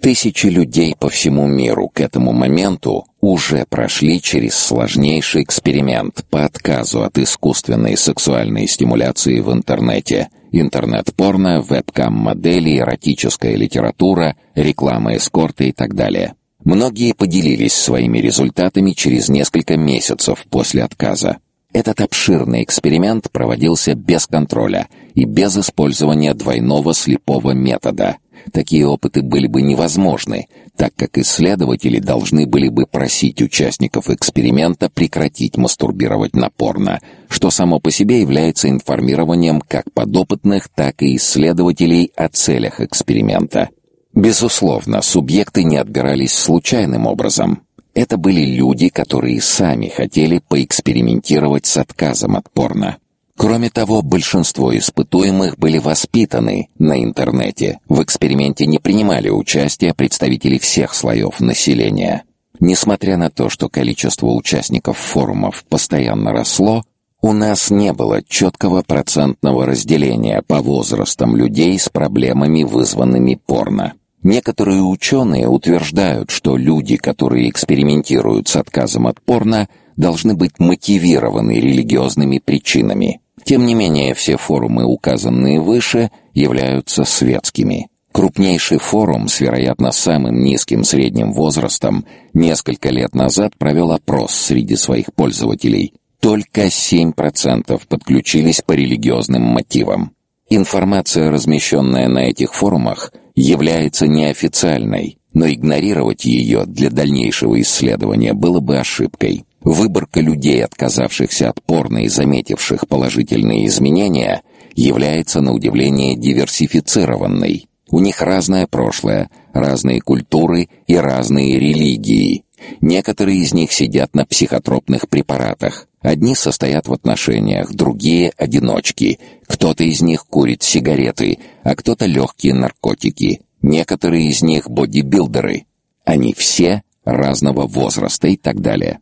Тысячи людей по всему миру к этому моменту уже прошли через сложнейший эксперимент по отказу от искусственной сексуальной стимуляции в интернете. Интернет-порно, вебкам-модели, эротическая литература, реклама эскорта и так далее. Многие поделились своими результатами через несколько месяцев после отказа. Этот обширный эксперимент проводился без контроля и без использования двойного слепого метода – Такие опыты были бы невозможны, так как исследователи должны были бы просить участников эксперимента прекратить мастурбировать на порно, что само по себе является информированием как подопытных, так и исследователей о целях эксперимента. Безусловно, субъекты не отбирались случайным образом. Это были люди, которые сами хотели поэкспериментировать с отказом от порно. Кроме того, большинство испытуемых были воспитаны на интернете. В эксперименте не принимали участие представители всех слоев населения. Несмотря на то, что количество участников форумов постоянно росло, у нас не было четкого процентного разделения по возрастам людей с проблемами, вызванными порно. Некоторые ученые утверждают, что люди, которые экспериментируют с отказом от порно, должны быть мотивированы религиозными причинами. Тем не менее, все форумы, указанные выше, являются светскими. Крупнейший форум с, вероятно, самым низким средним возрастом несколько лет назад провел опрос среди своих пользователей. Только 7% подключились по религиозным мотивам. Информация, размещенная на этих форумах, является неофициальной, но игнорировать ее для дальнейшего исследования было бы ошибкой. Выборка людей, отказавшихся от порно и заметивших положительные изменения, является на удивление диверсифицированной. У них разное прошлое, разные культуры и разные религии. Некоторые из них сидят на психотропных препаратах. Одни состоят в отношениях, другие — одиночки. Кто-то из них курит сигареты, а кто-то легкие наркотики. Некоторые из них — бодибилдеры. Они все разного возраста и так далее.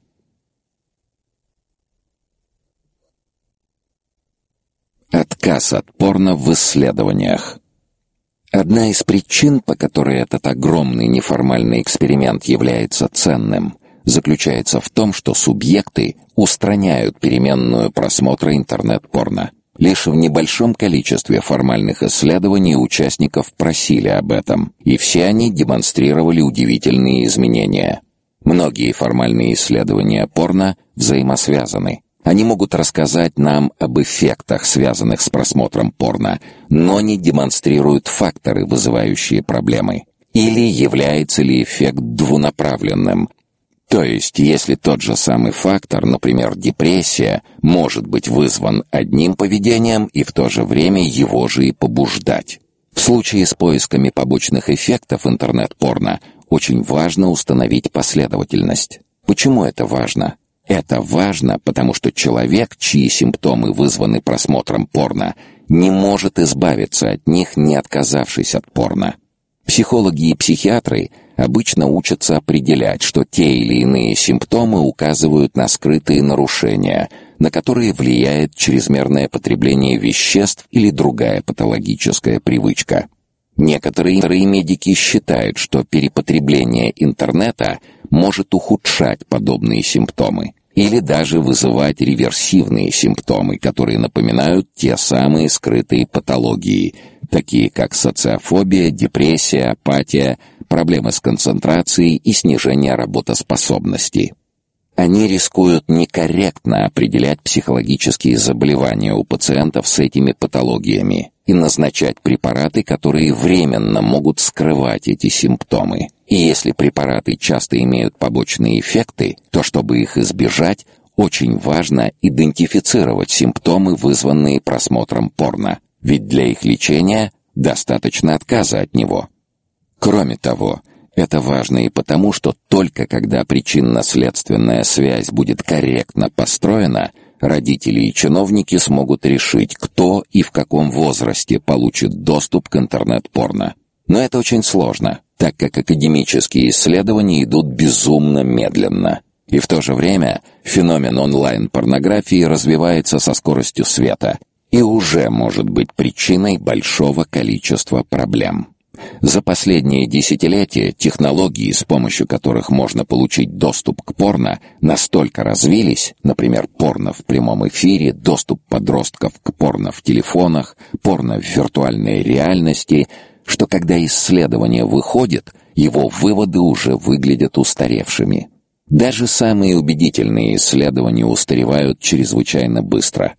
Отказ от порно в исследованиях. Одна из причин, по которой этот огромный неформальный эксперимент является ценным, заключается в том, что субъекты устраняют переменную просмотра интернет-порно. Лишь в небольшом количестве формальных исследований участников просили об этом, и все они демонстрировали удивительные изменения. Многие формальные исследования порно взаимосвязаны. Они могут рассказать нам об эффектах, связанных с просмотром порно, но не демонстрируют факторы, вызывающие проблемы. Или является ли эффект двунаправленным? То есть, если тот же самый фактор, например, депрессия, может быть вызван одним поведением и в то же время его же и побуждать. В случае с поисками побочных эффектов интернет-порно очень важно установить последовательность. Почему это важно? Это важно, потому что человек, чьи симптомы вызваны просмотром порно, не может избавиться от них, не отказавшись от порно. Психологи и психиатры обычно учатся определять, что те или иные симптомы указывают на скрытые нарушения, на которые влияет чрезмерное потребление веществ или другая патологическая привычка. Некоторые медики считают, что перепотребление интернета может ухудшать подобные симптомы или даже вызывать реверсивные симптомы, которые напоминают те самые скрытые патологии, такие как социофобия, депрессия, апатия, проблемы с концентрацией и снижение работоспособности. Они рискуют некорректно определять психологические заболевания у пациентов с этими патологиями и назначать препараты, которые временно могут скрывать эти симптомы. И если препараты часто имеют побочные эффекты, то чтобы их избежать, очень важно идентифицировать симптомы, вызванные просмотром порно, ведь для их лечения достаточно отказа от него. Кроме того, это важно и потому, что только когда причинно-следственная связь будет корректно построена, родители и чиновники смогут решить, кто и в каком возрасте получит доступ к интернет-порно. Но это очень сложно так как академические исследования идут безумно медленно. И в то же время феномен онлайн-порнографии развивается со скоростью света и уже может быть причиной большого количества проблем. За последние десятилетия технологии, с помощью которых можно получить доступ к порно, настолько развились, например, порно в прямом эфире, доступ подростков к порно в телефонах, порно в виртуальной реальности, что когда исследование выходит, его выводы уже выглядят устаревшими. Даже самые убедительные исследования устаревают чрезвычайно быстро.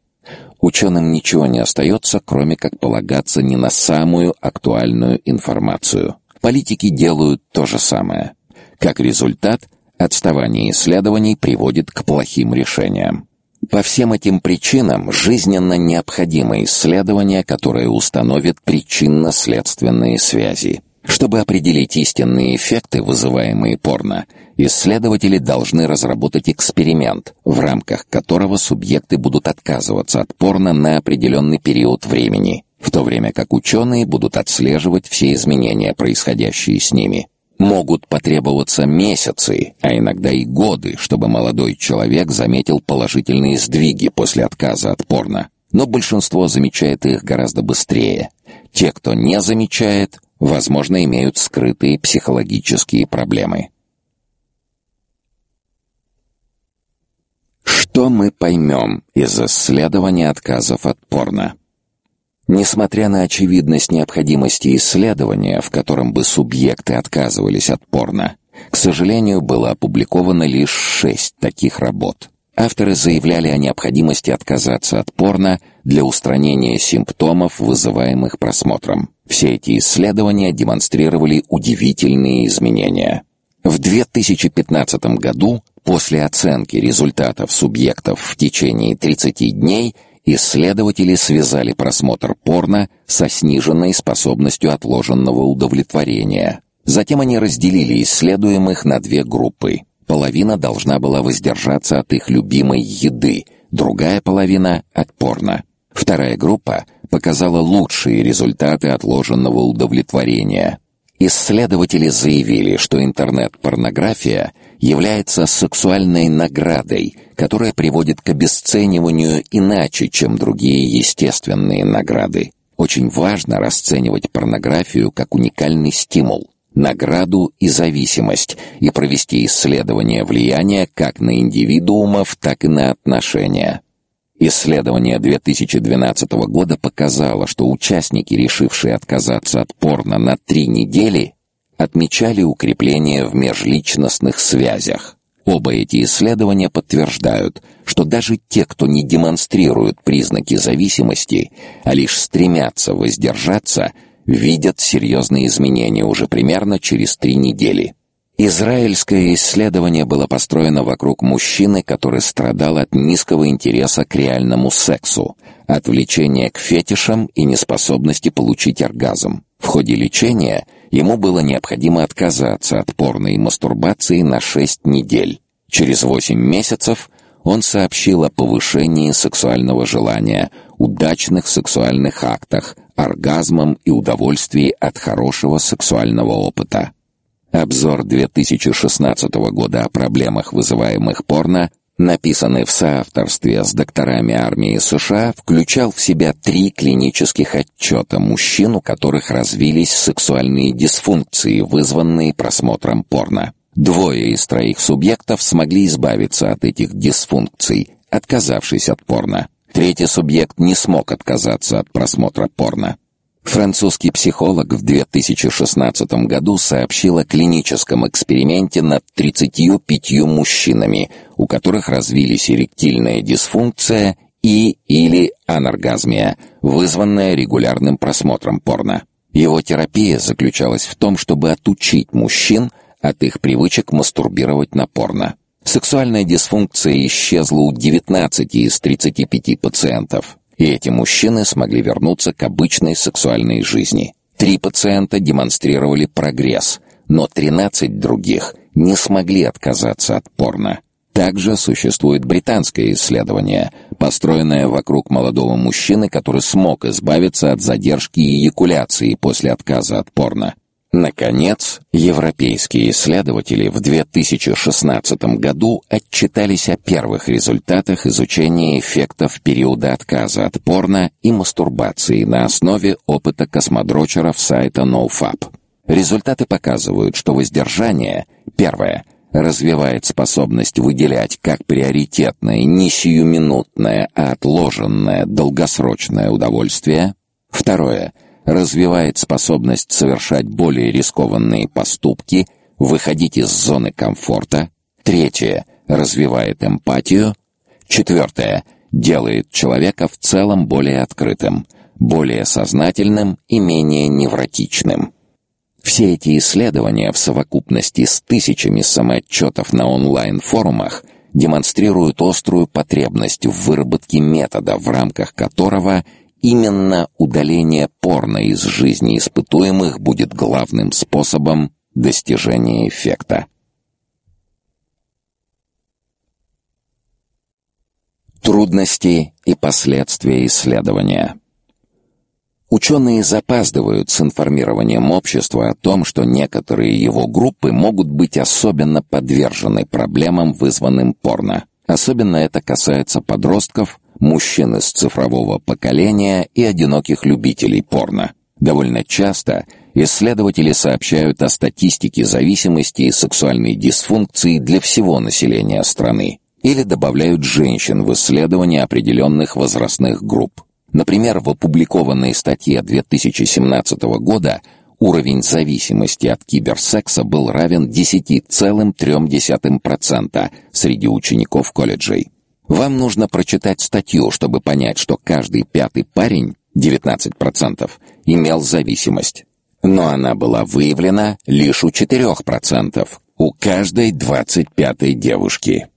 Ученым ничего не остается, кроме как полагаться не на самую актуальную информацию. Политики делают то же самое. Как результат, отставание исследований приводит к плохим решениям. По всем этим причинам жизненно необходимо исследование, которое установит причинно-следственные связи. Чтобы определить истинные эффекты, вызываемые порно, исследователи должны разработать эксперимент, в рамках которого субъекты будут отказываться от порно на определенный период времени, в то время как ученые будут отслеживать все изменения, происходящие с ними. Могут потребоваться месяцы, а иногда и годы, чтобы молодой человек заметил положительные сдвиги после отказа от порно. Но большинство замечает их гораздо быстрее. Те, кто не замечает, возможно, имеют скрытые психологические проблемы. Что мы поймем из исследования отказов от порно? Несмотря на очевидность необходимости исследования, в котором бы субъекты отказывались от порно, к сожалению, было опубликовано лишь шесть таких работ. Авторы заявляли о необходимости отказаться от порно для устранения симптомов, вызываемых просмотром. Все эти исследования демонстрировали удивительные изменения. В 2015 году, после оценки результатов субъектов в течение 30 дней, Исследователи связали просмотр порно со сниженной способностью отложенного удовлетворения. Затем они разделили исследуемых на две группы. Половина должна была воздержаться от их любимой еды, другая половина — от порно. Вторая группа показала лучшие результаты отложенного удовлетворения. Исследователи заявили, что интернет-порнография является сексуальной наградой, которая приводит к обесцениванию иначе, чем другие естественные награды. Очень важно расценивать порнографию как уникальный стимул, награду и зависимость и провести исследование влияния как на индивидуумов, так и на отношения. Исследование 2012 года показало, что участники, решившие отказаться от порно на три недели, отмечали укрепление в межличностных связях. Оба эти исследования подтверждают, что даже те, кто не демонстрирует признаки зависимости, а лишь стремятся воздержаться, видят серьезные изменения уже примерно через три недели. Израильское исследование было построено вокруг мужчины, который страдал от низкого интереса к реальному сексу, от влечения к фетишам и неспособности получить оргазм. В ходе лечения ему было необходимо отказаться от порной мастурбации на 6 недель. Через 8 месяцев он сообщил о повышении сексуального желания, удачных сексуальных актах, оргазмом и удовольствии от хорошего сексуального опыта. Обзор 2016 года о проблемах, вызываемых порно, написанный в соавторстве с докторами армии США, включал в себя три клинических отчета мужчин, у которых развились сексуальные дисфункции, вызванные просмотром порно. Двое из троих субъектов смогли избавиться от этих дисфункций, отказавшись от порно. Третий субъект не смог отказаться от просмотра порно. Французский психолог в 2016 году сообщил о клиническом эксперименте над 35 мужчинами, у которых развились эректильная дисфункция и или аноргазмия, вызванная регулярным просмотром порно. Его терапия заключалась в том, чтобы отучить мужчин от их привычек мастурбировать на порно. Сексуальная дисфункция исчезла у 19 из 35 пациентов и эти мужчины смогли вернуться к обычной сексуальной жизни. Три пациента демонстрировали прогресс, но 13 других не смогли отказаться от порно. Также существует британское исследование, построенное вокруг молодого мужчины, который смог избавиться от задержки эякуляции после отказа от порно. Наконец, европейские исследователи в 2016 году отчитались о первых результатах изучения эффектов периода отказа от порно и мастурбации на основе опыта космодрочеров сайта NoFap. Результаты показывают, что воздержание, первое, развивает способность выделять как приоритетное не сиюминутное, а отложенное долгосрочное удовольствие, второе — развивает способность совершать более рискованные поступки, выходить из зоны комфорта. Третье развивает эмпатию. Четвертое делает человека в целом более открытым, более сознательным и менее невротичным. Все эти исследования в совокупности с тысячами самоотчетов на онлайн-форумах демонстрируют острую потребность в выработке метода, в рамках которого именно удаление порно из жизни испытуемых будет главным способом достижения эффекта. Трудности и последствия исследования. Ученые запаздывают с информированием общества о том, что некоторые его группы могут быть особенно подвержены проблемам, вызванным порно. Особенно это касается подростков, мужчин из цифрового поколения и одиноких любителей порно. Довольно часто исследователи сообщают о статистике зависимости и сексуальной дисфункции для всего населения страны или добавляют женщин в исследования определенных возрастных групп. Например, в опубликованной статье 2017 года уровень зависимости от киберсекса был равен 10,3% среди учеников колледжей. Вам нужно прочитать статью, чтобы понять, что каждый пятый парень, 19%, имел зависимость. Но она была выявлена лишь у 4%, у каждой 25-й девушки.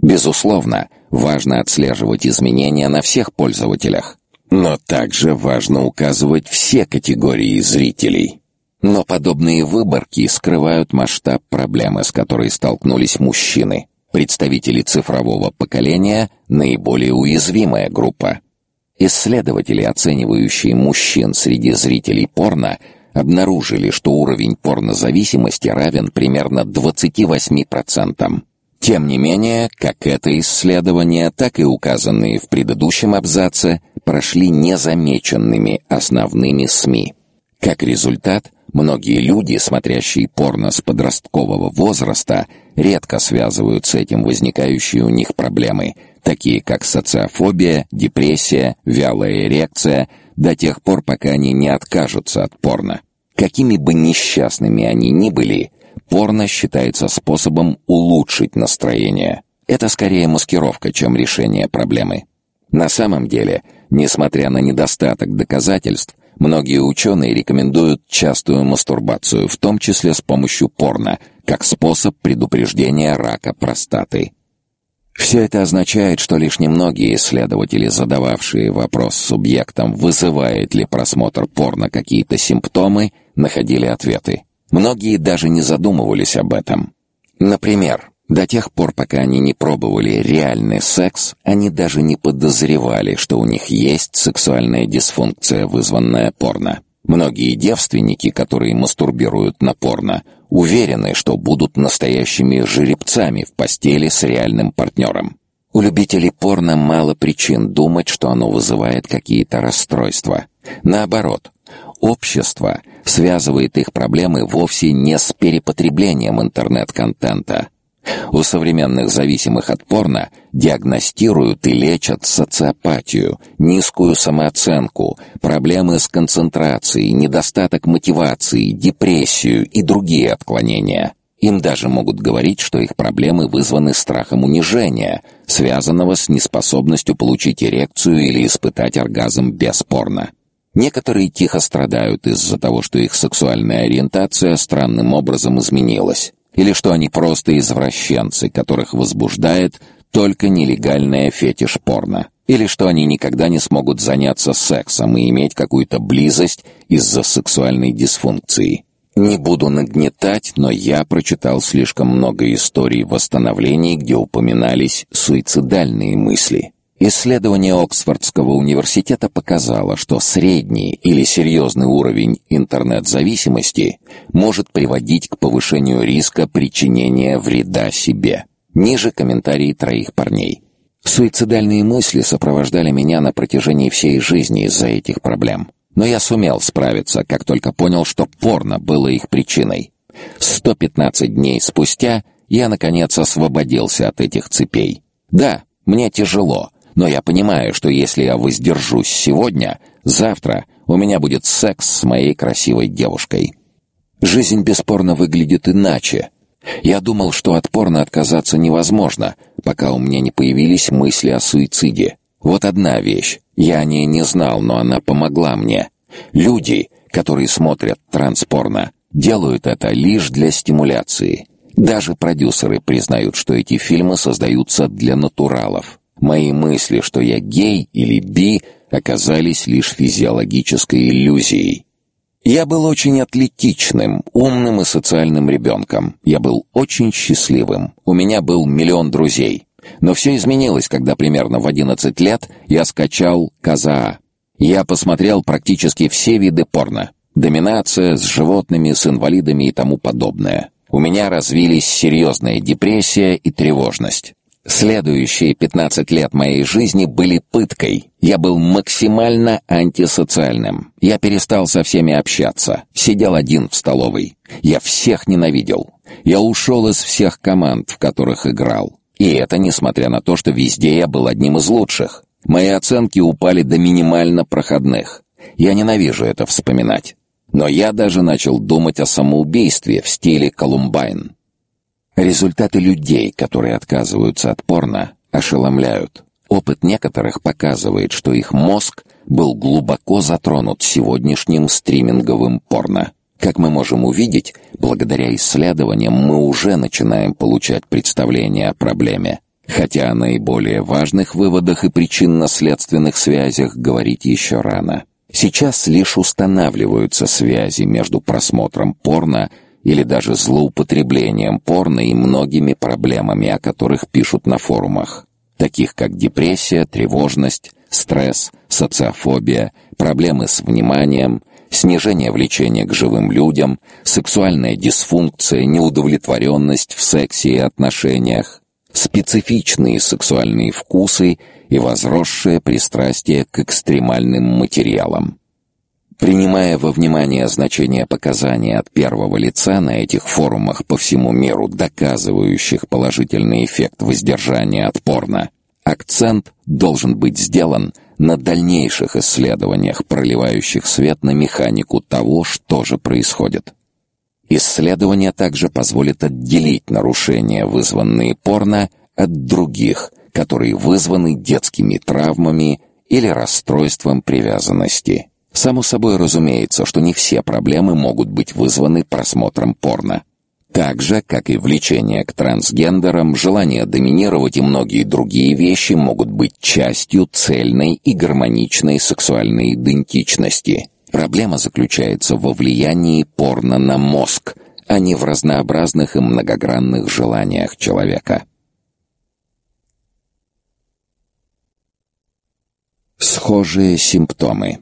Безусловно, важно отслеживать изменения на всех пользователях, но также важно указывать все категории зрителей. Но подобные выборки скрывают масштаб проблемы, с которой столкнулись мужчины. Представители цифрового поколения – наиболее уязвимая группа. Исследователи, оценивающие мужчин среди зрителей порно, обнаружили, что уровень порнозависимости равен примерно 28%. Тем не менее, как это исследование, так и указанные в предыдущем абзаце прошли незамеченными основными СМИ. Как результат, многие люди, смотрящие порно с подросткового возраста, редко связывают с этим возникающие у них проблемы, такие как социофобия, депрессия, вялая эрекция, до тех пор, пока они не откажутся от порно. Какими бы несчастными они ни были, Порно считается способом улучшить настроение. Это скорее маскировка, чем решение проблемы. На самом деле, несмотря на недостаток доказательств, многие ученые рекомендуют частую мастурбацию, в том числе с помощью порно, как способ предупреждения рака простаты. Все это означает, что лишь немногие исследователи, задававшие вопрос субъектам, вызывает ли просмотр порно какие-то симптомы, находили ответы. Многие даже не задумывались об этом. Например, до тех пор, пока они не пробовали реальный секс, они даже не подозревали, что у них есть сексуальная дисфункция, вызванная порно. Многие девственники, которые мастурбируют на порно, уверены, что будут настоящими жеребцами в постели с реальным партнером. У любителей порно мало причин думать, что оно вызывает какие-то расстройства. Наоборот, общество связывает их проблемы вовсе не с перепотреблением интернет-контента. У современных зависимых от порно диагностируют и лечат социопатию, низкую самооценку, проблемы с концентрацией, недостаток мотивации, депрессию и другие отклонения. Им даже могут говорить, что их проблемы вызваны страхом унижения, связанного с неспособностью получить эрекцию или испытать оргазм без порно. Некоторые тихо страдают из-за того, что их сексуальная ориентация странным образом изменилась, или что они просто извращенцы, которых возбуждает только нелегальная фетиш порно, или что они никогда не смогут заняться сексом и иметь какую-то близость из-за сексуальной дисфункции. Не буду нагнетать, но я прочитал слишком много историй восстановлений, где упоминались суицидальные мысли. Исследование Оксфордского университета показало, что средний или серьезный уровень интернет-зависимости может приводить к повышению риска причинения вреда себе. Ниже комментарии троих парней. Суицидальные мысли сопровождали меня на протяжении всей жизни из-за этих проблем. Но я сумел справиться, как только понял, что порно было их причиной. 115 дней спустя я, наконец, освободился от этих цепей. Да, мне тяжело, но я понимаю, что если я воздержусь сегодня, завтра у меня будет секс с моей красивой девушкой. Жизнь бесспорно выглядит иначе. Я думал, что от порно отказаться невозможно, пока у меня не появились мысли о суициде. Вот одна вещь. Я о ней не знал, но она помогла мне. Люди, которые смотрят транспорно, делают это лишь для стимуляции. Даже продюсеры признают, что эти фильмы создаются для натуралов. Мои мысли, что я гей или би, оказались лишь физиологической иллюзией. Я был очень атлетичным, умным и социальным ребенком. Я был очень счастливым. У меня был миллион друзей. Но все изменилось, когда примерно в 11 лет я скачал Казаа. Я посмотрел практически все виды порно. Доминация с животными, с инвалидами и тому подобное. У меня развились серьезная депрессия и тревожность. Следующие 15 лет моей жизни были пыткой. Я был максимально антисоциальным. Я перестал со всеми общаться. Сидел один в столовой. Я всех ненавидел. Я ушел из всех команд, в которых играл. И это несмотря на то, что везде я был одним из лучших. Мои оценки упали до минимально проходных. Я ненавижу это вспоминать. Но я даже начал думать о самоубийстве в стиле Колумбайн. Результаты людей, которые отказываются от порно, ошеломляют. Опыт некоторых показывает, что их мозг был глубоко затронут сегодняшним стриминговым порно. Как мы можем увидеть, благодаря исследованиям мы уже начинаем получать представление о проблеме. Хотя о наиболее важных выводах и причинно-следственных связях говорить еще рано. Сейчас лишь устанавливаются связи между просмотром порно или даже злоупотреблением порно и многими проблемами, о которых пишут на форумах, таких как депрессия, тревожность, стресс, социофобия, проблемы с вниманием, снижение влечения к живым людям, сексуальная дисфункция, неудовлетворенность в сексе и отношениях, специфичные сексуальные вкусы и возросшее пристрастие к экстремальным материалам. Принимая во внимание значение показаний от первого лица на этих форумах по всему миру, доказывающих положительный эффект воздержания от порно, акцент должен быть сделан на дальнейших исследованиях, проливающих свет на механику того, что же происходит. Исследования также позволят отделить нарушения, вызванные порно, от других, которые вызваны детскими травмами или расстройством привязанности. Само собой разумеется, что не все проблемы могут быть вызваны просмотром порно. Так же, как и влечение к трансгендерам, желание доминировать и многие другие вещи могут быть частью цельной и гармоничной сексуальной идентичности. Проблема заключается во влиянии порно на мозг, а не в разнообразных и многогранных желаниях человека. Схожие симптомы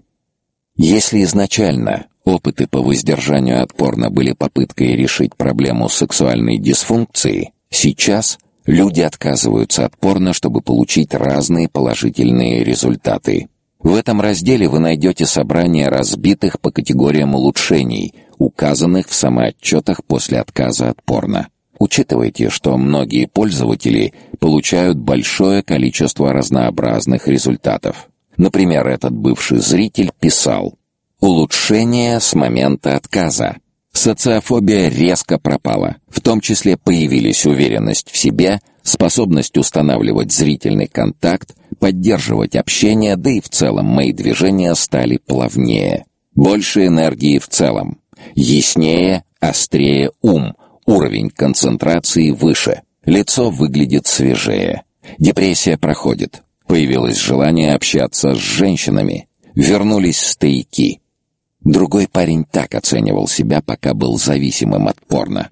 если изначально опыты по воздержанию от порно были попыткой решить проблему сексуальной дисфункции, сейчас люди отказываются от порно, чтобы получить разные положительные результаты. В этом разделе вы найдете собрание разбитых по категориям улучшений, указанных в самоотчетах после отказа от порно. Учитывайте, что многие пользователи получают большое количество разнообразных результатов. Например, этот бывший зритель писал «Улучшение с момента отказа». Социофобия резко пропала. В том числе появились уверенность в себе, способность устанавливать зрительный контакт, поддерживать общение, да и в целом мои движения стали плавнее. Больше энергии в целом. Яснее, острее ум. Уровень концентрации выше. Лицо выглядит свежее. Депрессия проходит. Появилось желание общаться с женщинами. Вернулись стояки. Другой парень так оценивал себя, пока был зависимым от порно.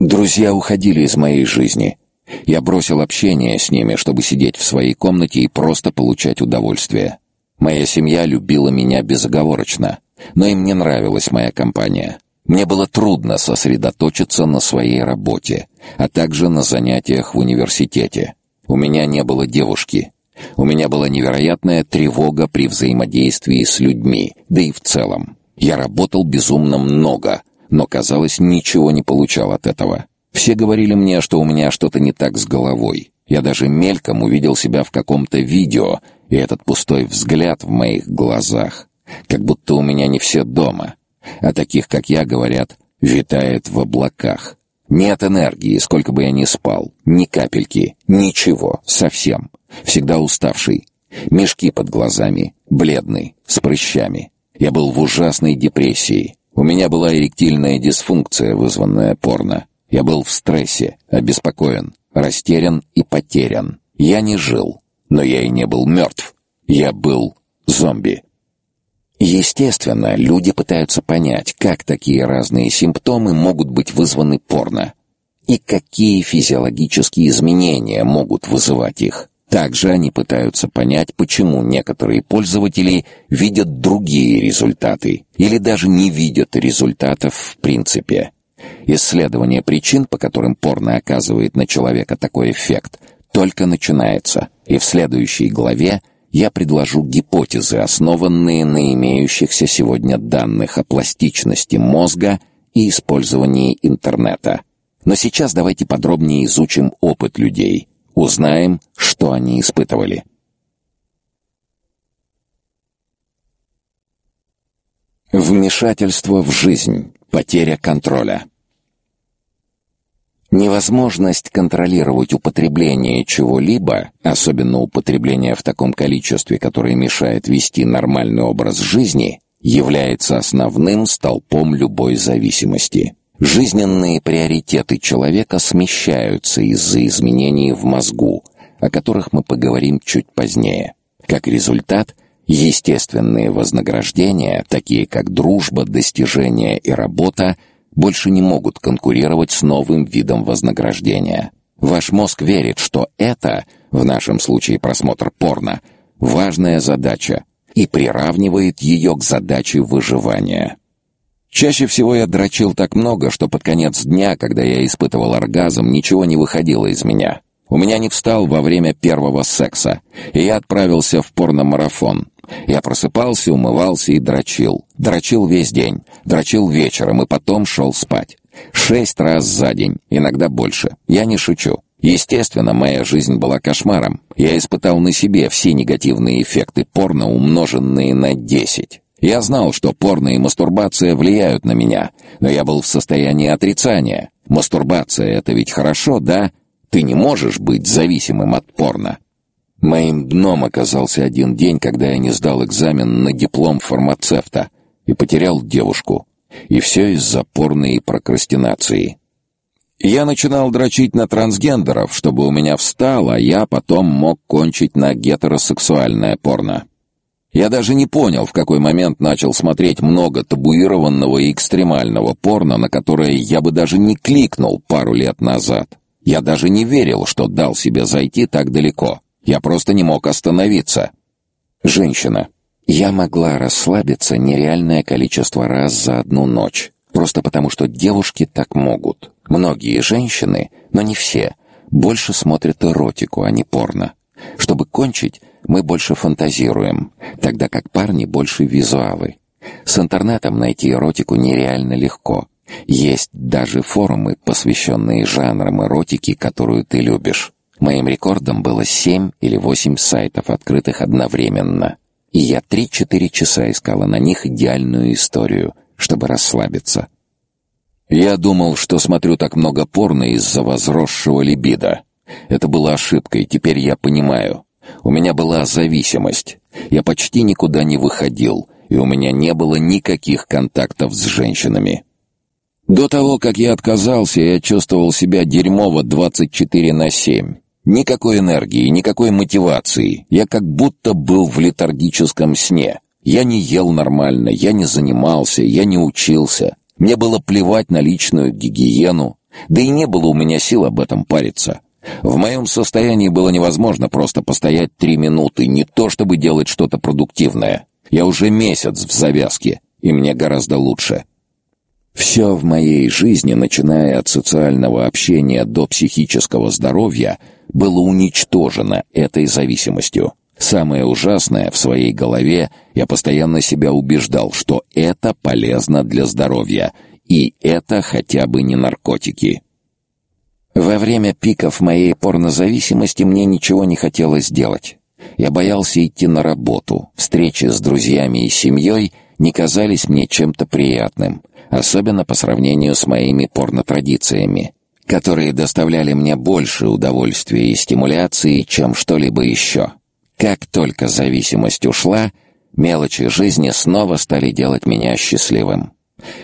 Друзья уходили из моей жизни. Я бросил общение с ними, чтобы сидеть в своей комнате и просто получать удовольствие. Моя семья любила меня безоговорочно, но им не нравилась моя компания. Мне было трудно сосредоточиться на своей работе, а также на занятиях в университете. У меня не было девушки, у меня была невероятная тревога при взаимодействии с людьми, да и в целом. Я работал безумно много, но, казалось, ничего не получал от этого. Все говорили мне, что у меня что-то не так с головой. Я даже мельком увидел себя в каком-то видео, и этот пустой взгляд в моих глазах. Как будто у меня не все дома. А таких, как я, говорят, витает в облаках. Нет энергии, сколько бы я ни спал. Ни капельки. Ничего. Совсем. Всегда уставший. Мешки под глазами. Бледный. С прыщами. Я был в ужасной депрессии. У меня была эректильная дисфункция, вызванная порно. Я был в стрессе, обеспокоен, растерян и потерян. Я не жил, но я и не был мертв. Я был зомби. Естественно, люди пытаются понять, как такие разные симптомы могут быть вызваны порно и какие физиологические изменения могут вызывать их. Также они пытаются понять, почему некоторые пользователи видят другие результаты или даже не видят результатов в принципе. Исследование причин, по которым порно оказывает на человека такой эффект, только начинается, и в следующей главе я предложу гипотезы, основанные на имеющихся сегодня данных о пластичности мозга и использовании интернета. Но сейчас давайте подробнее изучим опыт людей, узнаем, что они испытывали. Вмешательство в жизнь, потеря контроля. Невозможность контролировать употребление чего-либо, особенно употребление в таком количестве, которое мешает вести нормальный образ жизни, является основным столпом любой зависимости. Жизненные приоритеты человека смещаются из-за изменений в мозгу, о которых мы поговорим чуть позднее. Как результат, естественные вознаграждения, такие как дружба, достижения и работа, больше не могут конкурировать с новым видом вознаграждения. Ваш мозг верит, что это, в нашем случае просмотр порно, важная задача и приравнивает ее к задаче выживания. Чаще всего я дрочил так много, что под конец дня, когда я испытывал оргазм, ничего не выходило из меня. У меня не встал во время первого секса, и я отправился в порномарафон. Я просыпался, умывался и дрочил. Дрочил весь день, дрочил вечером и потом шел спать. Шесть раз за день, иногда больше. Я не шучу. Естественно, моя жизнь была кошмаром. Я испытал на себе все негативные эффекты порно, умноженные на десять. Я знал, что порно и мастурбация влияют на меня, но я был в состоянии отрицания. Мастурбация — это ведь хорошо, да? Ты не можешь быть зависимым от порно. Моим дном оказался один день, когда я не сдал экзамен на диплом фармацевта и потерял девушку. И все из-за порной прокрастинации. Я начинал дрочить на трансгендеров, чтобы у меня встало, а я потом мог кончить на гетеросексуальное порно. Я даже не понял, в какой момент начал смотреть много табуированного и экстремального порно, на которое я бы даже не кликнул пару лет назад. Я даже не верил, что дал себе зайти так далеко. Я просто не мог остановиться. Женщина. Я могла расслабиться нереальное количество раз за одну ночь, просто потому что девушки так могут. Многие женщины, но не все, больше смотрят эротику, а не порно. Чтобы кончить, мы больше фантазируем, тогда как парни больше визуалы. С интернетом найти эротику нереально легко. Есть даже форумы, посвященные жанрам эротики, которую ты любишь. Моим рекордом было семь или восемь сайтов, открытых одновременно. И я три-четыре часа искала на них идеальную историю, чтобы расслабиться. Я думал, что смотрю так много порно из-за возросшего либидо. Это была ошибкой, теперь я понимаю. У меня была зависимость. Я почти никуда не выходил, и у меня не было никаких контактов с женщинами. До того, как я отказался, я чувствовал себя дерьмово 24 на 7. Никакой энергии, никакой мотивации. Я как будто был в летаргическом сне. Я не ел нормально, я не занимался, я не учился. Мне было плевать на личную гигиену, да и не было у меня сил об этом париться. В моем состоянии было невозможно просто постоять три минуты, не то чтобы делать что-то продуктивное. Я уже месяц в завязке, и мне гораздо лучше. Все в моей жизни, начиная от социального общения до психического здоровья, было уничтожено этой зависимостью. Самое ужасное в своей голове, я постоянно себя убеждал, что это полезно для здоровья, и это хотя бы не наркотики. Во время пиков моей порнозависимости мне ничего не хотелось делать. Я боялся идти на работу. Встречи с друзьями и семьей не казались мне чем-то приятным, особенно по сравнению с моими порнотрадициями которые доставляли мне больше удовольствия и стимуляции, чем что-либо еще. Как только зависимость ушла, мелочи жизни снова стали делать меня счастливым.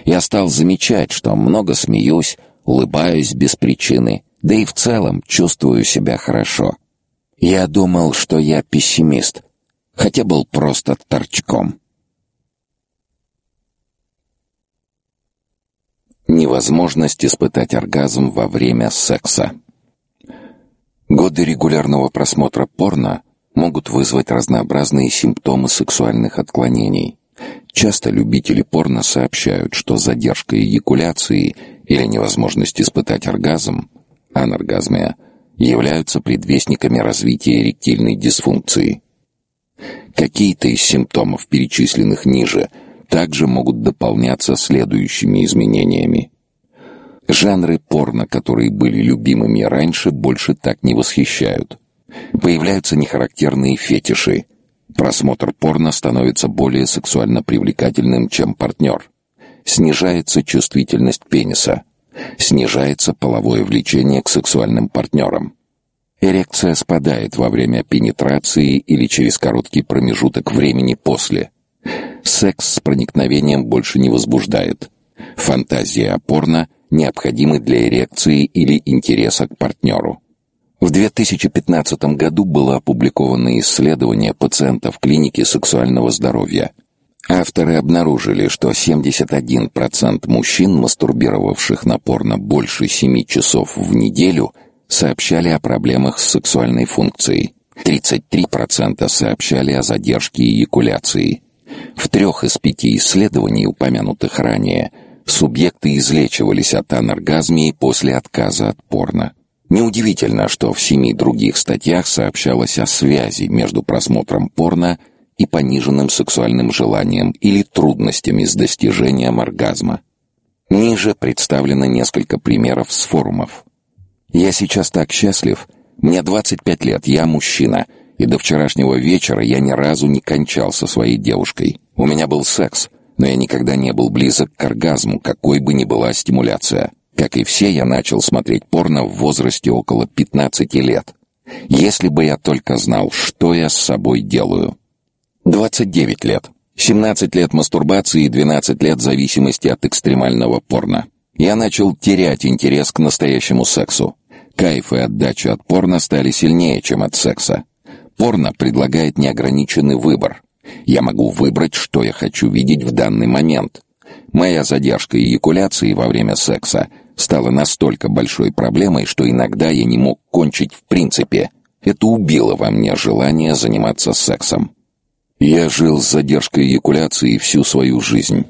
Я стал замечать, что много смеюсь, улыбаюсь без причины, да и в целом чувствую себя хорошо. Я думал, что я пессимист, хотя был просто торчком. Невозможность испытать оргазм во время секса. Годы регулярного просмотра порно могут вызвать разнообразные симптомы сексуальных отклонений. Часто любители порно сообщают, что задержка эякуляции или невозможность испытать оргазм, аноргазмия, являются предвестниками развития эректильной дисфункции. Какие-то из симптомов, перечисленных ниже, также могут дополняться следующими изменениями. Жанры порно, которые были любимыми раньше, больше так не восхищают. Появляются нехарактерные фетиши. Просмотр порно становится более сексуально привлекательным, чем партнер. Снижается чувствительность пениса. Снижается половое влечение к сексуальным партнерам. Эрекция спадает во время пенетрации или через короткий промежуток времени после. Секс с проникновением больше не возбуждает. Фантазия о порно необходимы для эрекции или интереса к партнеру. В 2015 году было опубликовано исследование пациентов клиники сексуального здоровья. Авторы обнаружили, что 71% мужчин, мастурбировавших на порно больше 7 часов в неделю – сообщали о проблемах с сексуальной функцией. 33% сообщали о задержке эякуляции. В трех из пяти исследований, упомянутых ранее, субъекты излечивались от аноргазмии после отказа от порно. Неудивительно, что в семи других статьях сообщалось о связи между просмотром порно и пониженным сексуальным желанием или трудностями с достижением оргазма. Ниже представлено несколько примеров с форумов. Я сейчас так счастлив. Мне 25 лет, я мужчина, и до вчерашнего вечера я ни разу не кончал со своей девушкой. У меня был секс, но я никогда не был близок к оргазму, какой бы ни была стимуляция. Как и все, я начал смотреть порно в возрасте около 15 лет. Если бы я только знал, что я с собой делаю. 29 лет. 17 лет мастурбации и 12 лет зависимости от экстремального порно. Я начал терять интерес к настоящему сексу. Кайф и отдача от порно стали сильнее, чем от секса. Порно предлагает неограниченный выбор. Я могу выбрать, что я хочу видеть в данный момент. Моя задержка эякуляции во время секса стала настолько большой проблемой, что иногда я не мог кончить в принципе. Это убило во мне желание заниматься сексом. Я жил с задержкой эякуляции всю свою жизнь.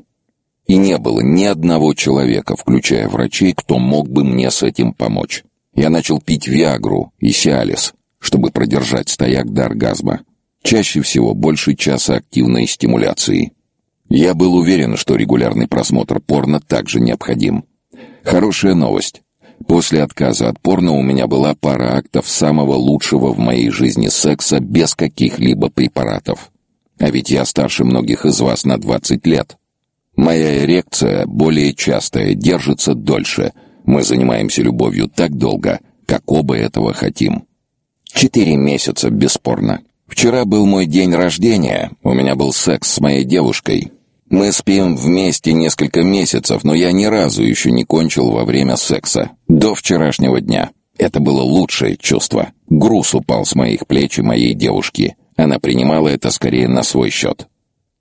И не было ни одного человека, включая врачей, кто мог бы мне с этим помочь. Я начал пить Виагру и Сиалис, чтобы продержать стояк до оргазма. Чаще всего больше часа активной стимуляции. Я был уверен, что регулярный просмотр порно также необходим. Хорошая новость. После отказа от порно у меня была пара актов самого лучшего в моей жизни секса без каких-либо препаратов. А ведь я старше многих из вас на 20 лет. Моя эрекция более частая, держится дольше — мы занимаемся любовью так долго, как оба этого хотим. Четыре месяца, бесспорно. Вчера был мой день рождения, у меня был секс с моей девушкой. Мы спим вместе несколько месяцев, но я ни разу еще не кончил во время секса. До вчерашнего дня. Это было лучшее чувство. Груз упал с моих плеч и моей девушки. Она принимала это скорее на свой счет.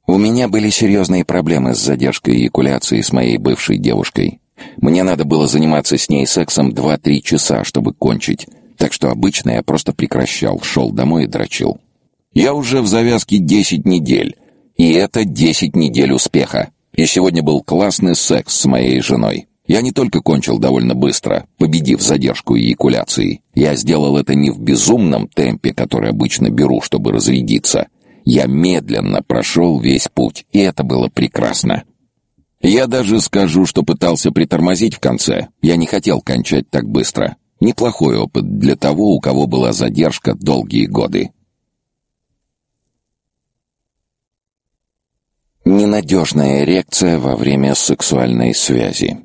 У меня были серьезные проблемы с задержкой эякуляции с моей бывшей девушкой. Мне надо было заниматься с ней сексом 2-3 часа, чтобы кончить. Так что обычно я просто прекращал, шел домой и дрочил. Я уже в завязке 10 недель. И это 10 недель успеха. И сегодня был классный секс с моей женой. Я не только кончил довольно быстро, победив задержку эякуляции. Я сделал это не в безумном темпе, который обычно беру, чтобы разрядиться. Я медленно прошел весь путь, и это было прекрасно. Я даже скажу, что пытался притормозить в конце. Я не хотел кончать так быстро. Неплохой опыт для того, у кого была задержка долгие годы. Ненадежная эрекция во время сексуальной связи.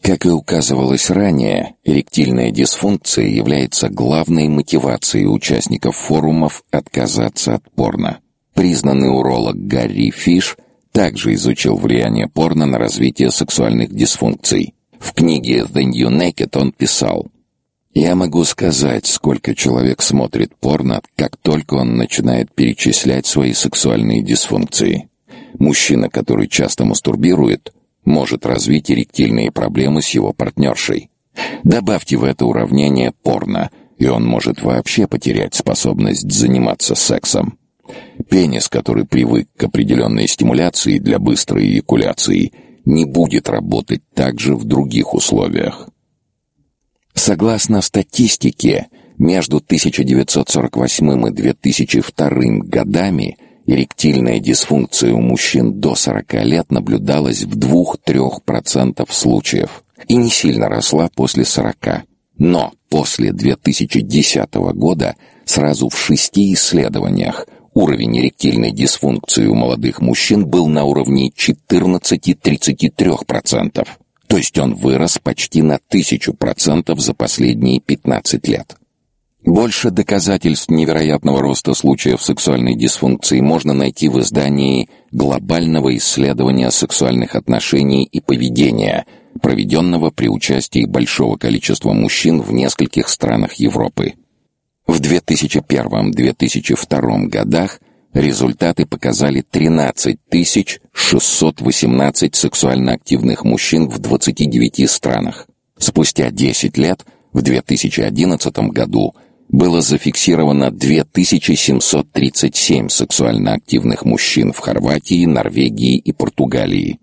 Как и указывалось ранее, эректильная дисфункция является главной мотивацией участников форумов отказаться от порно. Признанный уролог Гарри Фиш – также изучил влияние порно на развитие сексуальных дисфункций. В книге «The New Naked» он писал, Я могу сказать, сколько человек смотрит порно, как только он начинает перечислять свои сексуальные дисфункции. Мужчина, который часто мастурбирует, может развить эректильные проблемы с его партнершей. Добавьте в это уравнение порно, и он может вообще потерять способность заниматься сексом. Пенис, который привык к определенной стимуляции для быстрой эякуляции, не будет работать так же в других условиях. Согласно статистике, между 1948 и 2002 годами эректильная дисфункция у мужчин до 40 лет наблюдалась в 2-3% случаев и не сильно росла после 40. Но после 2010 года сразу в шести исследованиях уровень эректильной дисфункции у молодых мужчин был на уровне 14-33%. То есть он вырос почти на тысячу процентов за последние 15 лет. Больше доказательств невероятного роста случаев сексуальной дисфункции можно найти в издании Глобального исследования сексуальных отношений и поведения, проведенного при участии большого количества мужчин в нескольких странах Европы. В 2001-2002 годах Результаты показали 13 618 сексуально активных мужчин в 29 странах. Спустя 10 лет, в 2011 году, было зафиксировано 2737 сексуально активных мужчин в Хорватии, Норвегии и Португалии.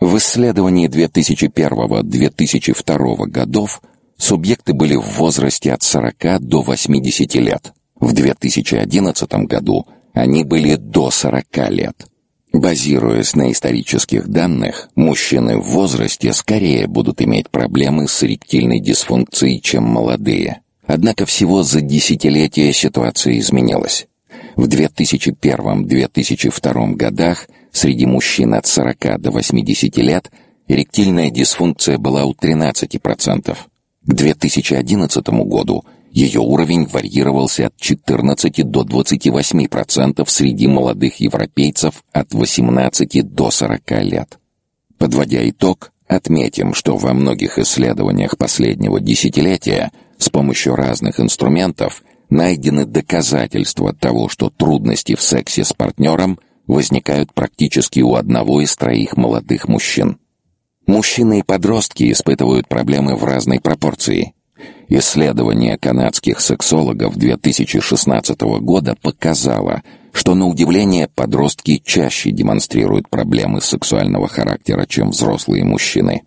В исследовании 2001-2002 годов субъекты были в возрасте от 40 до 80 лет. В 2011 году – они были до 40 лет. Базируясь на исторических данных, мужчины в возрасте скорее будут иметь проблемы с эректильной дисфункцией, чем молодые. Однако всего за десятилетия ситуация изменилась. В 2001-2002 годах среди мужчин от 40 до 80 лет эректильная дисфункция была у 13%. К 2011 году ее уровень варьировался от 14 до 28% среди молодых европейцев от 18 до 40 лет. Подводя итог, отметим, что во многих исследованиях последнего десятилетия с помощью разных инструментов найдены доказательства того, что трудности в сексе с партнером возникают практически у одного из троих молодых мужчин. Мужчины и подростки испытывают проблемы в разной пропорции – Исследование канадских сексологов 2016 года показало, что на удивление подростки чаще демонстрируют проблемы сексуального характера, чем взрослые мужчины.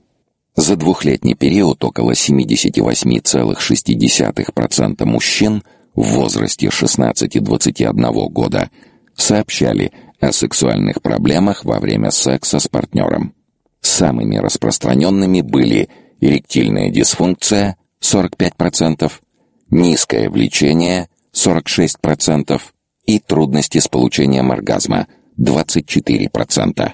За двухлетний период около 78,6% мужчин в возрасте 16-21 года сообщали о сексуальных проблемах во время секса с партнером. Самыми распространенными были эректильная дисфункция, 45%, низкое влечение 46% и трудности с получением оргазма 24%.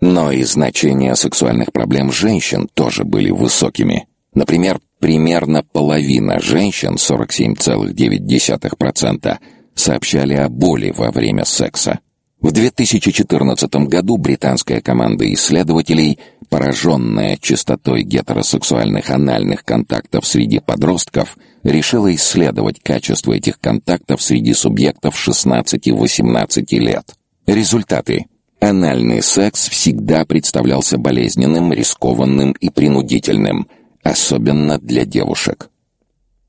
Но и значения сексуальных проблем женщин тоже были высокими. Например, примерно половина женщин, 47,9%, сообщали о боли во время секса. В 2014 году британская команда исследователей, пораженная частотой гетеросексуальных анальных контактов среди подростков, решила исследовать качество этих контактов среди субъектов 16-18 лет. Результаты. Анальный секс всегда представлялся болезненным, рискованным и принудительным, особенно для девушек.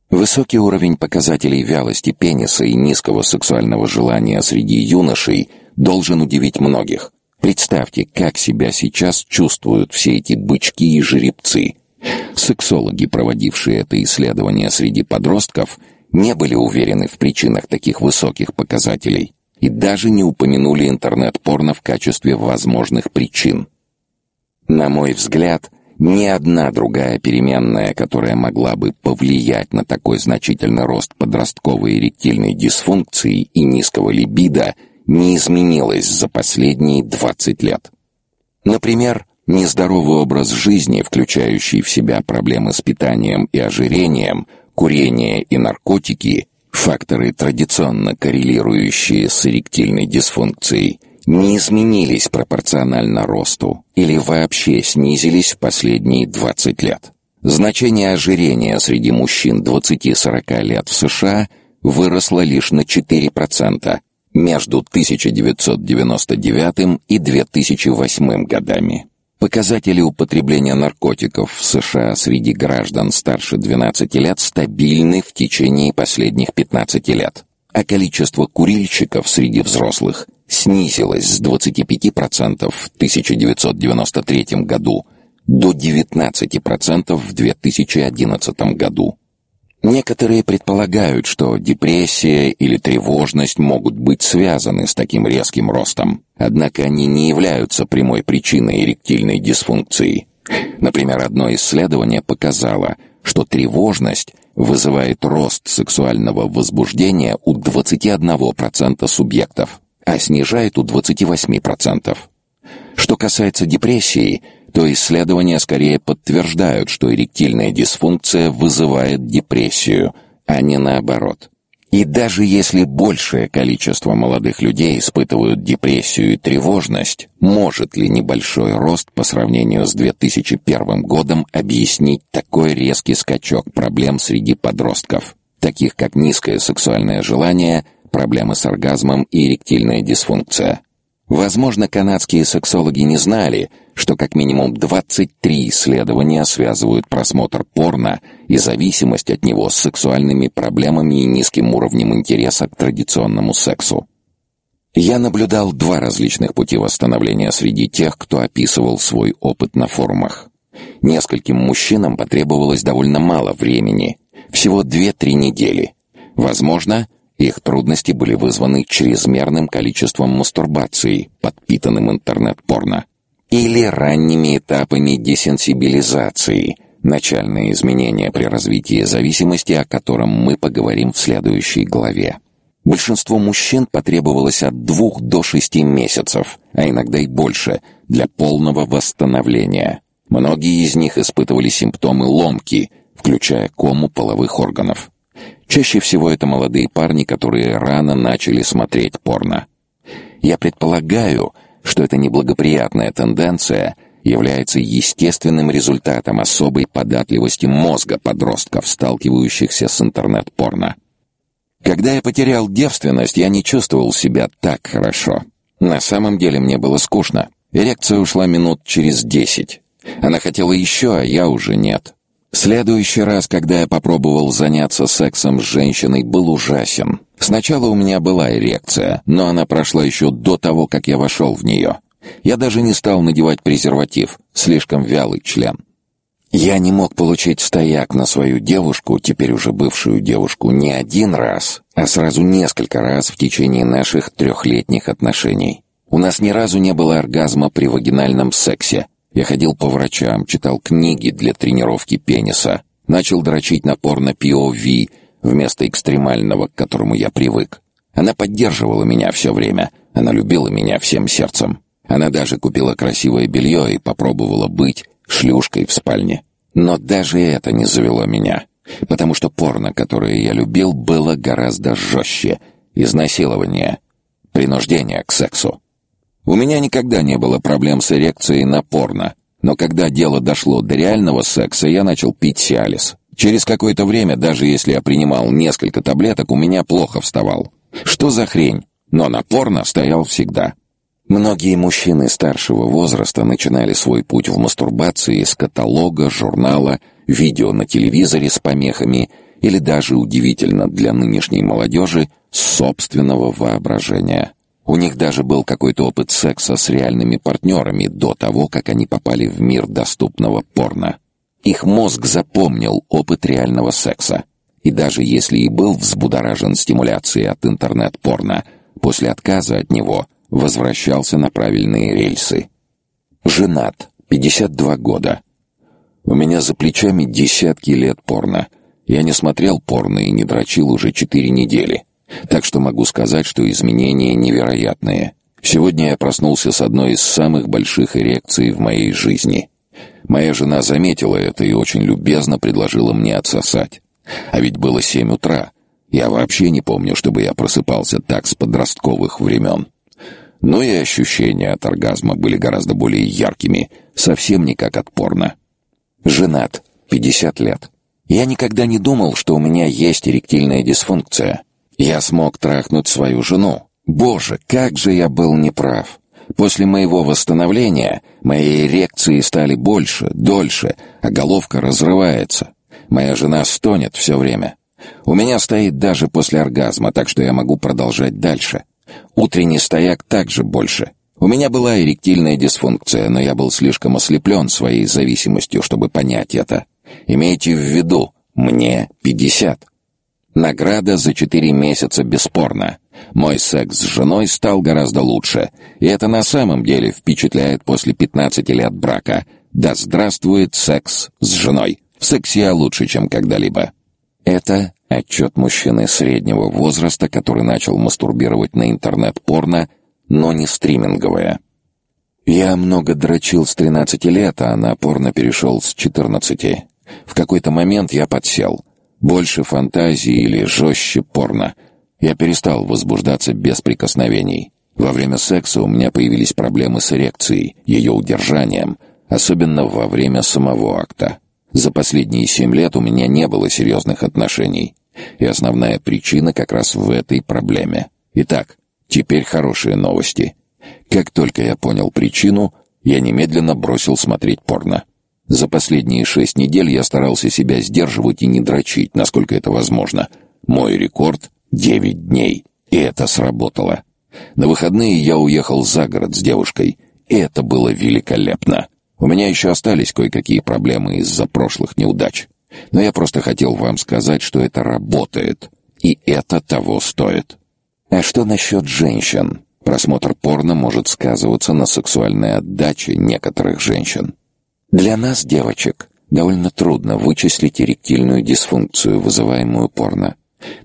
Высокий уровень показателей вялости пениса и низкого сексуального желания среди юношей – должен удивить многих. Представьте, как себя сейчас чувствуют все эти бычки и жеребцы. Сексологи, проводившие это исследование среди подростков, не были уверены в причинах таких высоких показателей и даже не упомянули интернет-порно в качестве возможных причин. На мой взгляд, ни одна другая переменная, которая могла бы повлиять на такой значительный рост подростковой эректильной дисфункции и низкого либидо, не изменилось за последние 20 лет. Например, нездоровый образ жизни, включающий в себя проблемы с питанием и ожирением, курение и наркотики, факторы, традиционно коррелирующие с эректильной дисфункцией, не изменились пропорционально росту или вообще снизились в последние 20 лет. значение ожирения среди мужчин 20-40 лет в США выросло лишь на 4% между 1999 и 2008 годами. Показатели употребления наркотиков в США среди граждан старше 12 лет стабильны в течение последних 15 лет, а количество курильщиков среди взрослых снизилось с 25% в 1993 году до 19% в 2011 году. Некоторые предполагают, что депрессия или тревожность могут быть связаны с таким резким ростом, однако они не являются прямой причиной эректильной дисфункции. Например, одно исследование показало, что тревожность вызывает рост сексуального возбуждения у 21% субъектов, а снижает у 28%. Что касается депрессии, то исследования скорее подтверждают, что эректильная дисфункция вызывает депрессию, а не наоборот. И даже если большее количество молодых людей испытывают депрессию и тревожность, может ли небольшой рост по сравнению с 2001 годом объяснить такой резкий скачок проблем среди подростков, таких как низкое сексуальное желание, проблемы с оргазмом и эректильная дисфункция? Возможно, канадские сексологи не знали, что как минимум 23 исследования связывают просмотр порно и зависимость от него с сексуальными проблемами и низким уровнем интереса к традиционному сексу. Я наблюдал два различных пути восстановления среди тех, кто описывал свой опыт на форумах. Нескольким мужчинам потребовалось довольно мало времени, всего 2-3 недели. Возможно, их трудности были вызваны чрезмерным количеством мастурбации, подпитанным интернет-порно, или ранними этапами десенсибилизации, начальные изменения при развитии зависимости, о котором мы поговорим в следующей главе. Большинству мужчин потребовалось от двух до шести месяцев, а иногда и больше, для полного восстановления. Многие из них испытывали симптомы ломки, включая кому половых органов. Чаще всего это молодые парни, которые рано начали смотреть порно. Я предполагаю, что эта неблагоприятная тенденция является естественным результатом особой податливости мозга подростков, сталкивающихся с интернет-порно. Когда я потерял девственность, я не чувствовал себя так хорошо. На самом деле мне было скучно. Эрекция ушла минут через десять. Она хотела еще, а я уже нет. Следующий раз, когда я попробовал заняться сексом с женщиной, был ужасен. Сначала у меня была эрекция, но она прошла еще до того, как я вошел в нее. Я даже не стал надевать презерватив, слишком вялый член. Я не мог получить стояк на свою девушку, теперь уже бывшую девушку, не один раз, а сразу несколько раз в течение наших трехлетних отношений. У нас ни разу не было оргазма при вагинальном сексе, я ходил по врачам, читал книги для тренировки пениса, начал дрочить на порно POV вместо экстремального, к которому я привык. Она поддерживала меня все время, она любила меня всем сердцем. Она даже купила красивое белье и попробовала быть шлюшкой в спальне. Но даже это не завело меня, потому что порно, которое я любил, было гораздо жестче. Изнасилование, принуждение к сексу. У меня никогда не было проблем с эрекцией на порно, но когда дело дошло до реального секса, я начал пить Сиалис. Через какое-то время, даже если я принимал несколько таблеток, у меня плохо вставал. Что за хрень? Но на порно стоял всегда. Многие мужчины старшего возраста начинали свой путь в мастурбации с каталога, журнала, видео на телевизоре с помехами или даже удивительно для нынешней молодежи с собственного воображения. У них даже был какой-то опыт секса с реальными партнерами до того, как они попали в мир доступного порно. Их мозг запомнил опыт реального секса. И даже если и был взбудоражен стимуляцией от интернет-порно, после отказа от него возвращался на правильные рельсы. Женат, 52 года. У меня за плечами десятки лет порно. Я не смотрел порно и не дрочил уже четыре недели. Так что могу сказать, что изменения невероятные. Сегодня я проснулся с одной из самых больших эрекций в моей жизни. Моя жена заметила это и очень любезно предложила мне отсосать. А ведь было семь утра. Я вообще не помню, чтобы я просыпался так с подростковых времен. Но и ощущения от оргазма были гораздо более яркими, совсем не как от порно. Женат, 50 лет. Я никогда не думал, что у меня есть эректильная дисфункция. Я смог трахнуть свою жену. Боже, как же я был неправ. После моего восстановления мои эрекции стали больше, дольше, а головка разрывается. Моя жена стонет все время. У меня стоит даже после оргазма, так что я могу продолжать дальше. Утренний стояк также больше. У меня была эректильная дисфункция, но я был слишком ослеплен своей зависимостью, чтобы понять это. Имейте в виду, мне 50. Награда за четыре месяца бесспорна. Мой секс с женой стал гораздо лучше, и это на самом деле впечатляет после 15 лет брака. Да здравствует секс с женой. В сексе я лучше, чем когда-либо. Это отчет мужчины среднего возраста, который начал мастурбировать на интернет-порно но не стриминговая. Я много дрочил с 13 лет, а на порно перешел с 14. В какой-то момент я подсел. Больше фантазии или жестче порно. Я перестал возбуждаться без прикосновений. Во время секса у меня появились проблемы с эрекцией, ее удержанием, особенно во время самого акта. За последние семь лет у меня не было серьезных отношений. И основная причина как раз в этой проблеме. Итак, Теперь хорошие новости. Как только я понял причину, я немедленно бросил смотреть порно. За последние шесть недель я старался себя сдерживать и не дрочить, насколько это возможно. Мой рекорд — девять дней. И это сработало. На выходные я уехал за город с девушкой. И это было великолепно. У меня еще остались кое-какие проблемы из-за прошлых неудач. Но я просто хотел вам сказать, что это работает. И это того стоит. А что насчет женщин? Просмотр порно может сказываться на сексуальной отдаче некоторых женщин. Для нас, девочек, довольно трудно вычислить эректильную дисфункцию, вызываемую порно.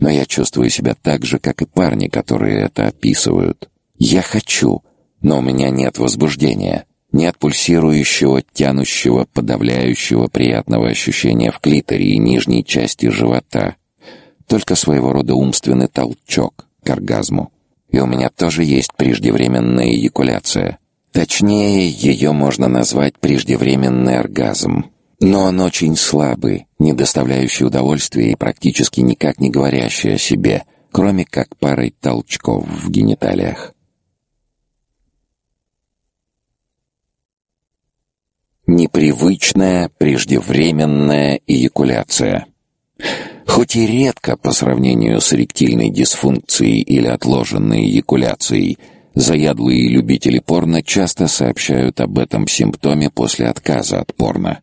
Но я чувствую себя так же, как и парни, которые это описывают. Я хочу, но у меня нет возбуждения, нет пульсирующего, тянущего, подавляющего приятного ощущения в клиторе и нижней части живота. Только своего рода умственный толчок — к оргазму. И у меня тоже есть преждевременная эякуляция. Точнее, ее можно назвать преждевременный оргазм. Но он очень слабый, не доставляющий удовольствия и практически никак не говорящий о себе, кроме как парой толчков в гениталиях. Непривычная преждевременная эякуляция. Хоть и редко по сравнению с эректильной дисфункцией или отложенной эякуляцией, заядлые любители порно часто сообщают об этом симптоме после отказа от порно.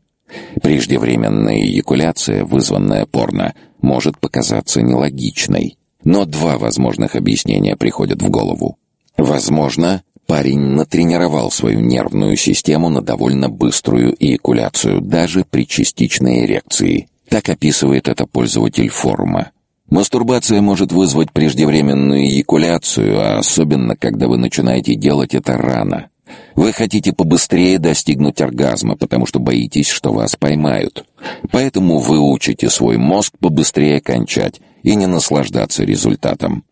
Преждевременная эякуляция, вызванная порно, может показаться нелогичной, но два возможных объяснения приходят в голову. Возможно, парень натренировал свою нервную систему на довольно быструю эякуляцию даже при частичной эрекции – так описывает это пользователь форума. Мастурбация может вызвать преждевременную эякуляцию, а особенно, когда вы начинаете делать это рано. Вы хотите побыстрее достигнуть оргазма, потому что боитесь, что вас поймают. Поэтому вы учите свой мозг побыстрее кончать и не наслаждаться результатом.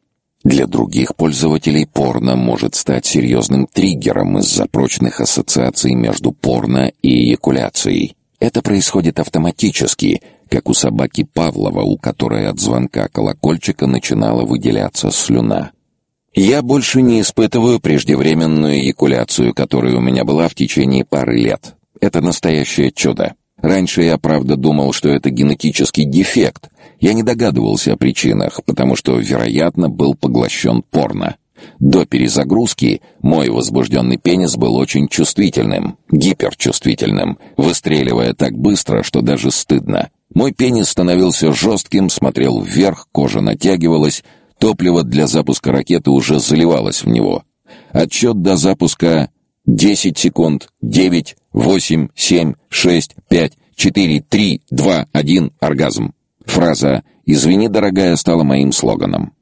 Для других пользователей порно может стать серьезным триггером из-за прочных ассоциаций между порно и эякуляцией. Это происходит автоматически, как у собаки Павлова, у которой от звонка колокольчика начинала выделяться слюна. Я больше не испытываю преждевременную эякуляцию, которая у меня была в течение пары лет. Это настоящее чудо. Раньше я, правда, думал, что это генетический дефект. Я не догадывался о причинах, потому что, вероятно, был поглощен порно. До перезагрузки мой возбужденный пенис был очень чувствительным, гиперчувствительным, выстреливая так быстро, что даже стыдно. Мой пенис становился жестким, смотрел вверх, кожа натягивалась, топливо для запуска ракеты уже заливалось в него. Отсчет до запуска 10 секунд, 9, 8, 7, 6, 5, 4, 3, 2, 1, оргазм. Фраза «Извини, дорогая» стала моим слоганом.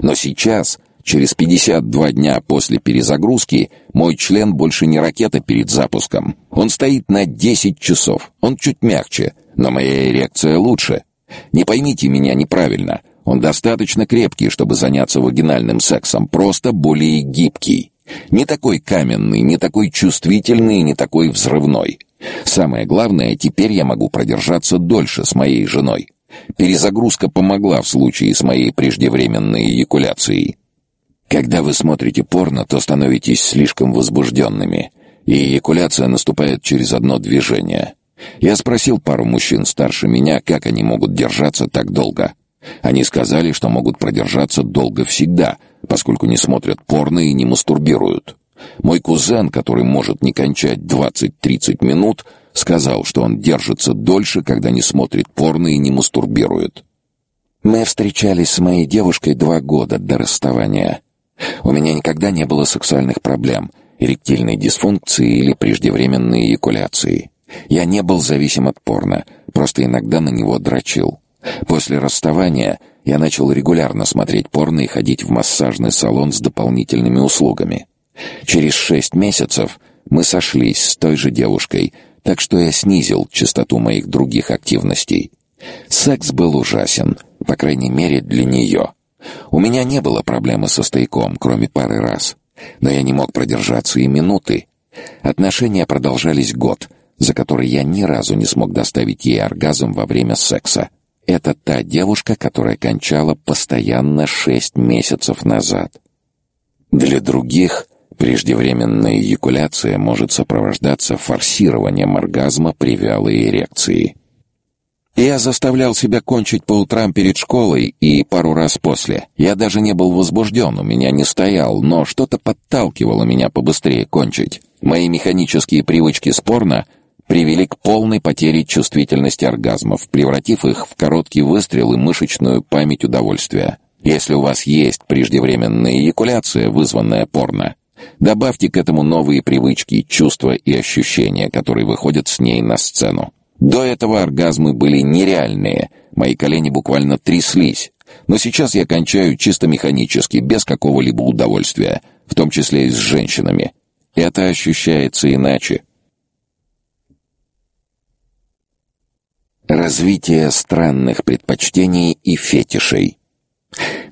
Но сейчас Через 52 дня после перезагрузки мой член больше не ракета перед запуском. Он стоит на 10 часов. Он чуть мягче, но моя эрекция лучше. Не поймите меня неправильно. Он достаточно крепкий, чтобы заняться вагинальным сексом, просто более гибкий. Не такой каменный, не такой чувствительный, не такой взрывной. Самое главное, теперь я могу продержаться дольше с моей женой. Перезагрузка помогла в случае с моей преждевременной эякуляцией. Когда вы смотрите порно, то становитесь слишком возбужденными, и эякуляция наступает через одно движение. Я спросил пару мужчин старше меня, как они могут держаться так долго. Они сказали, что могут продержаться долго всегда, поскольку не смотрят порно и не мастурбируют. Мой кузен, который может не кончать 20-30 минут, сказал, что он держится дольше, когда не смотрит порно и не мастурбирует. Мы встречались с моей девушкой два года до расставания. У меня никогда не было сексуальных проблем, эректильной дисфункции или преждевременной эякуляции. Я не был зависим от порно, просто иногда на него дрочил. После расставания я начал регулярно смотреть порно и ходить в массажный салон с дополнительными услугами. Через шесть месяцев мы сошлись с той же девушкой, так что я снизил частоту моих других активностей. Секс был ужасен, по крайней мере для нее. У меня не было проблемы со стояком, кроме пары раз. Но я не мог продержаться и минуты. Отношения продолжались год, за который я ни разу не смог доставить ей оргазм во время секса. Это та девушка, которая кончала постоянно шесть месяцев назад. Для других преждевременная эякуляция может сопровождаться форсированием оргазма при вялой эрекции. Я заставлял себя кончить по утрам перед школой и пару раз после. Я даже не был возбужден, у меня не стоял, но что-то подталкивало меня побыстрее кончить. Мои механические привычки спорно привели к полной потере чувствительности оргазмов, превратив их в короткий выстрел и мышечную память удовольствия. Если у вас есть преждевременная эякуляция, вызванная порно, добавьте к этому новые привычки, чувства и ощущения, которые выходят с ней на сцену. До этого оргазмы были нереальные, мои колени буквально тряслись. Но сейчас я кончаю чисто механически, без какого-либо удовольствия, в том числе и с женщинами. Это ощущается иначе. Развитие странных предпочтений и фетишей.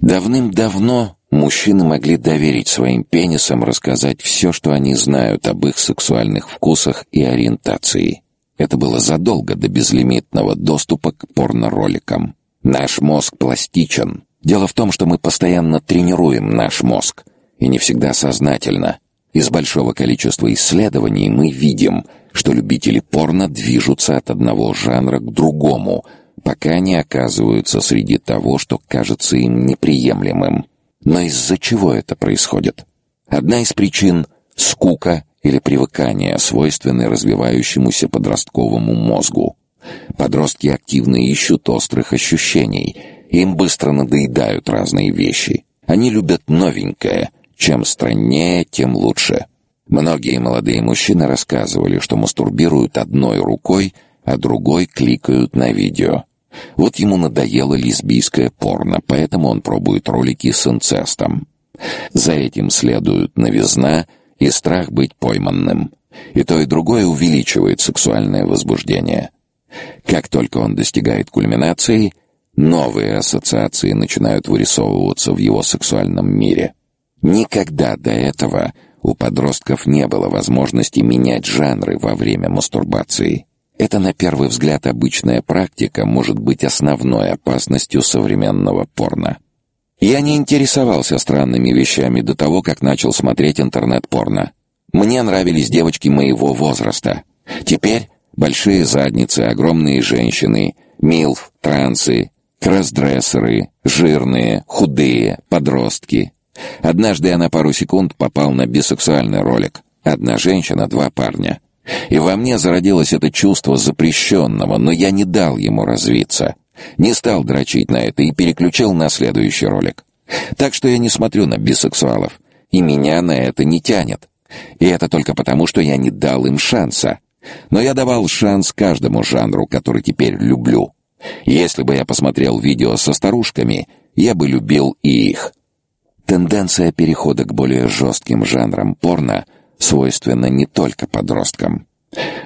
Давным-давно мужчины могли доверить своим пенисам рассказать все, что они знают об их сексуальных вкусах и ориентации. Это было задолго до безлимитного доступа к порнороликам. Наш мозг пластичен. Дело в том, что мы постоянно тренируем наш мозг, и не всегда сознательно. Из большого количества исследований мы видим – что любители порно движутся от одного жанра к другому, пока не оказываются среди того, что кажется им неприемлемым. Но из-за чего это происходит? Одна из причин — скука или привыкание, свойственное развивающемуся подростковому мозгу. Подростки активно ищут острых ощущений, им быстро надоедают разные вещи. Они любят новенькое, чем страннее, тем лучше. Многие молодые мужчины рассказывали, что мастурбируют одной рукой, а другой кликают на видео. Вот ему надоело лесбийское порно, поэтому он пробует ролики с инцестом. За этим следуют новизна и страх быть пойманным. И то, и другое увеличивает сексуальное возбуждение. Как только он достигает кульминации, новые ассоциации начинают вырисовываться в его сексуальном мире. Никогда до этого у подростков не было возможности менять жанры во время мастурбации. Это, на первый взгляд, обычная практика может быть основной опасностью современного порно. Я не интересовался странными вещами до того, как начал смотреть интернет-порно. Мне нравились девочки моего возраста. Теперь большие задницы, огромные женщины, милф, трансы, кроссдрессеры, жирные, худые, подростки, Однажды я на пару секунд попал на бисексуальный ролик. Одна женщина, два парня. И во мне зародилось это чувство запрещенного, но я не дал ему развиться. Не стал дрочить на это и переключил на следующий ролик. Так что я не смотрю на бисексуалов. И меня на это не тянет. И это только потому, что я не дал им шанса. Но я давал шанс каждому жанру, который теперь люблю. Если бы я посмотрел видео со старушками, я бы любил и их. Тенденция перехода к более жестким жанрам порно свойственна не только подросткам.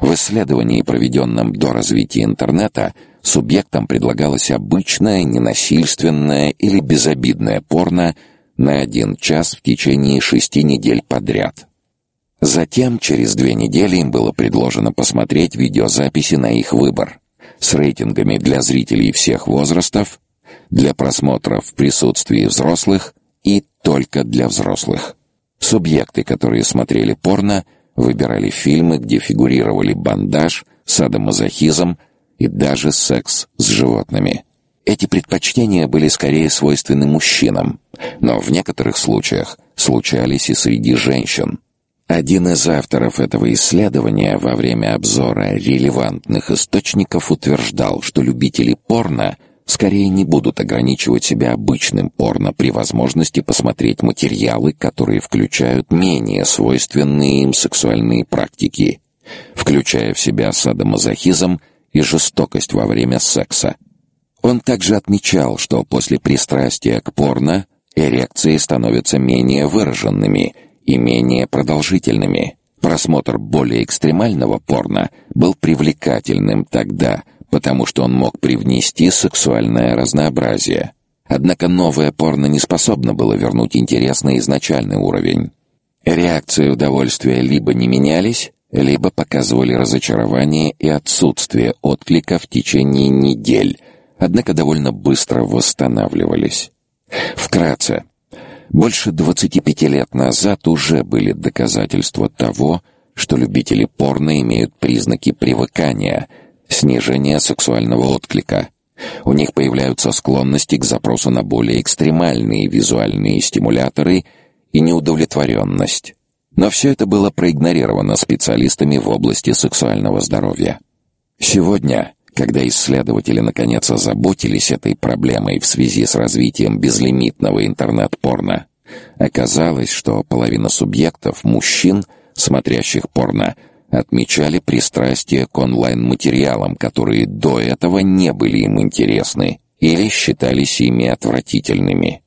В исследовании, проведенном до развития интернета, субъектам предлагалось обычное, ненасильственное или безобидное порно на один час в течение шести недель подряд. Затем, через две недели, им было предложено посмотреть видеозаписи на их выбор с рейтингами для зрителей всех возрастов, для просмотра в присутствии взрослых только для взрослых. Субъекты, которые смотрели порно, выбирали фильмы, где фигурировали бандаж, садомазохизм и даже секс с животными. Эти предпочтения были скорее свойственны мужчинам, но в некоторых случаях случались и среди женщин. Один из авторов этого исследования во время обзора релевантных источников утверждал, что любители порно скорее не будут ограничивать себя обычным порно при возможности посмотреть материалы, которые включают менее свойственные им сексуальные практики, включая в себя садомазохизм и жестокость во время секса. Он также отмечал, что после пристрастия к порно эрекции становятся менее выраженными – и менее продолжительными. Просмотр более экстремального порно был привлекательным тогда, потому что он мог привнести сексуальное разнообразие. Однако новое порно не способно было вернуть интерес на изначальный уровень. Реакции удовольствия либо не менялись, либо показывали разочарование и отсутствие отклика в течение недель, однако довольно быстро восстанавливались. Вкратце, больше 25 лет назад уже были доказательства того, что любители порно имеют признаки привыкания, снижения сексуального отклика. У них появляются склонности к запросу на более экстремальные визуальные стимуляторы и неудовлетворенность. Но все это было проигнорировано специалистами в области сексуального здоровья. Сегодня когда исследователи наконец озаботились этой проблемой в связи с развитием безлимитного интернет-порно, оказалось, что половина субъектов, мужчин, смотрящих порно, отмечали пристрастие к онлайн-материалам, которые до этого не были им интересны или считались ими отвратительными.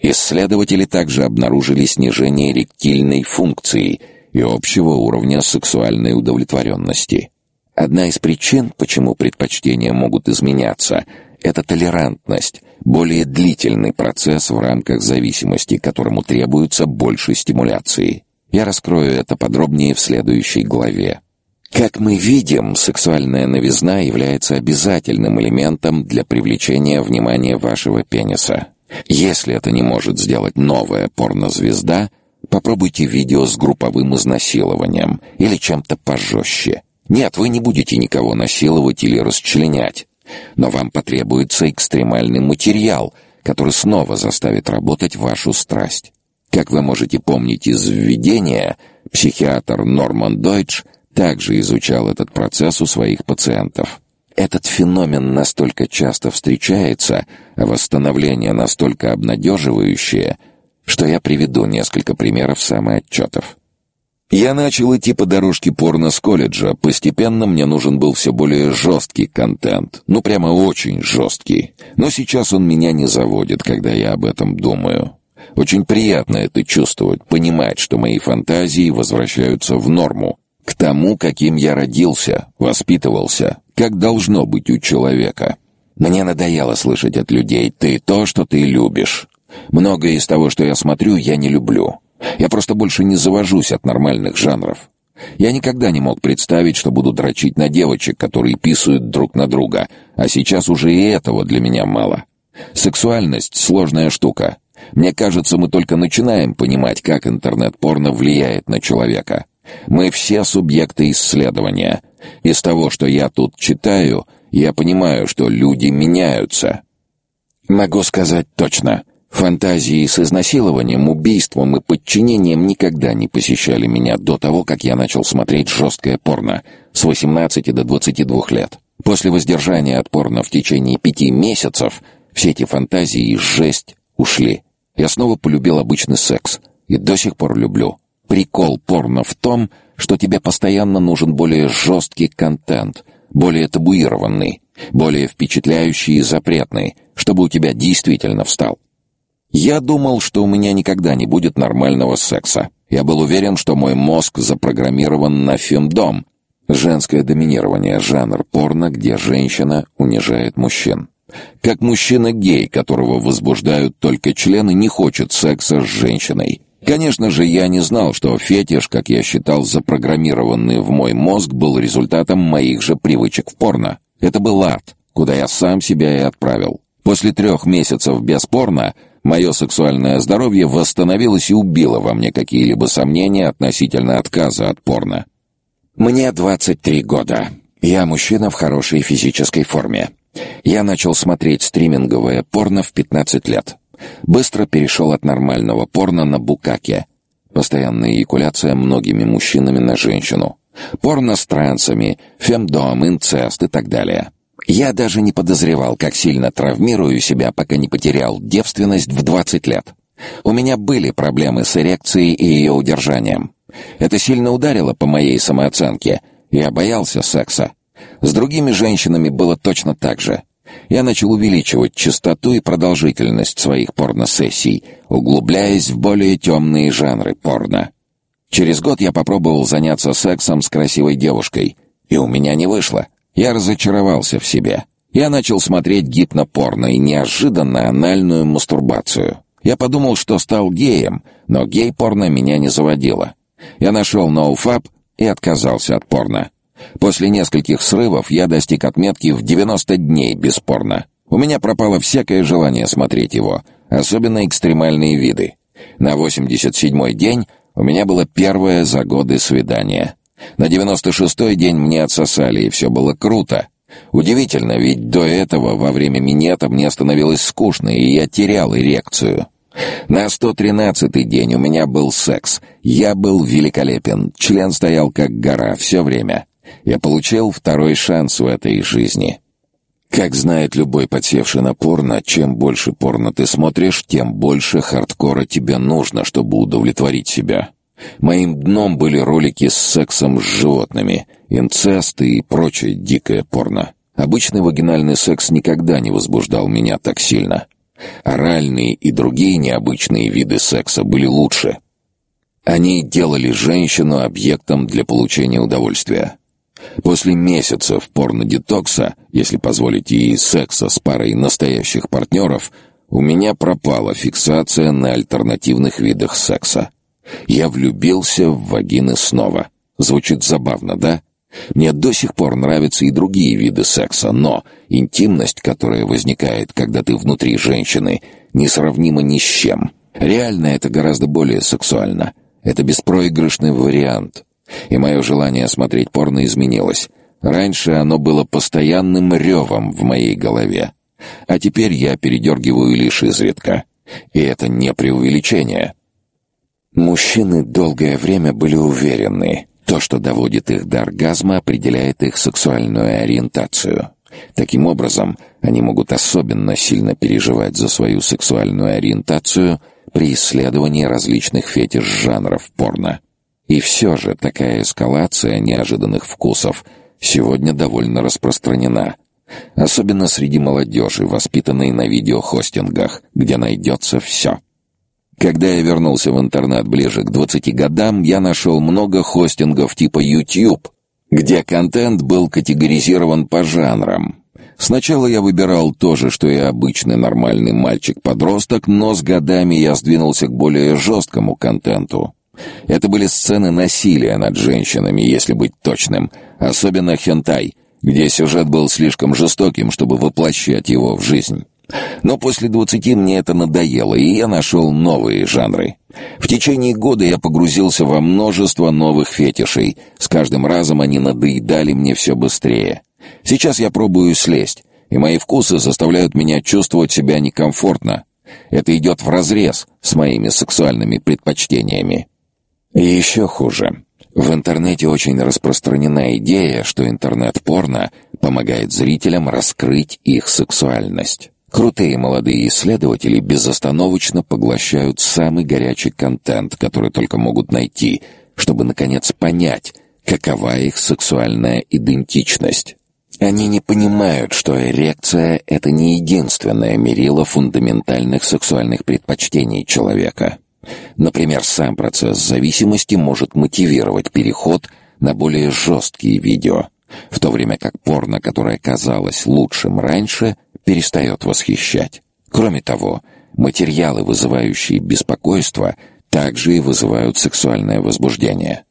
Исследователи также обнаружили снижение эректильной функции и общего уровня сексуальной удовлетворенности. Одна из причин, почему предпочтения могут изменяться, это толерантность, более длительный процесс в рамках зависимости, которому требуется больше стимуляции. Я раскрою это подробнее в следующей главе. Как мы видим, сексуальная новизна является обязательным элементом для привлечения внимания вашего пениса. Если это не может сделать новая порнозвезда, попробуйте видео с групповым изнасилованием или чем-то пожестче. Нет, вы не будете никого насиловать или расчленять. Но вам потребуется экстремальный материал, который снова заставит работать вашу страсть. Как вы можете помнить из введения, психиатр Норман Дойч также изучал этот процесс у своих пациентов. Этот феномен настолько часто встречается, а восстановление настолько обнадеживающее, что я приведу несколько примеров самоотчетов. Я начал идти по дорожке порно с колледжа. Постепенно мне нужен был все более жесткий контент. Ну, прямо очень жесткий. Но сейчас он меня не заводит, когда я об этом думаю. Очень приятно это чувствовать, понимать, что мои фантазии возвращаются в норму. К тому, каким я родился, воспитывался, как должно быть у человека. Мне надоело слышать от людей «ты то, что ты любишь». Многое из того, что я смотрю, я не люблю. Я просто больше не завожусь от нормальных жанров. Я никогда не мог представить, что буду дрочить на девочек, которые писают друг на друга, а сейчас уже и этого для меня мало. Сексуальность — сложная штука. Мне кажется, мы только начинаем понимать, как интернет-порно влияет на человека. Мы все субъекты исследования. Из того, что я тут читаю, я понимаю, что люди меняются. Могу сказать точно. Фантазии с изнасилованием, убийством и подчинением никогда не посещали меня до того, как я начал смотреть жесткое порно с 18 до 22 лет. После воздержания от порно в течение пяти месяцев все эти фантазии и жесть ушли. Я снова полюбил обычный секс и до сих пор люблю. Прикол порно в том, что тебе постоянно нужен более жесткий контент, более табуированный, более впечатляющий и запретный, чтобы у тебя действительно встал. Я думал, что у меня никогда не будет нормального секса. Я был уверен, что мой мозг запрограммирован на фемдом. Женское доминирование, жанр порно, где женщина унижает мужчин. Как мужчина-гей, которого возбуждают только члены, не хочет секса с женщиной. Конечно же, я не знал, что фетиш, как я считал, запрограммированный в мой мозг, был результатом моих же привычек в порно. Это был ад, куда я сам себя и отправил. После трех месяцев без порно мое сексуальное здоровье восстановилось и убило во мне какие-либо сомнения относительно отказа от порно. Мне 23 года. Я мужчина в хорошей физической форме. Я начал смотреть стриминговое порно в 15 лет. Быстро перешел от нормального порно на букаке. Постоянная эякуляция многими мужчинами на женщину. Порно с трансами, фемдом, инцест и так далее. Я даже не подозревал, как сильно травмирую себя, пока не потерял девственность в 20 лет. У меня были проблемы с эрекцией и ее удержанием. Это сильно ударило по моей самооценке. Я боялся секса. С другими женщинами было точно так же. Я начал увеличивать частоту и продолжительность своих порносессий, углубляясь в более темные жанры порно. Через год я попробовал заняться сексом с красивой девушкой, и у меня не вышло. Я разочаровался в себе. Я начал смотреть гипнопорно и неожиданно анальную мастурбацию. Я подумал, что стал геем, но гей-порно меня не заводило. Я нашел ноуфаб и отказался от порно. После нескольких срывов я достиг отметки в 90 дней бесспорно. У меня пропало всякое желание смотреть его, особенно экстремальные виды. На 87-й день у меня было первое за годы свидание. На 96-й день мне отсосали, и все было круто. Удивительно, ведь до этого во время минета мне становилось скучно, и я терял эрекцию. На 113-й день у меня был секс. Я был великолепен. Член стоял как гора все время. Я получил второй шанс в этой жизни. Как знает любой подсевший на порно, чем больше порно ты смотришь, тем больше хардкора тебе нужно, чтобы удовлетворить себя. Моим дном были ролики с сексом с животными, инцест и прочее дикое порно. Обычный вагинальный секс никогда не возбуждал меня так сильно. Оральные и другие необычные виды секса были лучше. Они делали женщину объектом для получения удовольствия. После месяцев порно-детокса, если позволить ей секса с парой настоящих партнеров, у меня пропала фиксация на альтернативных видах секса. Я влюбился в вагины снова. Звучит забавно, да? Мне до сих пор нравятся и другие виды секса, но интимность, которая возникает, когда ты внутри женщины, несравнима ни с чем. Реально это гораздо более сексуально. Это беспроигрышный вариант. И мое желание смотреть порно изменилось. Раньше оно было постоянным ревом в моей голове. А теперь я передергиваю лишь изредка. И это не преувеличение. Мужчины долгое время были уверены, то, что доводит их до оргазма, определяет их сексуальную ориентацию. Таким образом, они могут особенно сильно переживать за свою сексуальную ориентацию при исследовании различных фетиш-жанров порно. И все же такая эскалация неожиданных вкусов сегодня довольно распространена. Особенно среди молодежи, воспитанной на видеохостингах, где найдется все. Когда я вернулся в интернет ближе к 20 годам, я нашел много хостингов типа YouTube, где контент был категоризирован по жанрам. Сначала я выбирал то же, что и обычный нормальный мальчик-подросток, но с годами я сдвинулся к более жесткому контенту. Это были сцены насилия над женщинами, если быть точным, особенно хентай, где сюжет был слишком жестоким, чтобы воплощать его в жизнь. Но после двадцати мне это надоело, и я нашел новые жанры. В течение года я погрузился во множество новых фетишей. С каждым разом они надоедали мне все быстрее. Сейчас я пробую слезть, и мои вкусы заставляют меня чувствовать себя некомфортно. Это идет вразрез с моими сексуальными предпочтениями. И еще хуже. В интернете очень распространена идея, что интернет-порно помогает зрителям раскрыть их сексуальность. Крутые молодые исследователи безостановочно поглощают самый горячий контент, который только могут найти, чтобы наконец понять, какова их сексуальная идентичность. Они не понимают, что эрекция это не единственное мерило фундаментальных сексуальных предпочтений человека. Например, сам процесс зависимости может мотивировать переход на более жесткие видео, в то время как порно, которое казалось лучшим раньше, перестает восхищать. Кроме того, материалы, вызывающие беспокойство, также и вызывают сексуальное возбуждение.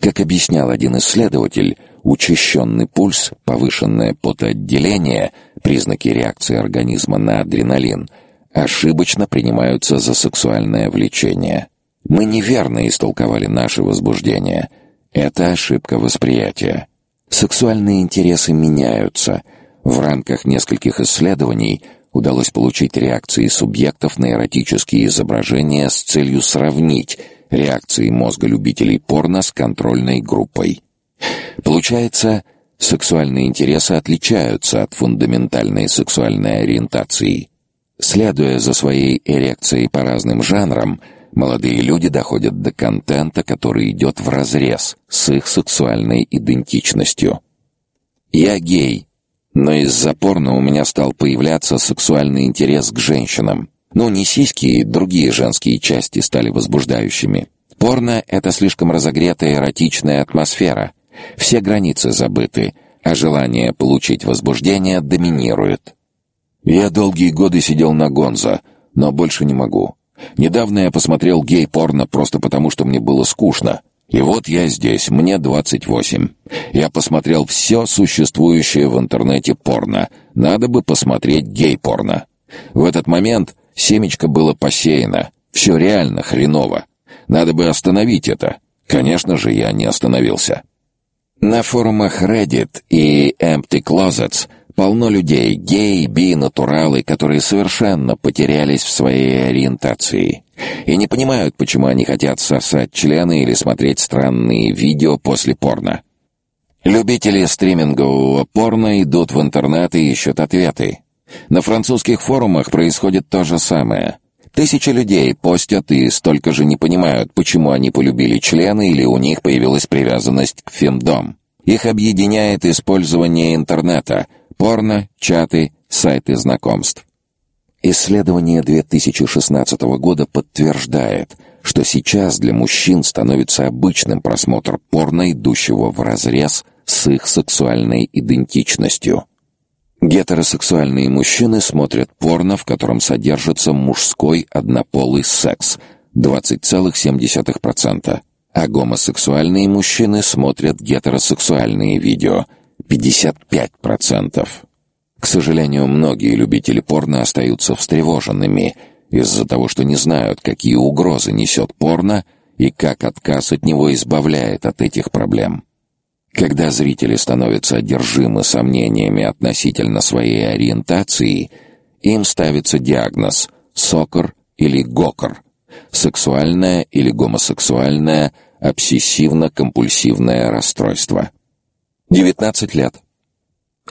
Как объяснял один исследователь, учащенный пульс, повышенное потоотделение, признаки реакции организма на адреналин, ошибочно принимаются за сексуальное влечение. Мы неверно истолковали наше возбуждение. Это ошибка восприятия. Сексуальные интересы меняются. В рамках нескольких исследований удалось получить реакции субъектов на эротические изображения с целью сравнить реакции мозга любителей порно с контрольной группой. Получается, сексуальные интересы отличаются от фундаментальной сексуальной ориентации. Следуя за своей эрекцией по разным жанрам, молодые люди доходят до контента, который идет вразрез с их сексуальной идентичностью. Я гей, но из-за порно у меня стал появляться сексуальный интерес к женщинам. Ну, не сиськи, другие женские части стали возбуждающими. Порно — это слишком разогретая эротичная атмосфера. Все границы забыты, а желание получить возбуждение доминирует. Я долгие годы сидел на гонзо, но больше не могу. Недавно я посмотрел гей-порно просто потому, что мне было скучно. И вот я здесь, мне 28. Я посмотрел все существующее в интернете порно. Надо бы посмотреть гей-порно. В этот момент семечко было посеяно. Все реально хреново. Надо бы остановить это. Конечно же, я не остановился. На форумах Reddit и Empty Closets полно людей, геи, би, натуралы, которые совершенно потерялись в своей ориентации и не понимают, почему они хотят сосать члены или смотреть странные видео после порно. Любители стримингового порно идут в интернет и ищут ответы. На французских форумах происходит то же самое. Тысячи людей постят и столько же не понимают, почему они полюбили члены или у них появилась привязанность к фемдом. Их объединяет использование интернета, порно, чаты, сайты знакомств. Исследование 2016 года подтверждает, что сейчас для мужчин становится обычным просмотр порно, идущего вразрез с их сексуальной идентичностью. Гетеросексуальные мужчины смотрят порно, в котором содержится мужской однополый секс 20,7%, а гомосексуальные мужчины смотрят гетеросексуальные видео 55%. К сожалению, многие любители порно остаются встревоженными из-за того, что не знают, какие угрозы несет порно и как отказ от него избавляет от этих проблем. Когда зрители становятся одержимы сомнениями относительно своей ориентации, им ставится диагноз «сокор» или «гокор», сексуальное или гомосексуальное обсессивно-компульсивное расстройство. 19 лет.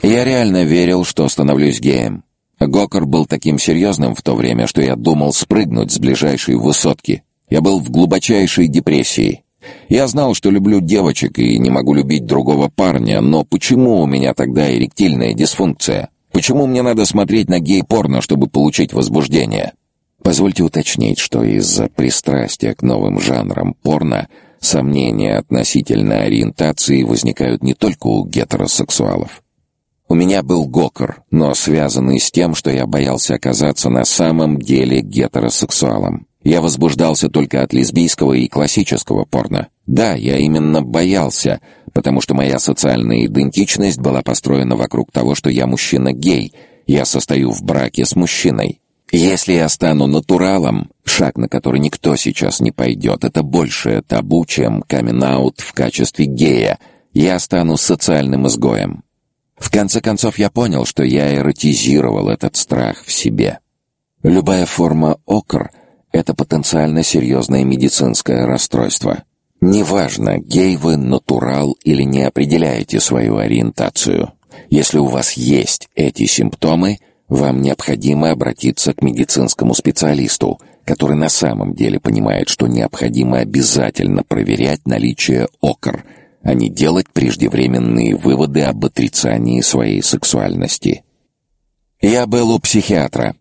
Я реально верил, что становлюсь геем. Гокор был таким серьезным в то время, что я думал спрыгнуть с ближайшей высотки. Я был в глубочайшей депрессии. Я знал, что люблю девочек и не могу любить другого парня, но почему у меня тогда эректильная дисфункция? Почему мне надо смотреть на гей-порно, чтобы получить возбуждение? Позвольте уточнить, что из-за пристрастия к новым жанрам порно сомнения относительно ориентации возникают не только у гетеросексуалов. У меня был гокер, но связанный с тем, что я боялся оказаться на самом деле гетеросексуалом. Я возбуждался только от лесбийского и классического порно. Да, я именно боялся, потому что моя социальная идентичность была построена вокруг того, что я мужчина-гей, я состою в браке с мужчиной. Если я стану натуралом, шаг на который никто сейчас не пойдет, это большее табу, чем камин-аут в качестве гея. Я стану социальным изгоем. В конце концов я понял, что я эротизировал этот страх в себе. Любая форма окр — это потенциально серьезное медицинское расстройство. Неважно, гей вы, натурал или не определяете свою ориентацию. Если у вас есть эти симптомы, вам необходимо обратиться к медицинскому специалисту, который на самом деле понимает, что необходимо обязательно проверять наличие окр — а не делать преждевременные выводы об отрицании своей сексуальности. Я был у психиатра.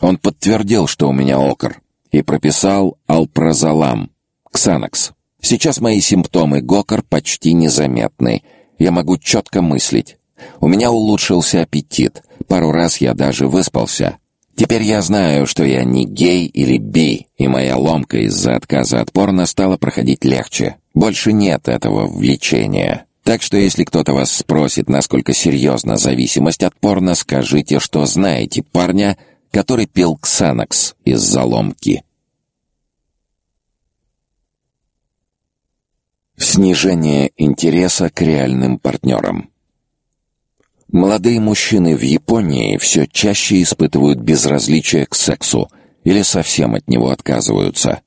Он подтвердил, что у меня окр, и прописал алпрозолам, ксанокс. Сейчас мои симптомы гокор почти незаметны. Я могу четко мыслить. У меня улучшился аппетит. Пару раз я даже выспался. Теперь я знаю, что я не гей или би, и моя ломка из-за отказа от порно стала проходить легче. Больше нет этого влечения. Так что если кто-то вас спросит, насколько серьезна зависимость от порно, скажите, что знаете парня, который пил Ксанакс из-за ломки. Снижение интереса к реальным партнерам. Молодые мужчины в Японии все чаще испытывают безразличие к сексу или совсем от него отказываются.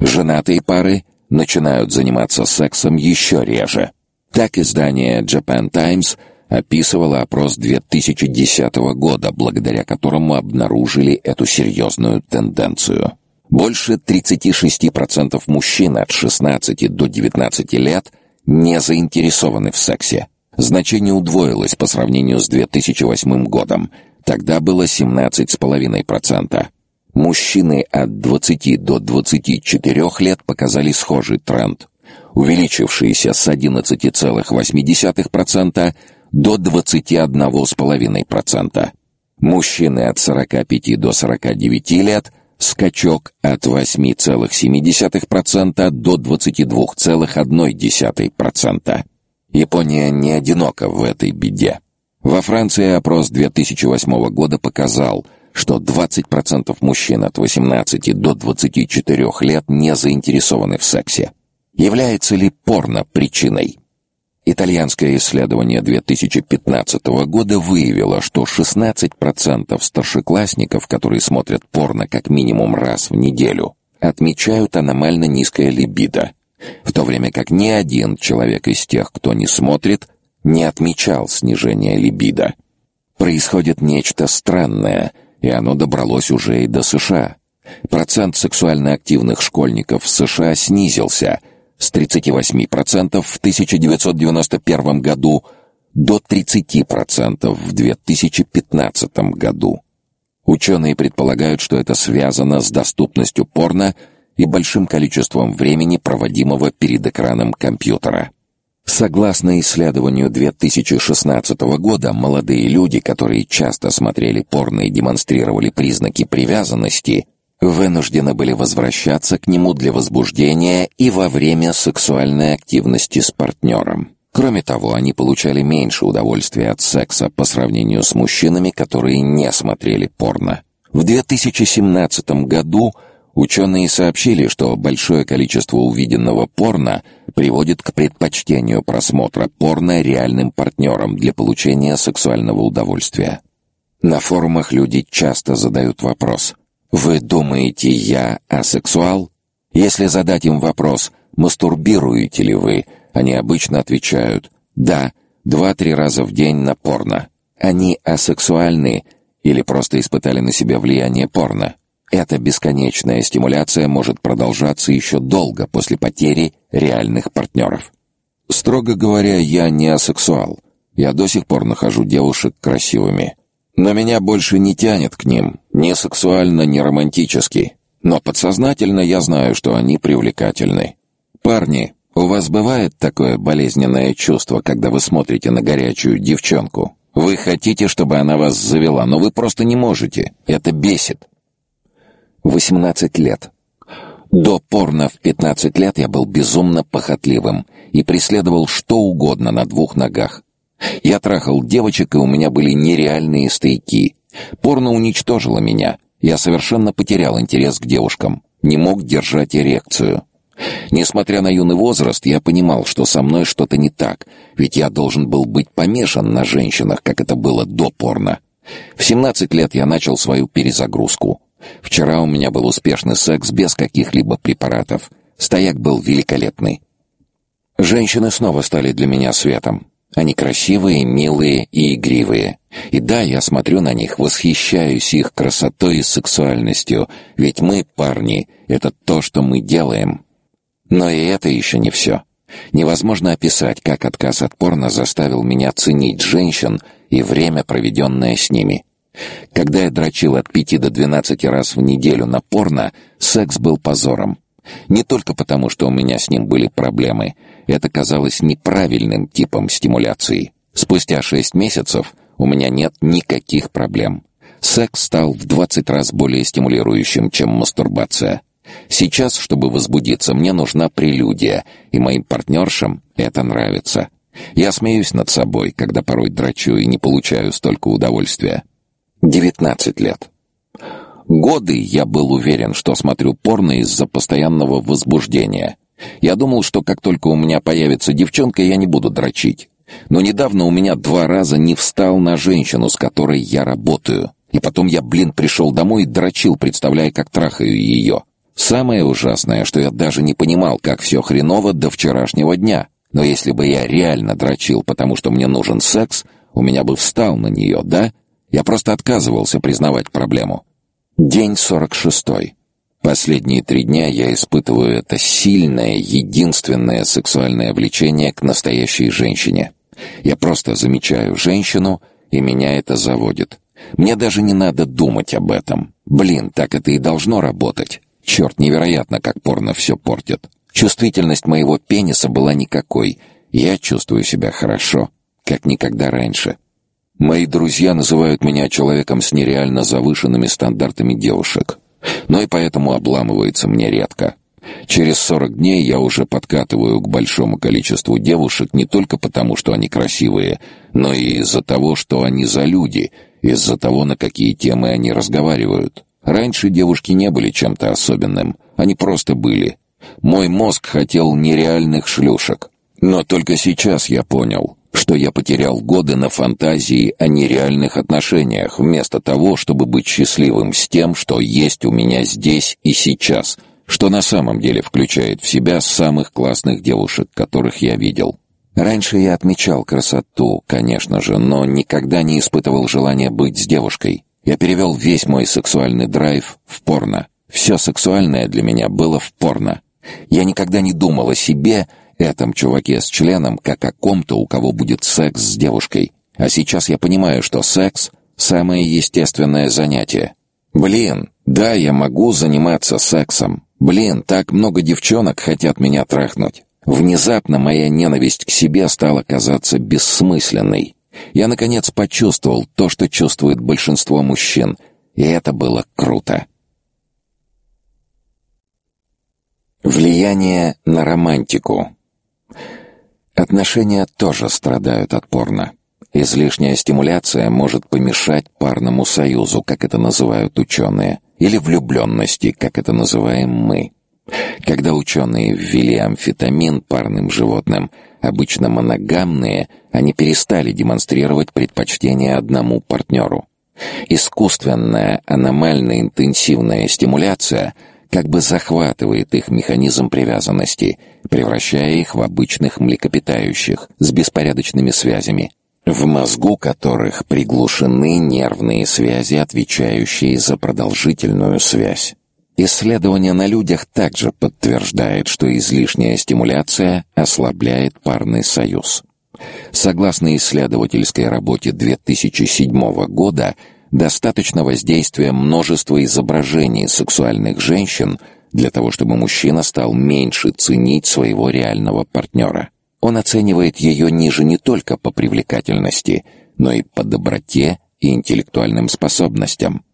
Женатые пары начинают заниматься сексом еще реже. Так издание Japan Times описывало опрос 2010 года, благодаря которому обнаружили эту серьезную тенденцию. Больше 36% мужчин от 16 до 19 лет не заинтересованы в сексе. Значение удвоилось по сравнению с 2008 годом. Тогда было 17,5%. Мужчины от 20 до 24 лет показали схожий тренд, увеличившийся с 11,8% до 21,5%. Мужчины от 45 до 49 лет скачок от 8,7% до 22,1%. Япония не одинока в этой беде. Во Франции опрос 2008 года показал, что 20% мужчин от 18 до 24 лет не заинтересованы в сексе. Является ли порно причиной? Итальянское исследование 2015 года выявило, что 16% старшеклассников, которые смотрят порно как минимум раз в неделю, отмечают аномально низкое либидо, в то время как ни один человек из тех, кто не смотрит, не отмечал снижения либидо. Происходит нечто странное, и оно добралось уже и до США. Процент сексуально активных школьников в США снизился с 38% в 1991 году до 30% в 2015 году. Ученые предполагают, что это связано с доступностью порно и большим количеством времени, проводимого перед экраном компьютера. Согласно исследованию 2016 года, молодые люди, которые часто смотрели порно и демонстрировали признаки привязанности, вынуждены были возвращаться к нему для возбуждения и во время сексуальной активности с партнером. Кроме того, они получали меньше удовольствия от секса по сравнению с мужчинами, которые не смотрели порно. В 2017 году Ученые сообщили, что большое количество увиденного порно приводит к предпочтению просмотра порно реальным партнерам для получения сексуального удовольствия. На форумах люди часто задают вопрос «Вы думаете, я асексуал?» Если задать им вопрос «Мастурбируете ли вы?», они обычно отвечают «Да, два-три раза в день на порно». Они асексуальны или просто испытали на себя влияние порно. Эта бесконечная стимуляция может продолжаться еще долго после потери реальных партнеров. Строго говоря, я не асексуал. Я до сих пор нахожу девушек красивыми. Но меня больше не тянет к ним, ни сексуально, ни романтически. Но подсознательно я знаю, что они привлекательны. Парни, у вас бывает такое болезненное чувство, когда вы смотрите на горячую девчонку? Вы хотите, чтобы она вас завела, но вы просто не можете. Это бесит. 18 лет. До порно в 15 лет я был безумно похотливым и преследовал что угодно на двух ногах. Я трахал девочек, и у меня были нереальные стейки. Порно уничтожило меня. Я совершенно потерял интерес к девушкам. Не мог держать эрекцию. Несмотря на юный возраст, я понимал, что со мной что-то не так, ведь я должен был быть помешан на женщинах, как это было до порно. В 17 лет я начал свою перезагрузку. Вчера у меня был успешный секс без каких-либо препаратов. Стояк был великолепный. Женщины снова стали для меня светом. Они красивые, милые и игривые. И да, я смотрю на них, восхищаюсь их красотой и сексуальностью, ведь мы, парни, это то, что мы делаем. Но и это еще не все. Невозможно описать, как отказ от порно заставил меня ценить женщин и время, проведенное с ними. Когда я дрочил от пяти до двенадцати раз в неделю на порно, секс был позором. Не только потому, что у меня с ним были проблемы. Это казалось неправильным типом стимуляции. Спустя шесть месяцев у меня нет никаких проблем. Секс стал в 20 раз более стимулирующим, чем мастурбация. Сейчас, чтобы возбудиться, мне нужна прелюдия, и моим партнершам это нравится. Я смеюсь над собой, когда порой драчу и не получаю столько удовольствия. 19 лет. Годы я был уверен, что смотрю порно из-за постоянного возбуждения. Я думал, что как только у меня появится девчонка, я не буду дрочить. Но недавно у меня два раза не встал на женщину, с которой я работаю. И потом я, блин, пришел домой и дрочил, представляя, как трахаю ее. Самое ужасное, что я даже не понимал, как все хреново до вчерашнего дня. Но если бы я реально дрочил, потому что мне нужен секс, у меня бы встал на нее, да? Я просто отказывался признавать проблему. День сорок шестой. Последние три дня я испытываю это сильное, единственное сексуальное влечение к настоящей женщине. Я просто замечаю женщину, и меня это заводит. Мне даже не надо думать об этом. Блин, так это и должно работать. Черт, невероятно, как порно все портит. Чувствительность моего пениса была никакой. Я чувствую себя хорошо, как никогда раньше. Мои друзья называют меня человеком с нереально завышенными стандартами девушек. Но и поэтому обламывается мне редко. Через 40 дней я уже подкатываю к большому количеству девушек не только потому, что они красивые, но и из-за того, что они за люди, из-за того, на какие темы они разговаривают. Раньше девушки не были чем-то особенным, они просто были. Мой мозг хотел нереальных шлюшек. Но только сейчас я понял, что я потерял годы на фантазии о нереальных отношениях, вместо того, чтобы быть счастливым с тем, что есть у меня здесь и сейчас, что на самом деле включает в себя самых классных девушек, которых я видел. Раньше я отмечал красоту, конечно же, но никогда не испытывал желания быть с девушкой. Я перевел весь мой сексуальный драйв в порно. Все сексуальное для меня было в порно. Я никогда не думал о себе, этом чуваке с членом, как о ком-то, у кого будет секс с девушкой. А сейчас я понимаю, что секс — самое естественное занятие. Блин, да, я могу заниматься сексом. Блин, так много девчонок хотят меня трахнуть. Внезапно моя ненависть к себе стала казаться бессмысленной. Я, наконец, почувствовал то, что чувствует большинство мужчин, и это было круто. Влияние на романтику Отношения тоже страдают от порно. Излишняя стимуляция может помешать парному союзу, как это называют ученые, или влюбленности, как это называем мы. Когда ученые ввели амфетамин парным животным, обычно моногамные, они перестали демонстрировать предпочтение одному партнеру. Искусственная аномально интенсивная стимуляция как бы захватывает их механизм привязанности, превращая их в обычных млекопитающих с беспорядочными связями, в мозгу которых приглушены нервные связи, отвечающие за продолжительную связь. Исследование на людях также подтверждает, что излишняя стимуляция ослабляет парный союз. Согласно исследовательской работе 2007 года, достаточно воздействия множества изображений сексуальных женщин для того, чтобы мужчина стал меньше ценить своего реального партнера. Он оценивает ее ниже не только по привлекательности, но и по доброте и интеллектуальным способностям.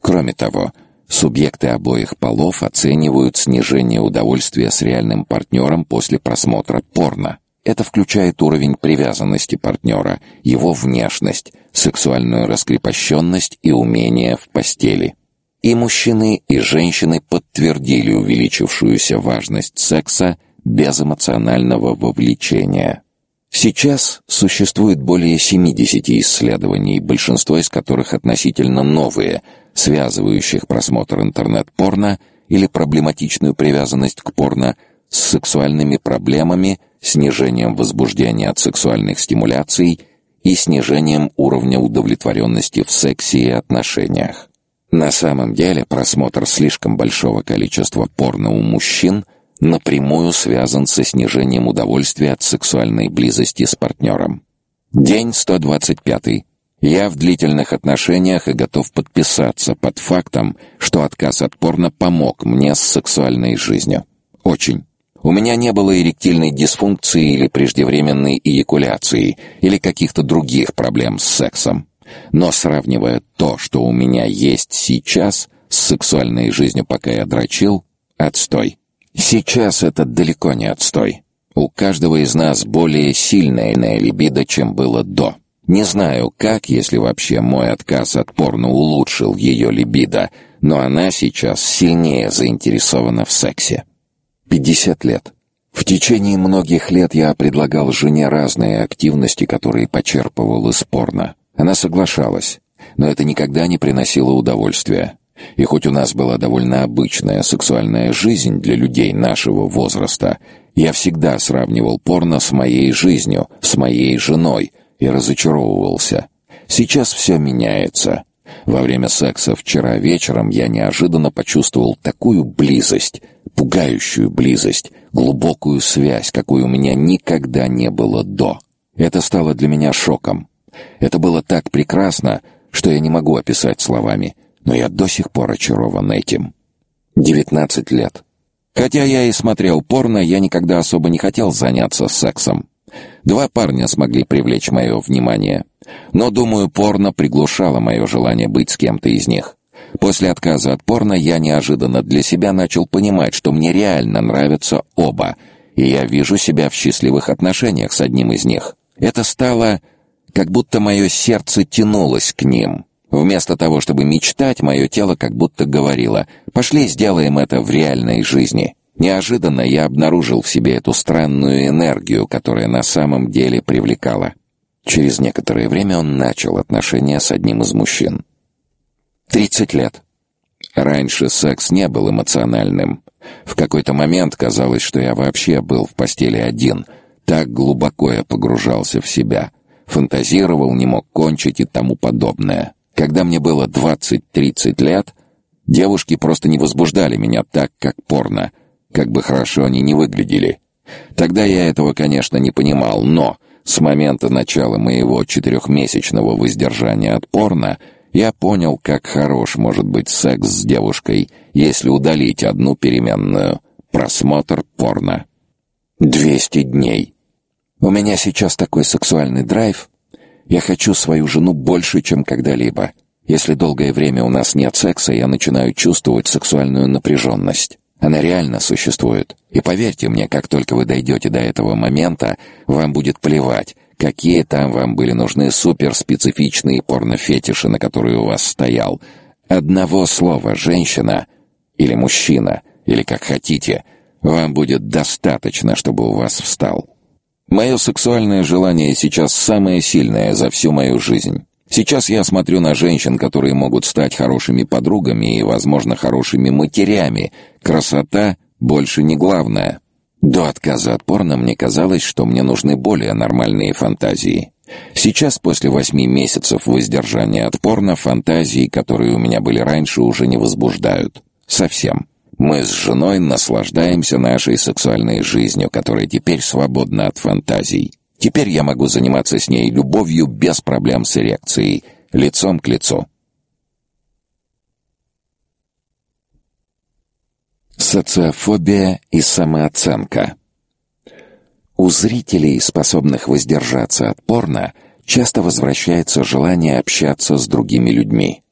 Кроме того, Субъекты обоих полов оценивают снижение удовольствия с реальным партнером после просмотра порно. Это включает уровень привязанности партнера, его внешность, сексуальную раскрепощенность и умение в постели. И мужчины, и женщины подтвердили увеличившуюся важность секса без эмоционального вовлечения. Сейчас существует более 70 исследований, большинство из которых относительно новые – связывающих просмотр интернет-порно или проблематичную привязанность к порно с сексуальными проблемами, снижением возбуждения от сексуальных стимуляций и снижением уровня удовлетворенности в сексе и отношениях. На самом деле просмотр слишком большого количества порно у мужчин напрямую связан со снижением удовольствия от сексуальной близости с партнером. День 125. Я в длительных отношениях и готов подписаться под фактом, что отказ от порно помог мне с сексуальной жизнью. Очень. У меня не было эректильной дисфункции или преждевременной эякуляции, или каких-то других проблем с сексом. Но сравнивая то, что у меня есть сейчас, с сексуальной жизнью, пока я дрочил, отстой. Сейчас это далеко не отстой. У каждого из нас более сильная либидо, чем было до. Не знаю, как, если вообще мой отказ от порно улучшил ее либидо, но она сейчас сильнее заинтересована в сексе. 50 лет. В течение многих лет я предлагал жене разные активности, которые почерпывал из порно. Она соглашалась, но это никогда не приносило удовольствия. И хоть у нас была довольно обычная сексуальная жизнь для людей нашего возраста, я всегда сравнивал порно с моей жизнью, с моей женой, и разочаровывался. Сейчас все меняется. Во время секса вчера вечером я неожиданно почувствовал такую близость, пугающую близость, глубокую связь, какой у меня никогда не было до. Это стало для меня шоком. Это было так прекрасно, что я не могу описать словами, но я до сих пор очарован этим. Девятнадцать лет. Хотя я и смотрел порно, я никогда особо не хотел заняться сексом. Два парня смогли привлечь мое внимание. Но, думаю, порно приглушало мое желание быть с кем-то из них. После отказа от порно я неожиданно для себя начал понимать, что мне реально нравятся оба, и я вижу себя в счастливых отношениях с одним из них. Это стало как будто мое сердце тянулось к ним. Вместо того, чтобы мечтать, мое тело как будто говорило «пошли сделаем это в реальной жизни». Неожиданно я обнаружил в себе эту странную энергию, которая на самом деле привлекала. Через некоторое время он начал отношения с одним из мужчин. Тридцать лет. Раньше секс не был эмоциональным. В какой-то момент казалось, что я вообще был в постели один. Так глубоко я погружался в себя. Фантазировал, не мог кончить и тому подобное. Когда мне было 20-30 лет, девушки просто не возбуждали меня так, как порно, как бы хорошо они не выглядели. Тогда я этого, конечно, не понимал, но с момента начала моего четырехмесячного воздержания от порно я понял, как хорош может быть секс с девушкой, если удалить одну переменную — просмотр порно. 200 дней. У меня сейчас такой сексуальный драйв, я хочу свою жену больше, чем когда-либо. Если долгое время у нас нет секса, я начинаю чувствовать сексуальную напряженность. Она реально существует. И поверьте мне, как только вы дойдете до этого момента, вам будет плевать, какие там вам были нужны суперспецифичные порнофетиши, на которые у вас стоял. Одного слова «женщина» или «мужчина», или как хотите, вам будет достаточно, чтобы у вас встал. Мое сексуальное желание сейчас самое сильное за всю мою жизнь. Сейчас я смотрю на женщин, которые могут стать хорошими подругами и, возможно, хорошими матерями. Красота больше не главное. До отказа от порно мне казалось, что мне нужны более нормальные фантазии. Сейчас, после восьми месяцев воздержания от порно, фантазии, которые у меня были раньше, уже не возбуждают. Совсем. Мы с женой наслаждаемся нашей сексуальной жизнью, которая теперь свободна от фантазий. Теперь я могу заниматься с ней любовью без проблем с эрекцией, лицом к лицу. Социофобия и самооценка. У зрителей, способных воздержаться от порно, часто возвращается желание общаться с другими людьми.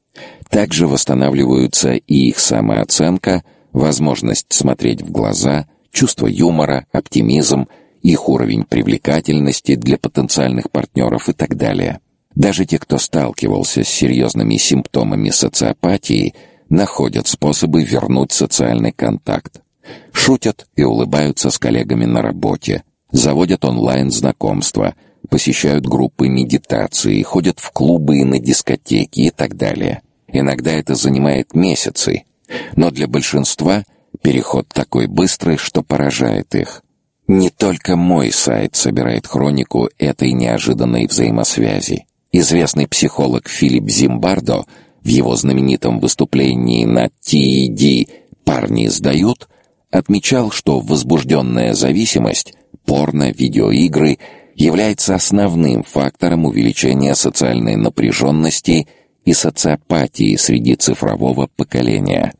Также восстанавливаются и их самооценка, возможность смотреть в глаза, чувство юмора, оптимизм, их уровень привлекательности для потенциальных партнеров и так далее. Даже те, кто сталкивался с серьезными симптомами социопатии, находят способы вернуть социальный контакт. Шутят и улыбаются с коллегами на работе, заводят онлайн-знакомства, посещают группы медитации, ходят в клубы и на дискотеки и так далее. Иногда это занимает месяцы, но для большинства переход такой быстрый, что поражает их. Не только мой сайт собирает хронику этой неожиданной взаимосвязи. Известный психолог Филипп Зимбардо в его знаменитом выступлении на TED «Парни сдают» отмечал, что возбужденная зависимость, порно, видеоигры является основным фактором увеличения социальной напряженности и социопатии среди цифрового поколения.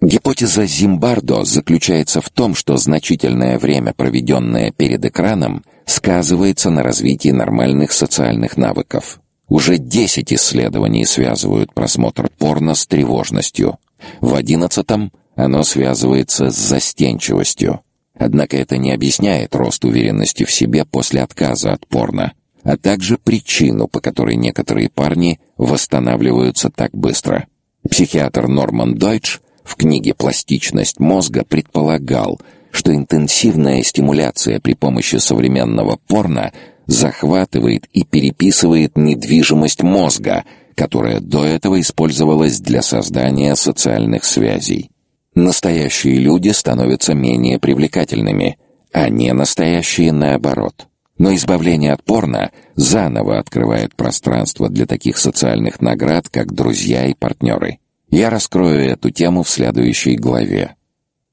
Гипотеза Зимбардо заключается в том, что значительное время, проведенное перед экраном, сказывается на развитии нормальных социальных навыков. Уже 10 исследований связывают просмотр порно с тревожностью. В одиннадцатом оно связывается с застенчивостью. Однако это не объясняет рост уверенности в себе после отказа от порно, а также причину, по которой некоторые парни восстанавливаются так быстро. Психиатр Норман Дойч в книге «Пластичность мозга» предполагал, что интенсивная стимуляция при помощи современного порно захватывает и переписывает недвижимость мозга, которая до этого использовалась для создания социальных связей. Настоящие люди становятся менее привлекательными, а не настоящие наоборот. Но избавление от порно заново открывает пространство для таких социальных наград, как друзья и партнеры. Я раскрою эту тему в следующей главе.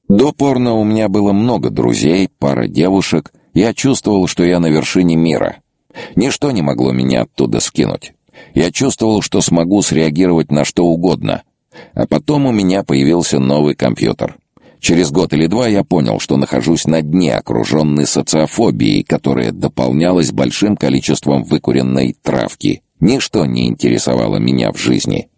До порно у меня было много друзей, пара девушек. Я чувствовал, что я на вершине мира. Ничто не могло меня оттуда скинуть. Я чувствовал, что смогу среагировать на что угодно — а потом у меня появился новый компьютер. Через год или два я понял, что нахожусь на дне, окруженной социофобией, которая дополнялась большим количеством выкуренной травки. Ничто не интересовало меня в жизни.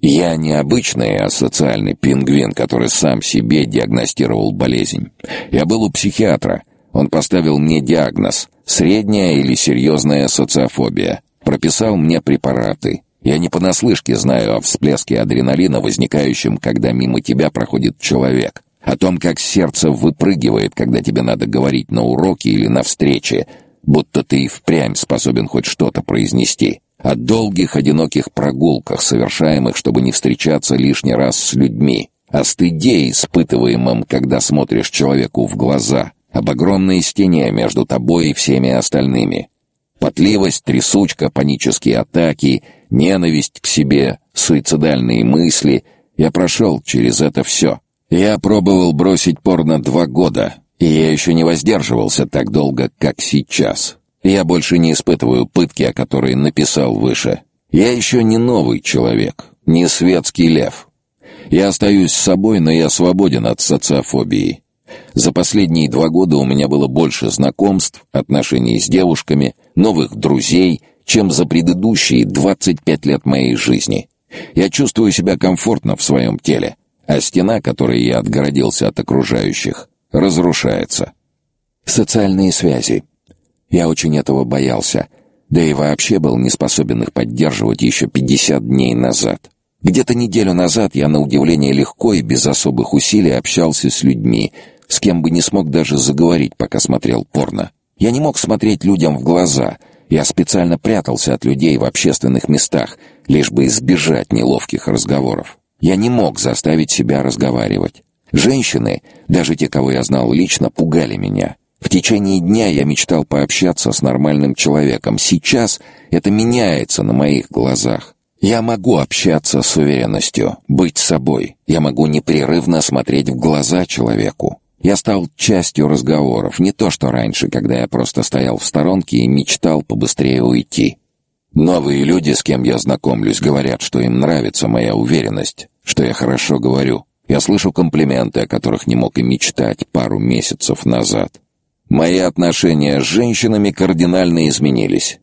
Я не обычный, а социальный пингвин, который сам себе диагностировал болезнь. Я был у психиатра. Он поставил мне диагноз — средняя или серьезная социофобия. Прописал мне препараты — я не понаслышке знаю о всплеске адреналина, возникающем, когда мимо тебя проходит человек, о том, как сердце выпрыгивает, когда тебе надо говорить на уроке или на встрече, будто ты и впрямь способен хоть что-то произнести, о долгих одиноких прогулках, совершаемых, чтобы не встречаться лишний раз с людьми, о стыде, испытываемом, когда смотришь человеку в глаза, об огромной стене между тобой и всеми остальными. Потливость, трясучка, панические атаки — ненависть к себе, суицидальные мысли. Я прошел через это все. Я пробовал бросить порно два года, и я еще не воздерживался так долго, как сейчас. Я больше не испытываю пытки, о которой написал выше. Я еще не новый человек, не светский лев. Я остаюсь собой, но я свободен от социофобии. За последние два года у меня было больше знакомств, отношений с девушками, новых друзей — чем за предыдущие 25 лет моей жизни. Я чувствую себя комфортно в своем теле, а стена, которой я отгородился от окружающих, разрушается. Социальные связи. Я очень этого боялся, да и вообще был не способен их поддерживать еще 50 дней назад. Где-то неделю назад я на удивление легко и без особых усилий общался с людьми, с кем бы не смог даже заговорить, пока смотрел порно. Я не мог смотреть людям в глаза, я специально прятался от людей в общественных местах, лишь бы избежать неловких разговоров. Я не мог заставить себя разговаривать. Женщины, даже те, кого я знал лично, пугали меня. В течение дня я мечтал пообщаться с нормальным человеком. Сейчас это меняется на моих глазах. Я могу общаться с уверенностью, быть собой. Я могу непрерывно смотреть в глаза человеку. Я стал частью разговоров, не то что раньше, когда я просто стоял в сторонке и мечтал побыстрее уйти. Новые люди, с кем я знакомлюсь, говорят, что им нравится моя уверенность, что я хорошо говорю. Я слышу комплименты, о которых не мог и мечтать пару месяцев назад. Мои отношения с женщинами кардинально изменились.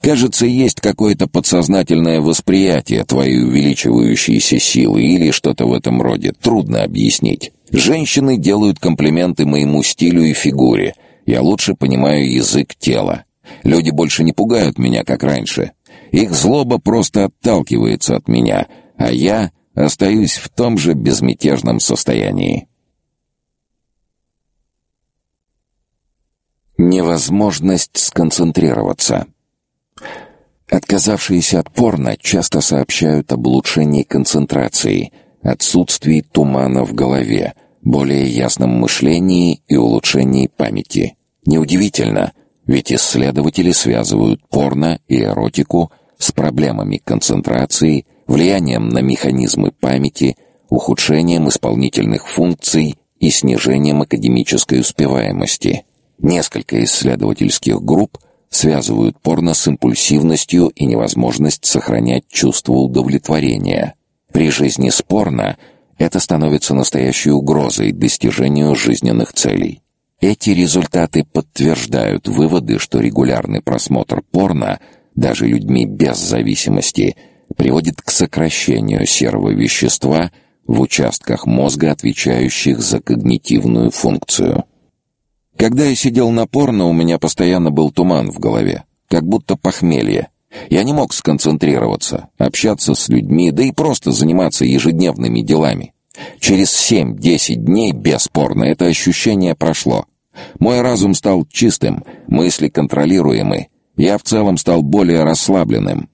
Кажется, есть какое-то подсознательное восприятие твоей увеличивающейся силы или что-то в этом роде. Трудно объяснить. Женщины делают комплименты моему стилю и фигуре. Я лучше понимаю язык тела. Люди больше не пугают меня, как раньше. Их злоба просто отталкивается от меня, а я остаюсь в том же безмятежном состоянии. Невозможность сконцентрироваться. Отказавшиеся от порно часто сообщают об улучшении концентрации, отсутствии тумана в голове, более ясном мышлении и улучшении памяти. Неудивительно, ведь исследователи связывают порно и эротику с проблемами концентрации, влиянием на механизмы памяти, ухудшением исполнительных функций и снижением академической успеваемости. Несколько исследовательских групп – связывают порно с импульсивностью и невозможность сохранять чувство удовлетворения. При жизни с порно это становится настоящей угрозой достижению жизненных целей. Эти результаты подтверждают выводы, что регулярный просмотр порно даже людьми без зависимости, приводит к сокращению серого вещества в участках мозга, отвечающих за когнитивную функцию. Когда я сидел на порно, у меня постоянно был туман в голове, как будто похмелье. Я не мог сконцентрироваться, общаться с людьми, да и просто заниматься ежедневными делами. Через семь-десять дней, бесспорно, это ощущение прошло. Мой разум стал чистым, мысли контролируемы. Я в целом стал более расслабленным.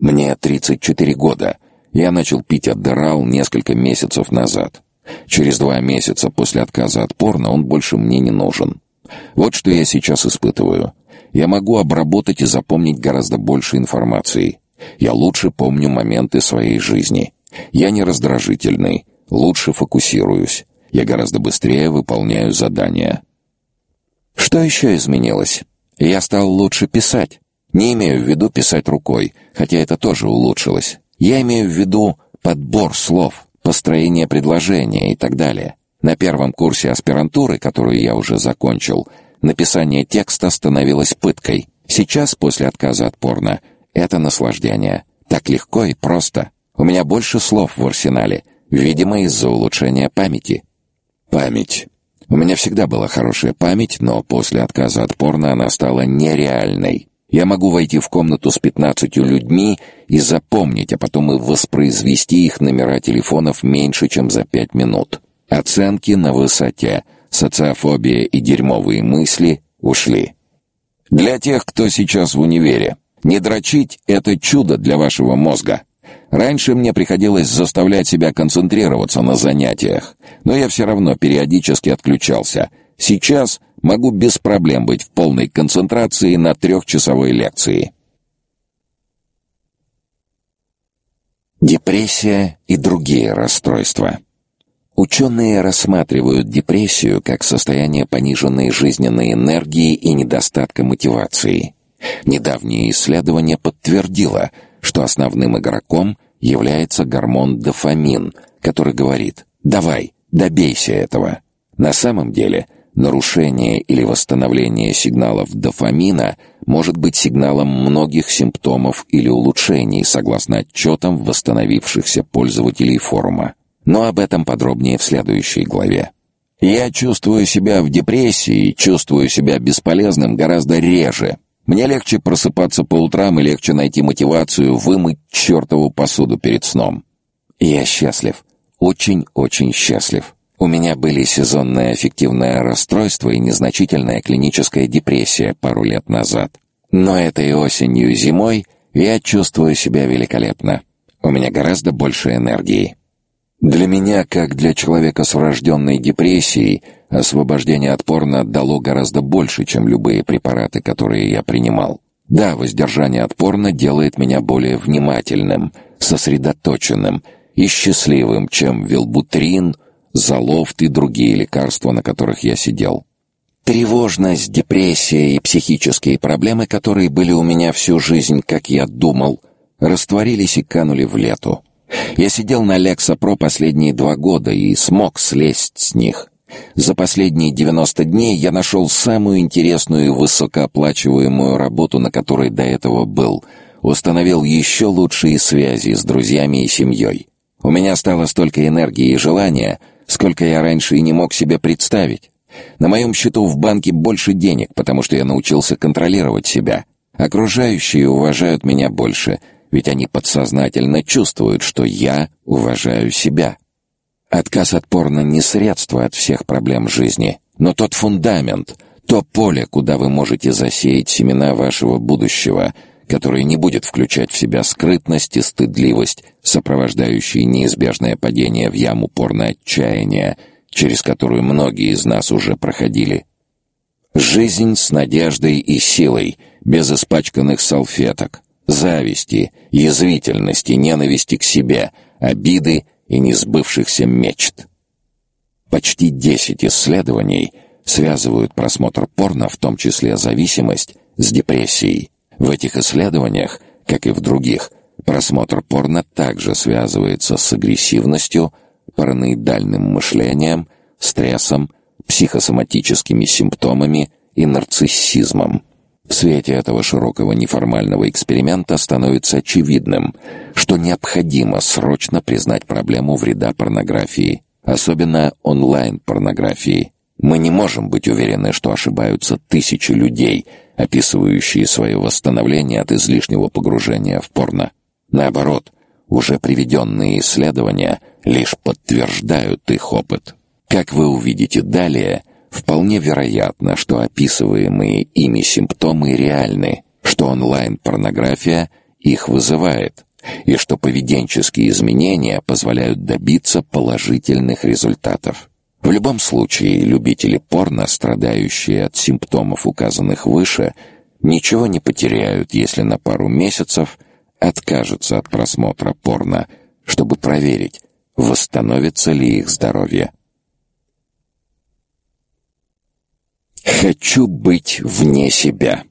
Мне 34 года. Я начал пить Аддерал несколько месяцев назад. Через два месяца после отказа от порно он больше мне не нужен. Вот что я сейчас испытываю. Я могу обработать и запомнить гораздо больше информации. Я лучше помню моменты своей жизни. Я не раздражительный, лучше фокусируюсь. Я гораздо быстрее выполняю задания. Что еще изменилось? Я стал лучше писать. Не имею в виду писать рукой, хотя это тоже улучшилось. Я имею в виду подбор слов, построение предложения и так далее. На первом курсе аспирантуры, которую я уже закончил, написание текста становилось пыткой. Сейчас, после отказа от порно, это наслаждение. Так легко и просто. У меня больше слов в арсенале, видимо, из-за улучшения памяти. Память. У меня всегда была хорошая память, но после отказа от порно она стала нереальной. Я могу войти в комнату с пятнадцатью людьми и запомнить, а потом и воспроизвести их номера телефонов меньше, чем за пять минут. Оценки на высоте, социофобия и дерьмовые мысли ушли. Для тех, кто сейчас в универе, не дрочить — это чудо для вашего мозга. Раньше мне приходилось заставлять себя концентрироваться на занятиях, но я все равно периодически отключался. Сейчас могу без проблем быть в полной концентрации на трехчасовой лекции. Депрессия и другие расстройства. Ученые рассматривают депрессию как состояние пониженной жизненной энергии и недостатка мотивации. Недавнее исследование подтвердило – что основным игроком является гормон дофамин, который говорит «давай, добейся этого». На самом деле, нарушение или восстановление сигналов дофамина может быть сигналом многих симптомов или улучшений, согласно отчетам восстановившихся пользователей форума. Но об этом подробнее в следующей главе. Я чувствую себя в депрессии, чувствую себя бесполезным гораздо реже, мне легче просыпаться по утрам и легче найти мотивацию вымыть чертову посуду перед сном. Я счастлив. Очень-очень счастлив. У меня были сезонное аффективное расстройство и незначительная клиническая депрессия пару лет назад. Но этой осенью и зимой я чувствую себя великолепно. У меня гораздо больше энергии. Для меня, как для человека с врожденной депрессией, освобождение от порно дало гораздо больше, чем любые препараты, которые я принимал. Да, воздержание от порно делает меня более внимательным, сосредоточенным и счастливым, чем вилбутрин, залофт и другие лекарства, на которых я сидел. Тревожность, депрессия и психические проблемы, которые были у меня всю жизнь, как я думал, растворились и канули в лету. Я сидел на Лекса Про последние два года и смог слезть с них. За последние 90 дней я нашел самую интересную и высокооплачиваемую работу, на которой до этого был. Установил еще лучшие связи с друзьями и семьей. У меня стало столько энергии и желания, сколько я раньше и не мог себе представить. На моем счету в банке больше денег, потому что я научился контролировать себя. Окружающие уважают меня больше — ведь они подсознательно чувствуют, что я уважаю себя. Отказ от порно не средство от всех проблем жизни, но тот фундамент, то поле, куда вы можете засеять семена вашего будущего, которое не будет включать в себя скрытность и стыдливость, сопровождающие неизбежное падение в яму порно-отчаяния, через которую многие из нас уже проходили. Жизнь с надеждой и силой, без испачканных салфеток, зависти, язвительности, ненависти к себе, обиды и несбывшихся мечт. Почти десять исследований связывают просмотр порно, в том числе зависимость, с депрессией. В этих исследованиях, как и в других, просмотр порно также связывается с агрессивностью, параноидальным мышлением, стрессом, психосоматическими симптомами и нарциссизмом. В свете этого широкого неформального эксперимента становится очевидным, что необходимо срочно признать проблему вреда порнографии, особенно онлайн-порнографии. Мы не можем быть уверены, что ошибаются тысячи людей, описывающие свое восстановление от излишнего погружения в порно. Наоборот, уже приведенные исследования лишь подтверждают их опыт. Как вы увидите далее, Вполне вероятно, что описываемые ими симптомы реальны, что онлайн-порнография их вызывает, и что поведенческие изменения позволяют добиться положительных результатов. В любом случае, любители порно, страдающие от симптомов, указанных выше, ничего не потеряют, если на пару месяцев откажутся от просмотра порно, чтобы проверить, восстановится ли их здоровье. Хочу быть вне себя.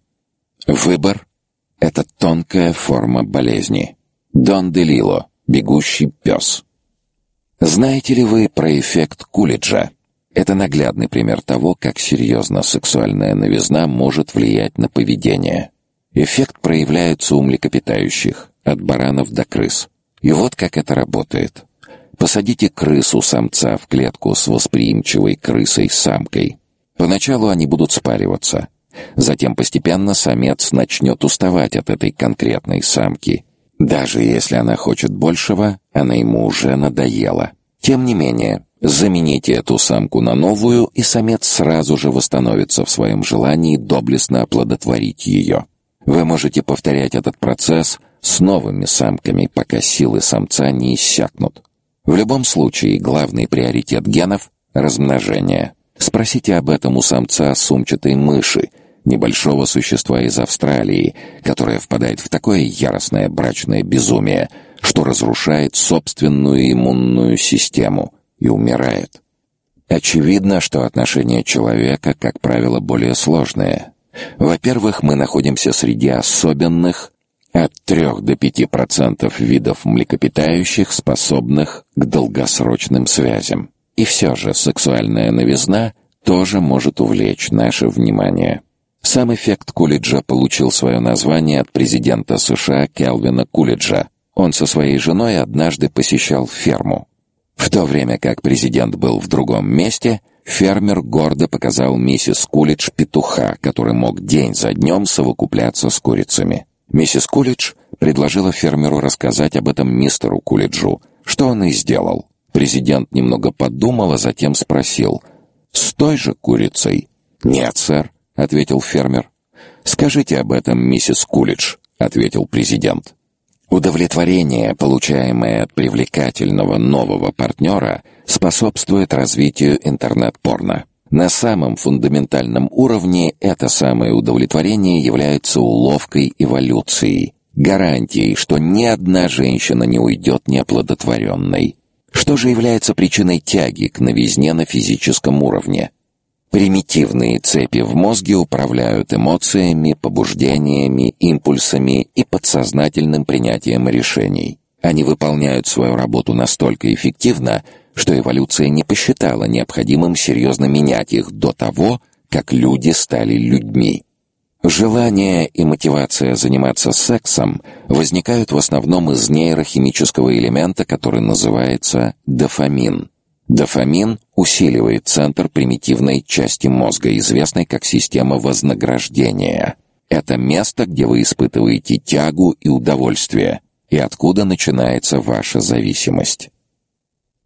Выбор — это тонкая форма болезни. Дон Делило, бегущий пес. Знаете ли вы про эффект Кулиджа? Это наглядный пример того, как серьезно сексуальная новизна может влиять на поведение. Эффект проявляется у млекопитающих, от баранов до крыс. И вот как это работает. Посадите крысу-самца в клетку с восприимчивой крысой-самкой. Поначалу они будут спариваться. Затем постепенно самец начнет уставать от этой конкретной самки. Даже если она хочет большего, она ему уже надоела. Тем не менее, замените эту самку на новую, и самец сразу же восстановится в своем желании доблестно оплодотворить ее. Вы можете повторять этот процесс с новыми самками, пока силы самца не иссякнут. В любом случае, главный приоритет генов — размножение. Спросите об этом у самца сумчатой мыши, небольшого существа из Австралии, которое впадает в такое яростное брачное безумие, что разрушает собственную иммунную систему и умирает. Очевидно, что отношения человека, как правило, более сложные. Во-первых, мы находимся среди особенных от 3 до 5% видов млекопитающих, способных к долгосрочным связям. И все же сексуальная новизна тоже может увлечь наше внимание. Сам эффект Кулиджа получил свое название от президента США Келвина Кулиджа. Он со своей женой однажды посещал ферму. В то время как президент был в другом месте, фермер гордо показал миссис Кулидж петуха, который мог день за днем совокупляться с курицами. Миссис Кулидж предложила фермеру рассказать об этом мистеру Кулиджу, что он и сделал. Президент немного подумал, а затем спросил: "С той же курицей?" "Нет, сэр", ответил фермер. "Скажите об этом миссис Кулидж", ответил президент. Удовлетворение, получаемое от привлекательного нового партнера, способствует развитию интернет-порно. На самом фундаментальном уровне это самое удовлетворение является уловкой эволюции, гарантией, что ни одна женщина не уйдет неоплодотворенной. Что же является причиной тяги к новизне на физическом уровне? Примитивные цепи в мозге управляют эмоциями, побуждениями, импульсами и подсознательным принятием решений. Они выполняют свою работу настолько эффективно, что эволюция не посчитала необходимым серьезно менять их до того, как люди стали людьми. Желание и мотивация заниматься сексом возникают в основном из нейрохимического элемента, который называется дофамин. Дофамин усиливает центр примитивной части мозга, известной как система вознаграждения. Это место, где вы испытываете тягу и удовольствие, и откуда начинается ваша зависимость.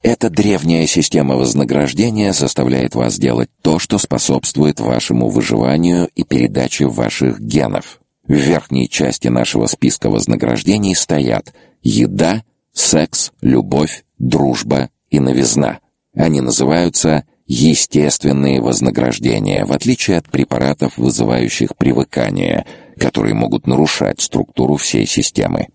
Эта древняя система вознаграждения заставляет вас делать то, что способствует вашему выживанию и передаче ваших генов. В верхней части нашего списка вознаграждений стоят еда, секс, любовь, дружба и новизна. Они называются естественные вознаграждения, в отличие от препаратов, вызывающих привыкание, которые могут нарушать структуру всей системы.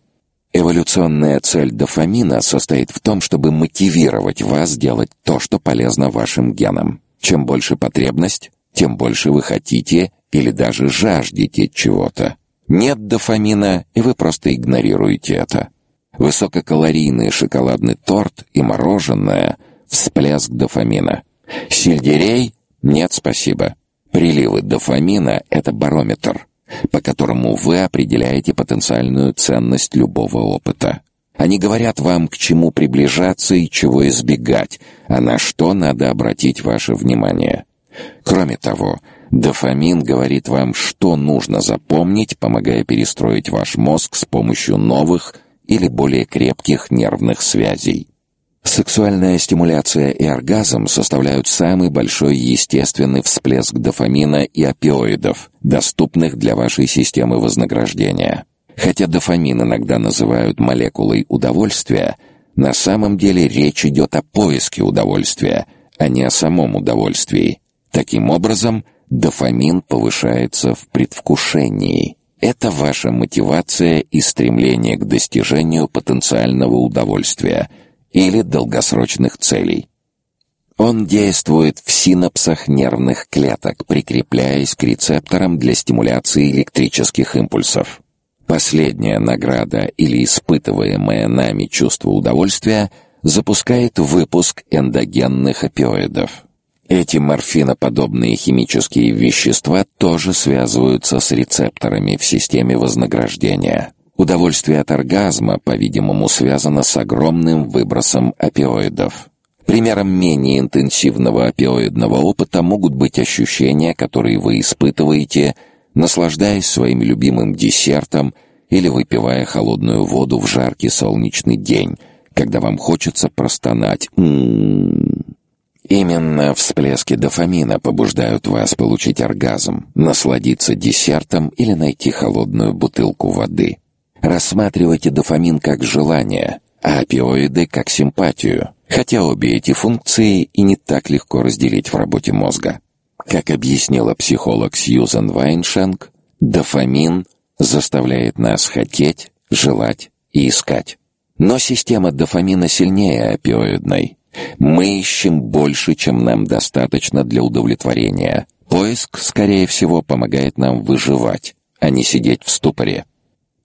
Эволюционная цель дофамина состоит в том, чтобы мотивировать вас делать то, что полезно вашим генам. Чем больше потребность, тем больше вы хотите или даже жаждете чего-то. Нет дофамина, и вы просто игнорируете это. Высококалорийный шоколадный торт и мороженое — всплеск дофамина. Сельдерей — нет, спасибо. Приливы дофамина — это барометр. По которому вы определяете потенциальную ценность любого опыта. Они говорят вам, к чему приближаться и чего избегать, а на что надо обратить ваше внимание. Кроме того, дофамин говорит вам, что нужно запомнить, помогая перестроить ваш мозг с помощью новых или более крепких нервных связей. Сексуальная стимуляция и оргазм составляют самый большой естественный всплеск дофамина и опиоидов, доступных для вашей системы вознаграждения. Хотя дофамин иногда называют молекулой удовольствия, на самом деле речь идет о поиске удовольствия, а не о самом удовольствии. Таким образом, дофамин повышается в предвкушении. Это ваша мотивация и стремление к достижению потенциального удовольствия или долгосрочных целей. Он действует в синапсах нервных клеток, прикрепляясь к рецепторам для стимуляции электрических импульсов. Последняя награда или испытываемое нами чувство удовольствия запускает выпуск эндогенных опиоидов. Эти морфиноподобные химические вещества тоже связываются с рецепторами в системе вознаграждения. Удовольствие от оргазма, по-видимому, связано с огромным выбросом опиоидов. Примером менее интенсивного опиоидного опыта могут быть ощущения, которые вы испытываете, наслаждаясь своим любимым десертом или выпивая холодную воду в жаркий солнечный день, когда вам хочется простонать «М -м -м». Именно всплески дофамина побуждают вас получить оргазм, насладиться десертом или найти холодную бутылку воды. Рассматривайте дофамин как желание, а опиоиды как симпатию, хотя обе эти функции и не так легко разделить в работе мозга. Как объяснила психолог Сьюзен Вайншенк, дофамин заставляет нас хотеть, желать и искать. Но система дофамина сильнее опиоидной. Мы ищем больше, чем нам достаточно для удовлетворения. Поиск, скорее всего, помогает нам выживать, а не сидеть в ступоре.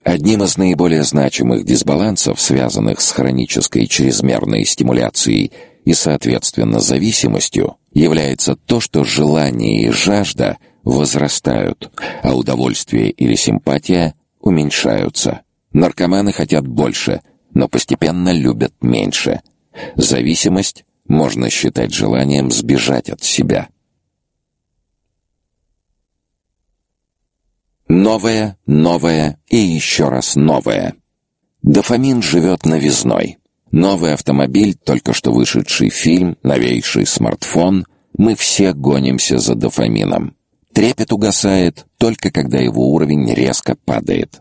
Одним из наиболее значимых дисбалансов, связанных с хронической чрезмерной стимуляцией и, соответственно, зависимостью, является то, что желание и жажда возрастают, а удовольствие или симпатия уменьшаются. Наркоманы хотят больше, но постепенно любят меньше – Зависимость можно считать желанием сбежать от себя. Новое, новое и еще раз новое. Дофамин живет новизной. Новый автомобиль, только что вышедший фильм, новейший смартфон. Мы все гонимся за дофамином. Трепет угасает только когда его уровень резко падает.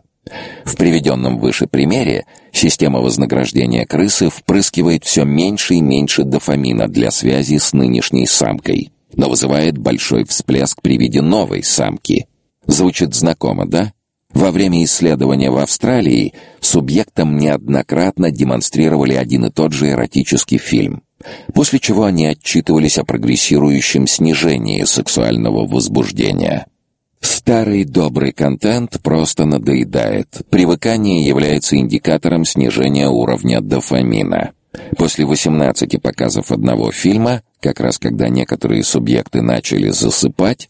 В приведенном выше примере система вознаграждения крысы впрыскивает все меньше и меньше дофамина для связи с нынешней самкой, но вызывает большой всплеск при виде новой самки. Звучит знакомо, да? Во время исследования в Австралии субъектам неоднократно демонстрировали один и тот же эротический фильм, после чего они отчитывались о прогрессирующем снижении сексуального возбуждения. Старый добрый контент просто надоедает. Привыкание является индикатором снижения уровня дофамина. После 18 показов одного фильма, как раз когда некоторые субъекты начали засыпать,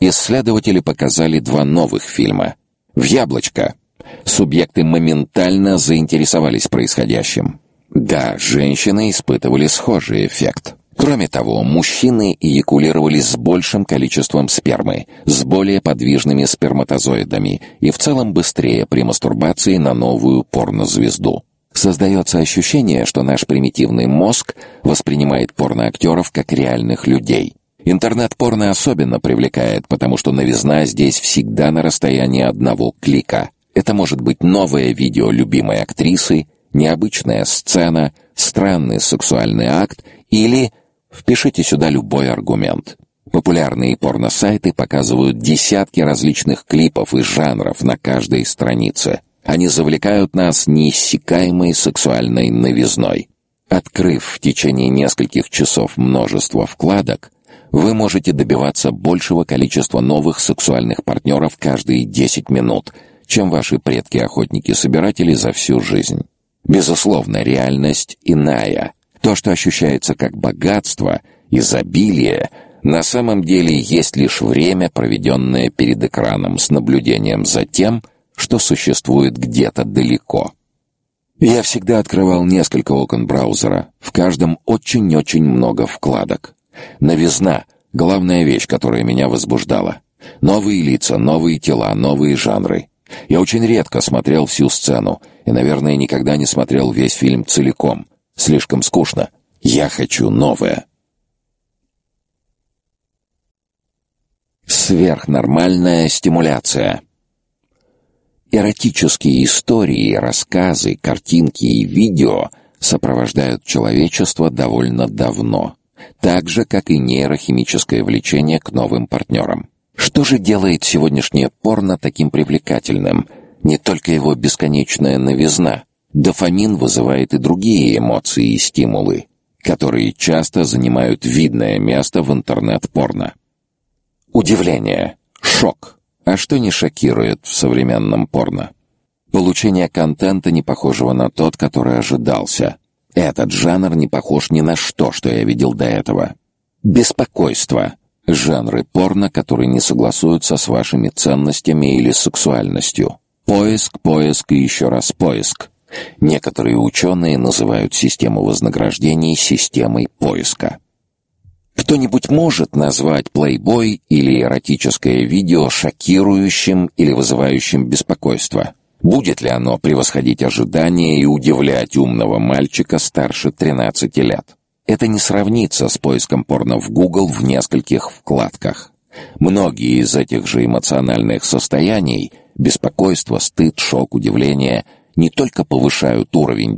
исследователи показали два новых фильма. В яблочко. Субъекты моментально заинтересовались происходящим. Да, женщины испытывали схожий эффект. Кроме того, мужчины эякулировали с большим количеством спермы, с более подвижными сперматозоидами и в целом быстрее при мастурбации на новую порнозвезду. Создается ощущение, что наш примитивный мозг воспринимает порноактеров как реальных людей. Интернет-порно особенно привлекает, потому что новизна здесь всегда на расстоянии одного клика. Это может быть новое видео любимой актрисы, необычная сцена, странный сексуальный акт или Впишите сюда любой аргумент. Популярные порно-сайты показывают десятки различных клипов и жанров на каждой странице. Они завлекают нас неиссякаемой сексуальной новизной. Открыв в течение нескольких часов множество вкладок, вы можете добиваться большего количества новых сексуальных партнеров каждые 10 минут, чем ваши предки-охотники-собиратели за всю жизнь. Безусловно, реальность иная — то, что ощущается как богатство, изобилие, На самом деле есть лишь время, проведенное перед экраном с наблюдением за тем, что существует где-то далеко. Я всегда открывал несколько окон браузера, в каждом очень-очень много вкладок. Новизна — главная вещь, которая меня возбуждала. Новые лица, новые тела, новые жанры. Я очень редко смотрел всю сцену, и, наверное, никогда не смотрел весь фильм целиком. Слишком скучно. Я хочу новое. Сверхнормальная стимуляция. Эротические истории, рассказы, картинки и видео сопровождают человечество довольно давно, так же, как и нейрохимическое влечение к новым партнерам. Что же делает сегодняшнее порно таким привлекательным? Не только его бесконечная новизна. Дофамин вызывает и другие эмоции и стимулы, которые часто занимают видное место в интернет-порно. Удивление, шок, а что не шокирует в современном порно? Получение контента, не похожего на тот, который ожидался. Этот жанр не похож ни на что, что я видел до этого. Беспокойство. Жанры порно, которые не согласуются с вашими ценностями или сексуальностью. Поиск, поиск и еще раз поиск. Некоторые ученые называют систему вознаграждений системой поиска. Кто-нибудь может назвать плейбой или эротическое видео шокирующим или вызывающим беспокойство? Будет ли оно превосходить ожидания и удивлять умного мальчика старше 13 лет? Это не сравнится с поиском порно в Google в нескольких вкладках. Многие из этих же эмоциональных состояний беспокойство, стыд, шок, удивление не только повышают уровень